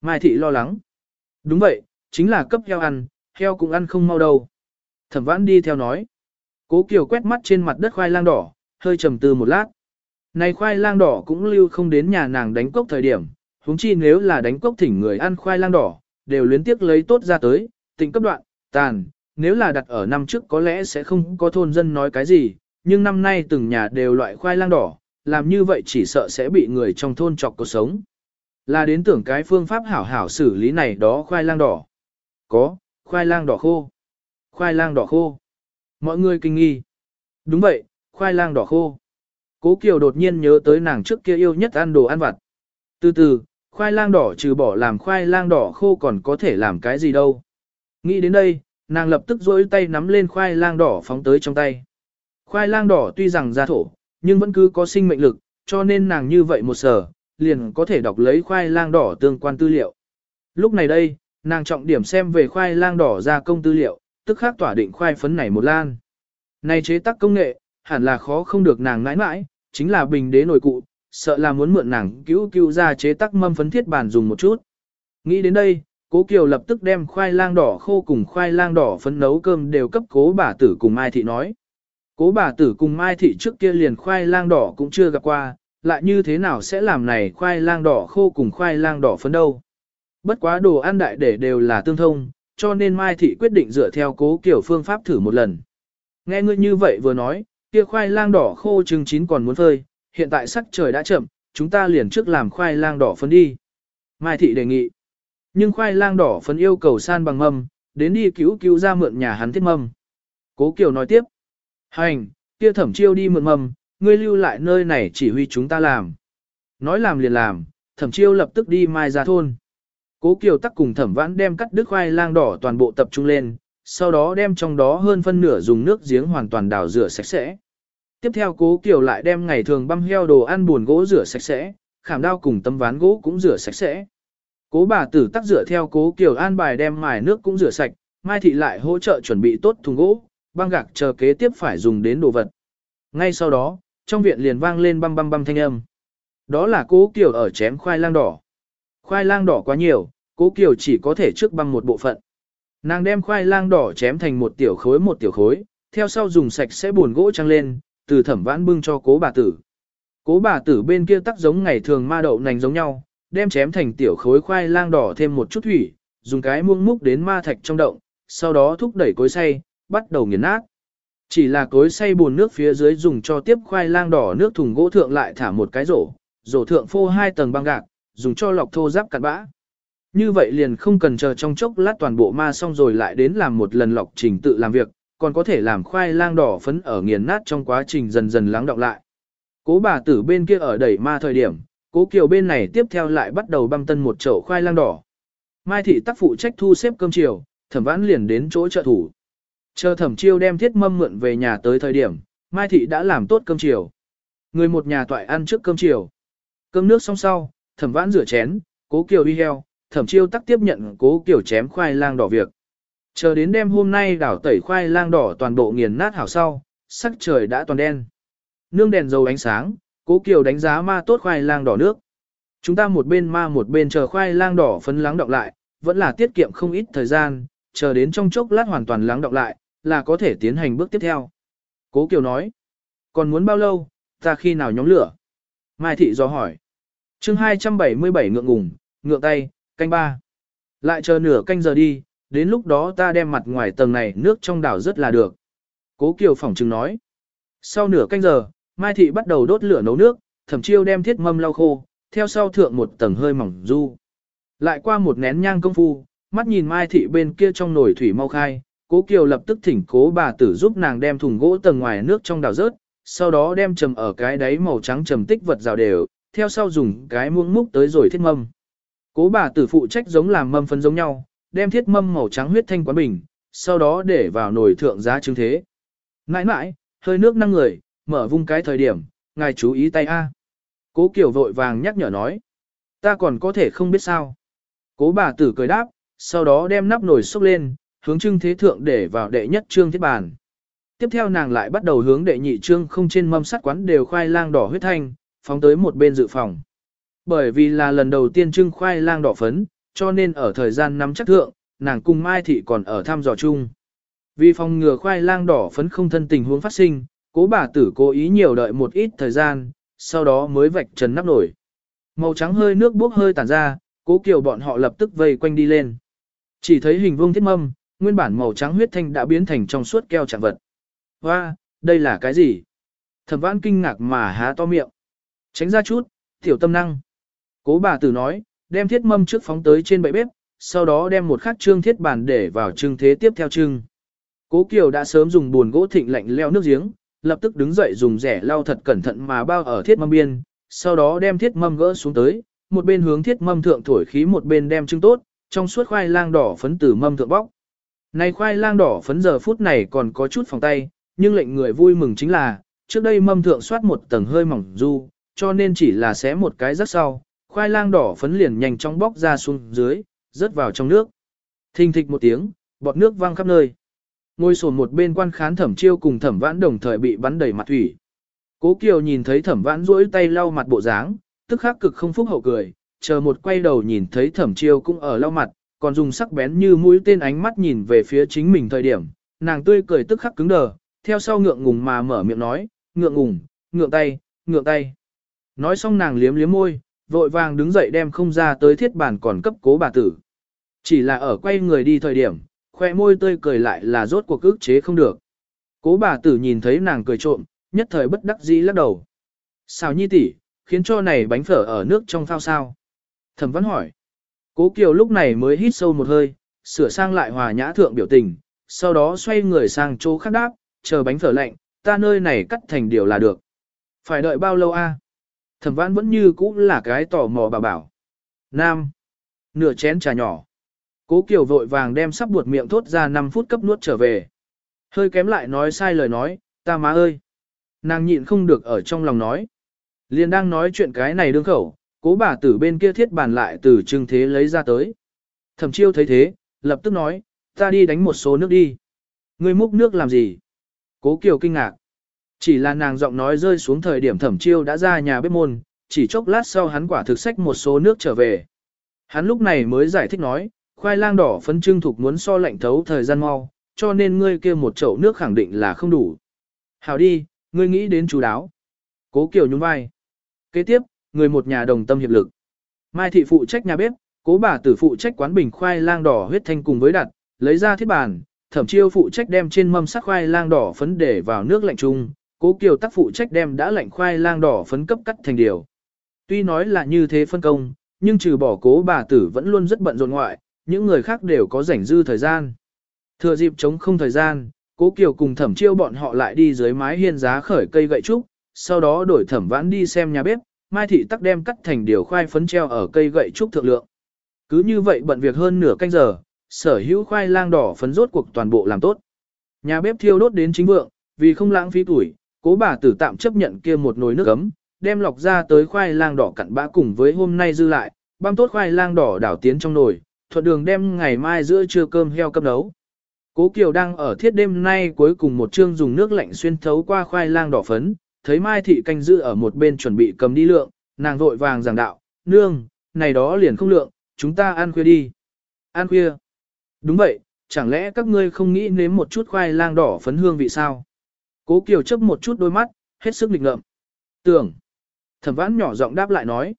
Mai thị lo lắng. Đúng vậy, chính là cấp heo ăn, heo cũng ăn không mau đâu. Thẩm vãn đi theo nói. Cố Kiều quét mắt trên mặt đất khoai lang đỏ, hơi trầm tư một lát. Này khoai lang đỏ cũng lưu không đến nhà nàng đánh cốc thời điểm, huống chi nếu là đánh cốc thỉnh người ăn khoai lang đỏ, đều luyến tiếc lấy tốt ra tới, tình cấp đoạn, tàn, nếu là đặt ở năm trước có lẽ sẽ không có thôn dân nói cái gì, nhưng năm nay từng nhà đều loại khoai lang đỏ, làm như vậy chỉ sợ sẽ bị người trong thôn chọc cuộc sống. Là đến tưởng cái phương pháp hảo hảo xử lý này đó khoai lang đỏ. Có, khoai lang đỏ khô. Khoai lang đỏ khô. Mọi người kinh nghi. Đúng vậy, khoai lang đỏ khô. Cố Kiều đột nhiên nhớ tới nàng trước kia yêu nhất ăn đồ ăn vặt. Từ từ, khoai lang đỏ trừ bỏ làm khoai lang đỏ khô còn có thể làm cái gì đâu. Nghĩ đến đây, nàng lập tức dối tay nắm lên khoai lang đỏ phóng tới trong tay. Khoai lang đỏ tuy rằng ra thổ, nhưng vẫn cứ có sinh mệnh lực, cho nên nàng như vậy một sở, liền có thể đọc lấy khoai lang đỏ tương quan tư liệu. Lúc này đây, nàng trọng điểm xem về khoai lang đỏ ra công tư liệu, tức khác tỏa định khoai phấn này một lan. Này chế tác công nghệ, hẳn là khó không được nàng nãi mãi, chính là bình đế nổi cụ, sợ là muốn mượn nàng cứu cứu ra chế tắc mâm phấn thiết bàn dùng một chút. Nghĩ đến đây, cố Kiều lập tức đem khoai lang đỏ khô cùng khoai lang đỏ phấn nấu cơm đều cấp cố bà tử cùng Mai Thị nói. Cố bà tử cùng Mai Thị trước kia liền khoai lang đỏ cũng chưa gặp qua, lại như thế nào sẽ làm này khoai lang đỏ khô cùng khoai lang đỏ phấn đâu. Bất quá đồ ăn đại để đều là tương thông, cho nên Mai Thị quyết định dựa theo cố kiều phương pháp thử một lần. Nghe ngươi như vậy vừa nói, kia khoai lang đỏ khô chừng chín còn muốn phơi, hiện tại sắc trời đã chậm, chúng ta liền trước làm khoai lang đỏ phấn đi. Mai Thị đề nghị. Nhưng khoai lang đỏ phấn yêu cầu san bằng mâm, đến đi cứu cứu ra mượn nhà hắn thiết mâm. Cố Kiều nói tiếp. Hành, kia thẩm chiêu đi mượn mâm, ngươi lưu lại nơi này chỉ huy chúng ta làm. Nói làm liền làm, thẩm chiêu lập tức đi mai ra thôn. Cố Kiều tắc cùng thẩm vãn đem cắt đứt khoai lang đỏ toàn bộ tập trung lên, sau đó đem trong đó hơn phân nửa dùng nước giếng hoàn toàn đào rửa sạch sẽ. Tiếp theo Cố Kiều lại đem ngày thường băm heo đồ ăn buồn gỗ rửa sạch sẽ, khảm đao cùng tấm ván gỗ cũng rửa sạch sẽ. Cố bà tử tắc rửa theo Cố Kiều an bài đem mài nước cũng rửa sạch, Mai Thị lại hỗ trợ chuẩn bị tốt thùng gỗ, băng gạc chờ kế tiếp phải dùng đến đồ vật. Ngay sau đó, trong viện liền vang lên băm băm băm thanh âm. Đó là Cố Kiều ở chém khoai lang đỏ. Khoai lang đỏ quá nhiều, Cố Kiều chỉ có thể trước băm một bộ phận. Nàng đem khoai lang đỏ chém thành một tiểu khối một tiểu khối, theo sau dùng sạch sẽ buồn gỗ trăng lên, từ thẩm vãn bưng cho cố bà tử. Cố bà tử bên kia tắc giống ngày thường ma đậu nành giống nhau, đem chém thành tiểu khối khoai lang đỏ thêm một chút thủy, dùng cái muông múc đến ma thạch trong động, sau đó thúc đẩy cối xay, bắt đầu nghiền nát. Chỉ là cối xay buồn nước phía dưới dùng cho tiếp khoai lang đỏ nước thùng gỗ thượng lại thả một cái rổ, rổ thượng phô hai tầng băng gạc, dùng cho lọc thô giáp cặn bã. Như vậy liền không cần chờ trong chốc lát toàn bộ ma xong rồi lại đến làm một lần lọc trình tự làm việc, còn có thể làm khoai lang đỏ phấn ở nghiền nát trong quá trình dần dần lắng đọng lại. Cố bà tử bên kia ở đẩy ma thời điểm, cố kiều bên này tiếp theo lại bắt đầu băm tân một chậu khoai lang đỏ. Mai thị tác phụ trách thu xếp cơm chiều, thẩm vãn liền đến chỗ trợ thủ. Chờ thẩm chiêu đem thiết mâm mượn về nhà tới thời điểm, Mai thị đã làm tốt cơm chiều. Người một nhà toại ăn trước cơm chiều. Cơm nước xong sau, thẩm vãn rửa chén, cố kiều đi heo, thẩm chiêu tắc tiếp nhận cố kiều chém khoai lang đỏ việc. Chờ đến đêm hôm nay đảo tẩy khoai lang đỏ toàn bộ nghiền nát hảo sau, sắc trời đã toàn đen. Nương đèn dầu ánh sáng, cố kiều đánh giá ma tốt khoai lang đỏ nước. Chúng ta một bên ma một bên chờ khoai lang đỏ phấn lắng đọng lại, vẫn là tiết kiệm không ít thời gian, chờ đến trong chốc lát hoàn toàn lắng đọng lại, là có thể tiến hành bước tiếp theo. Cố Kiều nói, còn muốn bao lâu, ta khi nào nhóm lửa? Mai Thị do hỏi. chương 277 ngượng ngùng, ngượng tay, canh ba. Lại chờ nửa canh giờ đi, đến lúc đó ta đem mặt ngoài tầng này nước trong đảo rất là được. Cố Kiều phỏng chừng nói. Sau nửa canh giờ, Mai Thị bắt đầu đốt lửa nấu nước, thẩm chiêu đem thiết mâm lau khô, theo sau thượng một tầng hơi mỏng du. Lại qua một nén nhang công phu, mắt nhìn Mai Thị bên kia trong nồi thủy mau khai, cố Kiều lập tức thỉnh cố bà tử giúp nàng đem thùng gỗ tầng ngoài nước trong đảo rớt, sau đó đem trầm ở cái đáy màu trắng trầm tích vật rào đều, theo sau dùng cái muỗng múc tới rồi thiết mâm. Cố bà tử phụ trách giống làm mâm phân giống nhau, đem thiết mâm màu trắng huyết thanh quán bình, sau đó để vào nồi thượng giá trứng thế. Nãi nãi, hơi nước năng người, mở vung cái thời điểm, ngài chú ý tay A. Cố Kiều vội vàng nhắc nhở nói. Ta còn có thể không biết sao. Cố bà tử cười đáp, sau đó đem nắp nồi xúc lên, hướng trưng thế thượng để vào đệ nhất trương thiết bàn. Tiếp theo nàng lại bắt đầu hướng đệ nhị trương không trên mâm sắt quán đều khoai lang đỏ huyết thanh, phóng tới một bên dự phòng. Bởi vì là lần đầu tiên trưng khoai lang đỏ phấn, cho nên ở thời gian nắm chắc thượng, nàng cùng Mai Thị còn ở thăm dò chung. Vì phòng ngừa khoai lang đỏ phấn không thân tình huống phát sinh, cố bà tử cố ý nhiều đợi một ít thời gian, sau đó mới vạch trần nắp nổi. Màu trắng hơi nước bốc hơi tản ra, cố kiều bọn họ lập tức vây quanh đi lên. Chỉ thấy hình vuông thiết mâm, nguyên bản màu trắng huyết thanh đã biến thành trong suốt keo trạng vật. Hoa, đây là cái gì? Thẩm vãn kinh ngạc mà há to miệng. Tránh ra chút, tiểu tâm năng. Cố bà tử nói, đem thiết mâm trước phóng tới trên bệ bếp, sau đó đem một khắc trương thiết bàn để vào trưng thế tiếp theo trưng. Cố Kiều đã sớm dùng buồn gỗ thịnh lạnh leo nước giếng, lập tức đứng dậy dùng rẻ lau thật cẩn thận mà bao ở thiết mâm biên, sau đó đem thiết mâm gỡ xuống tới, một bên hướng thiết mâm thượng thổi khí một bên đem trưng tốt, trong suốt khoai lang đỏ phấn từ mâm thượng bóc. Này khoai lang đỏ phấn giờ phút này còn có chút phòng tay, nhưng lệnh người vui mừng chính là, trước đây mâm thượng soát một tầng hơi mỏng du, cho nên chỉ là xé một cái rất sau, khoai lang đỏ phấn liền nhanh chóng bóc ra xuống dưới, rớt vào trong nước. Thình thịch một tiếng, bọt nước văng khắp nơi. Ngôi sồn một bên quan khán thẩm chiêu cùng thẩm vãn đồng thời bị bắn đầy mặt thủy. Cố Kiều nhìn thấy thẩm vãn duỗi tay lau mặt bộ dáng, tức khắc cực không phúc hậu cười, chờ một quay đầu nhìn thấy thẩm chiêu cũng ở lau mặt, còn dùng sắc bén như mũi tên ánh mắt nhìn về phía chính mình thời điểm, nàng tươi cười tức khắc cứng đờ, theo sau ngượng ngùng mà mở miệng nói, ngượng ngùng, ngượng tay, ngượng tay. Nói xong nàng liếm liếm môi, vội vàng đứng dậy đem không ra tới thiết bản còn cấp cố bà tử. Chỉ là ở quay người đi thời điểm, khoe môi tươi cười lại là rốt cuộc ức chế không được. Cố bà tử nhìn thấy nàng cười trộm, nhất thời bất đắc dĩ lắc đầu. Sao nhi tỷ, khiến cho này bánh phở ở nước trong phao sao? Thẩm văn hỏi. Cố Kiều lúc này mới hít sâu một hơi, sửa sang lại hòa nhã thượng biểu tình, sau đó xoay người sang chỗ khác đáp, chờ bánh phở lạnh, ta nơi này cắt thành điều là được. Phải đợi bao lâu a? Thẩm Vãn vẫn như cũ là cái tò mò bà bảo. Nam. Nửa chén trà nhỏ. Cố Kiều vội vàng đem sắp buột miệng thốt ra 5 phút cấp nuốt trở về. Hơi kém lại nói sai lời nói, ta má ơi. Nàng nhịn không được ở trong lòng nói. Liên đang nói chuyện cái này đương khẩu, cố bà tử bên kia thiết bàn lại từ trưng thế lấy ra tới. Thẩm chiêu thấy thế, lập tức nói, ta đi đánh một số nước đi. Ngươi múc nước làm gì? Cố Kiều kinh ngạc. Chỉ là nàng giọng nói rơi xuống thời điểm thẩm chiêu đã ra nhà bếp môn, chỉ chốc lát sau hắn quả thực sách một số nước trở về. Hắn lúc này mới giải thích nói, khoai lang đỏ phấn trưng thục muốn so lạnh thấu thời gian mau, cho nên ngươi kia một chậu nước khẳng định là không đủ. Hảo đi, ngươi nghĩ đến chú đáo. Cố Kiều nhún vai. Kế tiếp, người một nhà đồng tâm hiệp lực. Mai thị phụ trách nhà bếp, cố bà tử phụ trách quán bình khoai lang đỏ huyết thanh cùng với đặt, lấy ra thiết bàn, thẩm chiêu phụ trách đem trên mâm sắc khoai lang đỏ phấn để vào nước lạnh chung, cố kiều tác phụ trách đem đã lạnh khoai lang đỏ phấn cấp cắt thành điều. Tuy nói là như thế phân công, nhưng trừ bỏ cố bà tử vẫn luôn rất bận rộn ngoại, những người khác đều có rảnh dư thời gian. Thừa dịp chống không thời gian, cố kiều cùng thẩm chiêu bọn họ lại đi dưới mái hiên giá khởi cây gậy trúc, sau đó đổi thẩm vãn đi xem nhà bếp, mai thị tắc đem cắt thành điều khoai phấn treo ở cây gậy trúc thượng lượng. Cứ như vậy bận việc hơn nửa canh giờ, sở hữu khoai lang đỏ phấn rốt cuộc toàn bộ làm tốt. Nhà bếp thiêu đốt đến chính vượng, vì không lãng phí tuổi, cố bà tử tạm chấp nhận kia một nồi nước ấm, đem lọc ra tới khoai lang đỏ cặn bã cùng với hôm nay dư lại, băm tốt khoai lang đỏ đảo tiến trong nồi, thuận đường đem ngày mai giữa trưa cơm heo cấp nấu. Cố Kiều đang ở thiết đêm nay cuối cùng một chương dùng nước lạnh xuyên thấu qua khoai lang đỏ phấn, thấy Mai Thị canh giữ ở một bên chuẩn bị cầm đi lượng, nàng vội vàng giảng đạo, nương, này đó liền không lượng, chúng ta ăn khuya đi. Ăn khuya. Đúng vậy, chẳng lẽ các ngươi không nghĩ nếm một chút khoai lang đỏ phấn hương vị sao? Cố Kiều chấp một chút đôi mắt, hết sức lịch ngợm. Tưởng. Thẩm vãn nhỏ giọng đáp lại nói.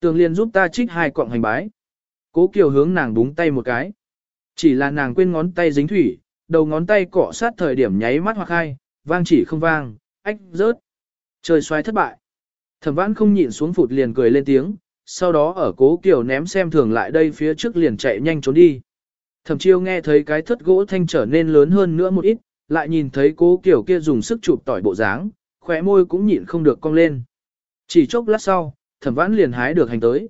Tường liền giúp ta trích hai cọng hành bái. Cố Kiều hướng nàng búng tay một cái. Chỉ là nàng quên ngón tay dính thủy, đầu ngón tay cọ sát thời điểm nháy mắt hoặc hai, vang chỉ không vang, ách rớt. trời xoay thất bại. Thẩm vãn không nhịn xuống phụt liền cười lên tiếng, sau đó ở cố Kiều ném xem thường lại đây phía trước liền chạy nhanh trốn đi. Thẩm chiêu nghe thấy cái thất gỗ thanh trở nên lớn hơn nữa một ít, lại nhìn thấy cố kiểu kia dùng sức chụp tỏi bộ dáng, khóe môi cũng nhịn không được cong lên. Chỉ chốc lát sau, thẩm vãn liền hái được hành tới.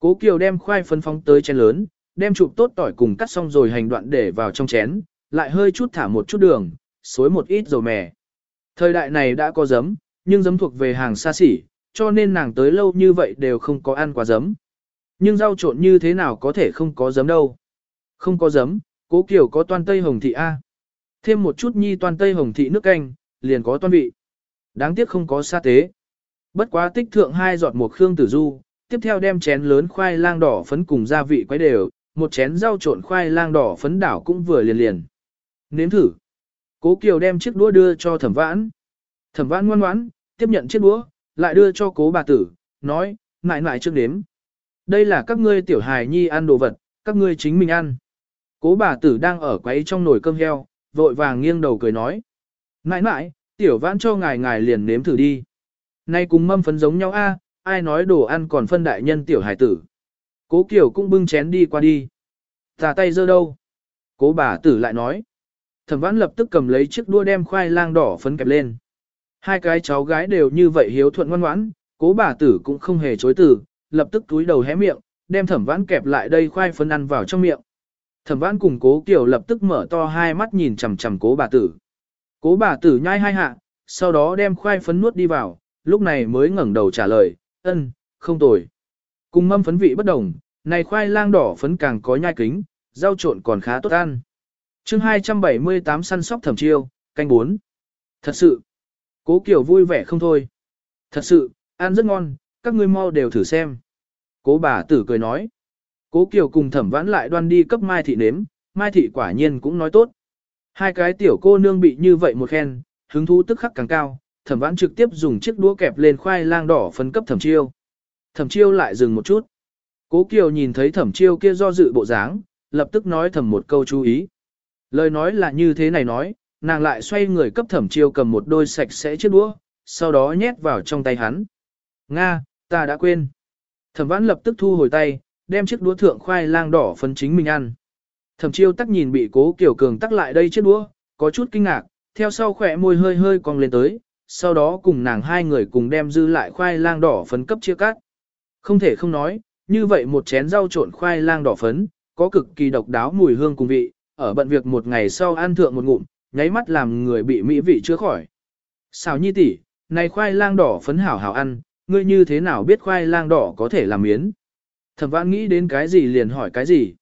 Cố Kiều đem khoai phân phóng tới chén lớn, đem chụp tốt tỏi cùng cắt xong rồi hành đoạn để vào trong chén, lại hơi chút thả một chút đường, xối một ít dầu mè. Thời đại này đã có giấm, nhưng giấm thuộc về hàng xa xỉ, cho nên nàng tới lâu như vậy đều không có ăn quá giấm. Nhưng rau trộn như thế nào có thể không có giấm đâu. Không có giấm, cố Kiều có toan tây hồng thị A. Thêm một chút nhi toan tây hồng thị nước canh, liền có toan vị. Đáng tiếc không có sa tế. Bất quá tích thượng hai giọt một khương tử du, tiếp theo đem chén lớn khoai lang đỏ phấn cùng gia vị quấy đều, một chén rau trộn khoai lang đỏ phấn đảo cũng vừa liền liền. Nếm thử. Cố Kiều đem chiếc đũa đưa cho thẩm vãn. Thẩm vãn ngoan ngoãn, tiếp nhận chiếc đũa, lại đưa cho cố bà tử, nói, mại mại trước đếm. Đây là các ngươi tiểu hài nhi ăn đồ vật, các ngươi chính mình ăn. Cố bà tử đang ở quấy trong nồi cơm heo, vội vàng nghiêng đầu cười nói. Nãi nãi, tiểu vãn cho ngài ngài liền nếm thử đi. Nay cùng mâm phấn giống nhau a, ai nói đồ ăn còn phân đại nhân tiểu hải tử. Cố Kiều cũng bưng chén đi qua đi. Tà tay giơ đâu? Cố bà tử lại nói. Thẩm vãn lập tức cầm lấy chiếc đua đem khoai lang đỏ phấn kẹp lên. Hai cái cháu gái đều như vậy hiếu thuận ngoan ngoãn, cố bà tử cũng không hề chối từ, lập tức túi đầu hé miệng, đem thẩm vãn kẹp lại đây khoai phấn ăn vào trong miệng. Thẩm vãn cùng cố Kiều lập tức mở to hai mắt nhìn chằm chằm cố bà tử. Cố bà tử nhai hai hạ, sau đó đem khoai phấn nuốt đi vào, lúc này mới ngẩng đầu trả lời, ân, không tồi. Cùng mâm phấn vị bất đồng, này khoai lang đỏ phấn càng có nhai kính, rau trộn còn khá tốt ăn. chương 278 săn sóc thẩm chiêu, canh 4. Thật sự, cố kiểu vui vẻ không thôi. Thật sự, ăn rất ngon, các ngươi mau đều thử xem. Cố bà tử cười nói. Cố Kiều cùng thẩm vãn lại đoan đi cấp Mai Thị nếm, Mai Thị quả nhiên cũng nói tốt. Hai cái tiểu cô nương bị như vậy một khen, hứng thú tức khắc càng cao, thẩm vãn trực tiếp dùng chiếc đũa kẹp lên khoai lang đỏ phân cấp thẩm chiêu. Thẩm chiêu lại dừng một chút. Cố Kiều nhìn thấy thẩm chiêu kia do dự bộ dáng, lập tức nói thầm một câu chú ý. Lời nói là như thế này nói, nàng lại xoay người cấp thẩm chiêu cầm một đôi sạch sẽ chiếc đũa, sau đó nhét vào trong tay hắn. Nga, ta đã quên. Thẩm vãn lập tức thu hồi tay, đem chiếc đũa thượng khoai lang đỏ phân chính mình ăn. Thẩm chiêu tắc nhìn bị cố Kiều cường tắc lại đây chiếc đũa, có chút kinh ngạc, theo sau khỏe môi hơi hơi cong lên tới, sau đó cùng nàng hai người cùng đem dư lại khoai lang đỏ phấn cấp chia cắt. Không thể không nói, như vậy một chén rau trộn khoai lang đỏ phấn, có cực kỳ độc đáo mùi hương cùng vị, ở bận việc một ngày sau ăn thượng một ngụm, nháy mắt làm người bị mỹ vị chưa khỏi. Xào nhi tỷ, này khoai lang đỏ phấn hảo hảo ăn, ngươi như thế nào biết khoai lang đỏ có thể làm miến? Thẩm vãn nghĩ đến cái gì liền hỏi cái gì.